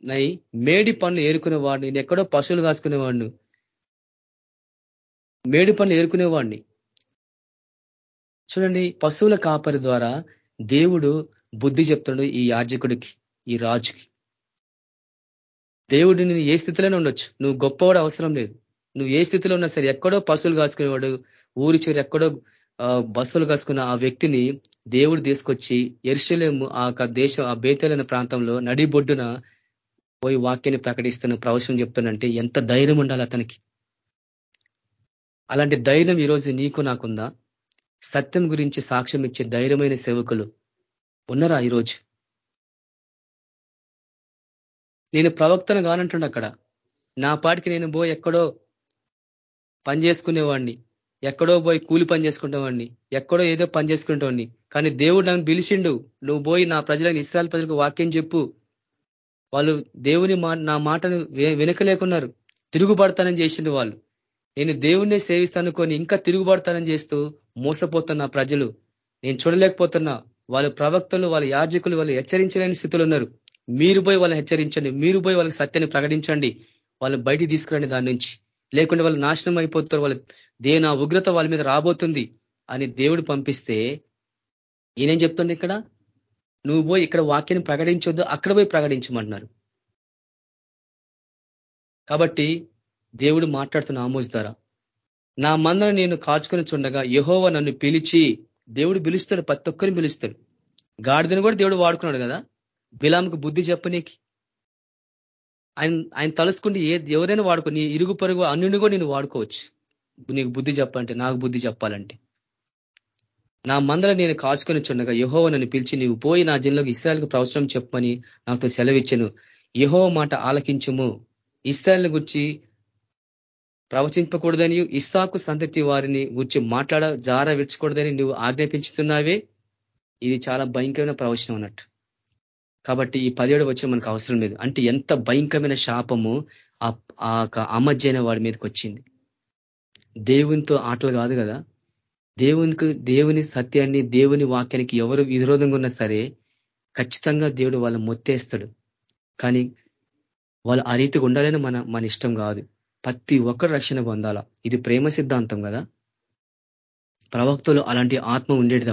నై మేడి పనులు ఏరుకునేవాడిని. నేను ఎక్కడో పశువులు కాసుకునేవాడిని. మేడి పనులు ఏరుకునేవాడిని. చూడండి పశువుల కాపరి ద్వారా దేవుడు బుద్ధి చెప్తాడు ఈ యాజకుడికి ఈ రాజుకి. దేవుడు నేను ఏ స్థితిలోనే ఉండొచ్చు. నువ్వు గొప్పవాడు అవసరం లేదు. నువ్వు ఏ స్థితిలో ఉన్నా సరే ఎక్కడో పశువులు కాసుకునేవాడు ఊరి చివరి ఎక్కడో బస్సులు కాసుకున్న ఆ వ్యక్తిని దేవుడు తీసుకొచ్చి ఎర్షలేము ఆ దేశం ఆ బేతలైన ప్రాంతంలో నడిబొడ్డున పోయి వాక్యాన్ని ప్రకటిస్తున్న ప్రవచనం చెప్తున్నంటే ఎంత ధైర్యం ఉండాలి అతనికి. అలాంటి ధైర్యం ఈరోజు నీకు నాకుందా? సత్యం గురించి సాక్ష్యం ఇచ్చే ధైర్యమైన సేవకులు ఉన్నారా ఈరోజు? నేను ప్రవక్తను కానంటుండ అక్కడ. నా పాటికి నేను పోయి ఎక్కడో పని చేసుకునేవాడిని ఎక్కడో పోయి కూలి పని చేసుకుంటావాడిని ఎక్కడో ఏదో పని చేసుకుంటావాడిని కానీ దేవుడు నన్ను పిలిచిండు నువ్వు పోయి నా ప్రజలకు ఇస్రాయల్ ప్రజలకు వాక్యం చెప్పు. వాళ్ళు దేవుని నా మాటను వెనుకలేకున్నారు. తిరుగుబడతానని చేసిండు వాళ్ళు. నేను దేవుణ్ణే సేవిస్తానుకొని ఇంకా తిరుగుబడతానని చేస్తూ మోసపోతున్న ప్రజలు. నేను చూడలేకపోతున్నా. వాళ్ళు ప్రవక్తలు వాళ్ళ యాజకులు వాళ్ళు హెచ్చరించలేని స్థితిలో ఉన్నారు. మీరు పోయి వాళ్ళని హెచ్చరించండి మీరు పోయి వాళ్ళకి సత్యాన్ని ప్రకటించండి వాళ్ళు బయటికి తీసుకురండి దాని నుంచి. లేకుంటే వాళ్ళు నాశనం అయిపోతారు వాళ్ళు దేని ఉగ్రత వాళ్ళ మీద రాబోతుంది అని దేవుడు పంపిస్తే ఈయనేం చెప్తుండే ఇక్కడ? నువ్వు పోయి ఇక్కడ వాక్యాన్ని ప్రకటించొద్దు అక్కడ పోయి ప్రకటించమంటున్నారు. కాబట్టి దేవుడు మాట్లాడుతున్న ఆమోజ్ ద్వారా నా మందను నేను కాచుకొని చూడగా యహోవ నన్ను పిలిచి దేవుడు పిలుస్తాడు ప్రతి ఒక్కరిని పిలుస్తాడు. గాడిదని కూడా దేవుడు వాడుకున్నాడు కదా? బిలాంకు బుద్ధి చెప్పనీకి. ఆయన ఆయన తలుసుకుంటే ఏ ఎవరైనా వాడుకో నీ ఇరుగు పరుగు అన్నిని కూడా నేను వాడుకోవచ్చు. నీకు బుద్ధి చెప్పాలంటే నాకు బుద్ధి చెప్పాలంటే. నా మందల నేను కాచుకొని చుండగా యహోవ నన్ను పిలిచి నీవు పోయి నా జిల్లాకు ఇస్రాయల్కి ప్రవచనం చెప్పమని నాతో సెలవిచ్చను. యహోవ మాట ఆలకించము. ఇస్రాయల్ గురించి ప్రవచింపకూడదని ఇస్సాకు సంతతి వారిని గురించి మాట్లాడ జార విడ్చకూడదని నువ్వు ఆజ్ఞాపించుతున్నావే? ఇది చాలా భయంకరమైన ప్రవచనం అన్నట్టు. కాబట్టి ఈ పదిహేడు వచ్చిన మనకు అవసరం లేదు. అంటే ఎంత భయంకరమైన శాపము ఆ అమజ్జైన వాడి మీదకి వచ్చింది దేవునితో ఆటలు కాదు కదా. దేవునికి దేవుని సత్యాన్ని దేవుని వాక్యానికి ఎవరు విరోధంగా ఉన్నా సరే ఖచ్చితంగా దేవుడు వాళ్ళు మొత్తేస్తాడు. కానీ వాళ్ళు ఆ రీతిగా ఉండాలని మన మన ఇష్టం కాదు. ప్రతి ఒక్కరు రక్షణ పొందాలా? ఇది ప్రేమ సిద్ధాంతం కదా? ప్రవక్తలు అలాంటి ఆత్మ ఉండేది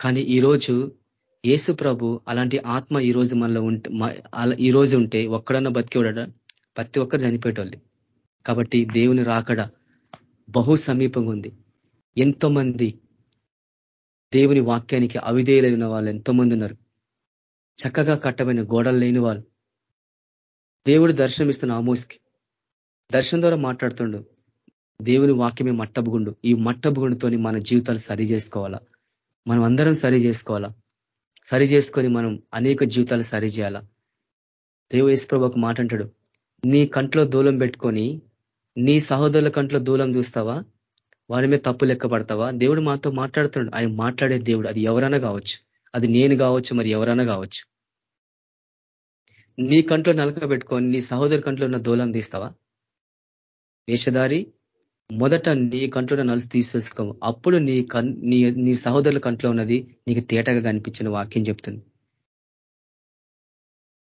కానీ ఈరోజు యేసు ప్రభు అలాంటి ఆత్మ ఈ రోజు మనలో ఉంటే ఈ రోజు ఉంటే ఒక్కడన్నా బతికి ఉండడా ప్రతి ఒక్కరు చనిపోయేటోళ్ళు. కాబట్టి దేవుని రాకడ బహు సమీపంగా ఉంది. ఎంతో మంది దేవుని వాక్యానికి అవిధేయులైన వాళ్ళు ఎంతో మంది ఉన్నారు. చక్కగా కట్టమైన గోడలు లేని వాళ్ళు. దేవుడు దర్శనం ఇస్తున్న ఆమోస్కి. దర్శనం ద్వారా మాట్లాడుతుండు. దేవుని వాక్యమే మట్టబుగుండు. ఈ మట్టబుగుండుతోని మన జీవితాలు సరి చేసుకోవాలా? మనం అందరం సరి చేసుకోవాలా? సరి చేసుకొని మనం అనేక జీవితాలు సరి చేయాలా? దేవు యేసుప్రభు ఒక మాట అంటాడు నీ కంట్లో దూలం పెట్టుకొని నీ సహోదరుల కంట్లో దూలం చూస్తావా? వారి మీద తప్పు లెక్క పడతావా? దేవుడు మాతో మాట్లాడుతున్నాడు. ఆయన మాట్లాడే దేవుడు. అది ఎవరైనా కావచ్చు. అది నేను కావచ్చు మరి ఎవరైనా కావచ్చు. నీ కంట్లో నలక పెట్టుకొని నీ సహోదరు కంట్లో ఉన్న దూలం తీస్తావా? వేషధారి మొదట నీ కంట్లో నలుసు తీసేసుకో. అప్పుడు నీ నీ నీ సహోదరుల కంట్లో ఉన్నది నీకు తేటగా కనిపించిన వాక్యం చెప్తుంది.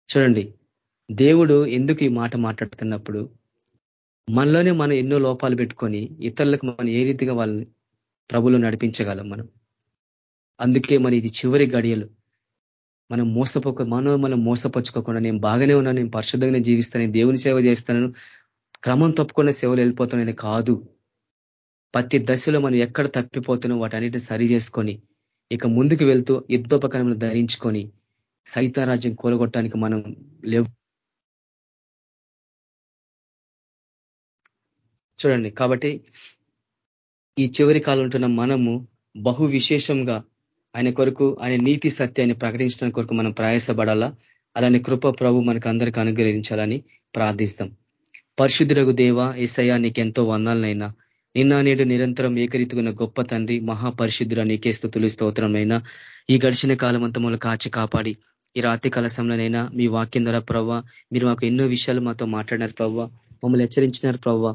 చూడండి దేవుడు ఎందుకు ఈ మాట మాట్లాడుతున్నప్పుడు మనలోనే మనం ఎన్నో లోపాలు పెట్టుకొని ఇతరులకు మనం ఏ రీతిగా వాళ్ళని ప్రభులు నడిపించగలం మనం. అందుకే మన ఇది చివరి గడియలు. మనం మోసపోక మనం మనం మోసపరుచుకోకుండా నేను బాగానే ఉన్నాను నేను పరిశుద్ధంగా జీవిస్తాను దేవుని సేవ చేస్తాను క్రమం తప్పుకునే సేవలు వెళ్ళిపోతున్నాయని కాదు. ప్రతి దశలో మనం ఎక్కడ తప్పిపోతున్నాం వాటన్నిటిని సరి చేసుకొని ఇక ముందుకు వెళ్తూ యుద్ధోపకరణలు ధరించుకొని సైతారాజ్యం కూలగొట్టడానికి మనం లేవు. చూడండి కాబట్టి ఈ చివరి కాలం ఉంటున్న మనము బహు విశేషంగా ఆయన కొరకు ఆయన నీతి సత్యాన్ని ప్రకటించడానికి కొరకు మనం ప్రయాసపడాలా? అలానే కృప ప్రభు మనకు అందరికీ అనుగ్రహించాలని ప్రార్థిస్తాం. పరిశుద్ధులకు దేవ ఏసయ్యా నీకెంతో వందాలనైనా. నిన్న నేడు నిరంతరం ఏకరీతిగా గొప్ప తండ్రి మహాపరిశుద్ధుల నీకే స్థుతులు స్తోత్రమైనా ఈ గడిచిన కాలం మమ్మల్ని కాచి కాపాడి. ఈ రాత్రి కాల మీ వాక్యం ద్వారా ప్రవ్వ మీరు మాకు ఎన్నో విషయాలు మాతో మాట్లాడినారు ప్రవ్వ. మమ్మల్ని హెచ్చరించినారు ప్రవ్వ.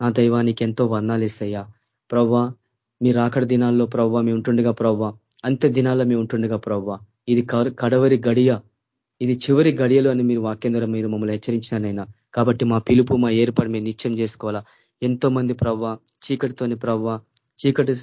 నా దైవానికి ఎంతో వందాలు ఇస్తాయా ప్రవ్వ మీరు రాకడ దినాల్లో ప్రవ్వ మేము ఉంటుండగా ప్రవ్వ. అంత్య దినాల్లో మేము ఉంటుండగా ప్రవ్వ. ఇది కడవరి గడియ. ఇది చివరి గడియలు అని మీరు వాక్యం ద్వారా మీరు మమ్మల్ని హెచ్చరించినారైనా కాబట్టి మా పిలుపు మా ఏర్పాటు మేము నిత్యం చేసుకోవాలా. ఎంతో మంది ప్రవ్వ చీకటితోని ప్రవ్వ చీకటి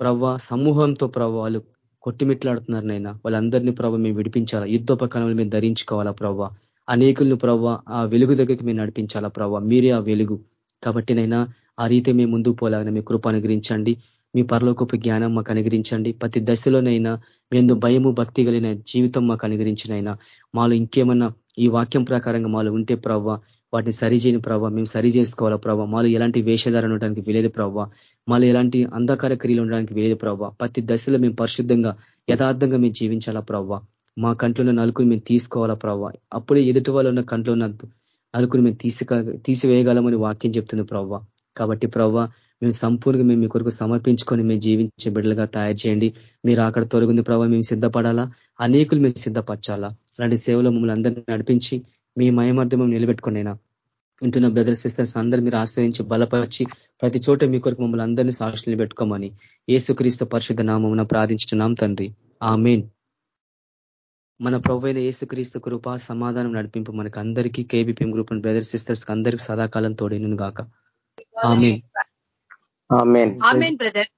ప్రవ్వ సమూహంతో ప్రవ్వ వాళ్ళు కొట్టిమిట్లాడుతున్నారు నైనా వాళ్ళందరినీ ప్రభావ మేము విడిపించాలా. యుద్ధోపకరణలు మేము ధరించుకోవాలా ప్రవ్వ. అనేకులను ప్రవ్వ ఆ వెలుగు దగ్గరికి మేము నడిపించాలా ప్రవ్వ. మీరే ఆ వెలుగు. కాబట్టి నైనా ఆ రీతి మేము ముందుకు పోలాగిన మీ కృప అనుగ్రహించండి. మీ పరలోకపు జ్ఞానం మాకు అనుగ్రహించండి. ప్రతి దశలోనైనా మేము భయము భక్తి కలిగిన జీవితం మాకు అనుగ్రహించినైనా మాలో ఇంకేమన్నా ఈ వాక్యం ప్రకారంగా మాలో ఉంటే ప్రవ్వ వాటిని సరిచేయని ప్రవ్వ మేము సరి చేసుకోవాలా ప్రవ్వ? మాలో ఎలాంటి వేషధారణ ఉండడానికి వీలేదు ప్రవ్వ. మాలో ఎలాంటి అంధకార క్రియలు ఉండడానికి వీలేదు ప్రవ్వ. ప్రతి దశలో మేము పరిశుద్ధంగా యథార్థంగా మేము జీవించాలా ప్రవ్వ? మా కంట్లో నలుకుని మేము తీసుకోవాలా ప్రవ్వ? అప్పుడే ఎదుటి వాళ్ళు ఉన్న కంట్లో ఉన్న నలుకుని మేము తీసి తీసివేయగలమని వాక్యం చెప్తుంది ప్రవ్వ. కాబట్టి ప్రవ్వ మేము సంపూర్ణంగా మేము మీ కొరకు సమర్పించుకొని మేము జీవించే బిడ్డలుగా తయారు చేయండి. మీరు అక్కడ తొలగింది ప్రభావ మేము సిద్ధపడాలా? అనేకులు మేము సిద్ధపరచాలా? అలాంటి సేవలో మమ్మల్ని అందరినీ నడిపించి మీ మయమర్థం నిలబెట్టుకునేనా ఉంటున్న బ్రదర్ సిస్టర్స్ అందరూ మీరు ఆశ్రయించి బలపరిచి ప్రతి చోట మీ కొరకు మమ్మల్ని అందరినీ సాక్షులు పెట్టుకోమని ఏసుక్రీస్తు పరిశుద్ధ నామం ప్రార్థించున్నాం తండ్రి. ఆ మెయిన్ మన ప్రభు అయిన ఏసుక్రీస్తు కృప సమాధానం నడిపింపు మనకు అందరికీ కేబిపిఎం గ్రూప్ బ్రదర్ సిస్టర్స్ అందరికి సదాకాలం తోడేను గాక. ఆమెన్. ఆమెన్. బ్రదర్.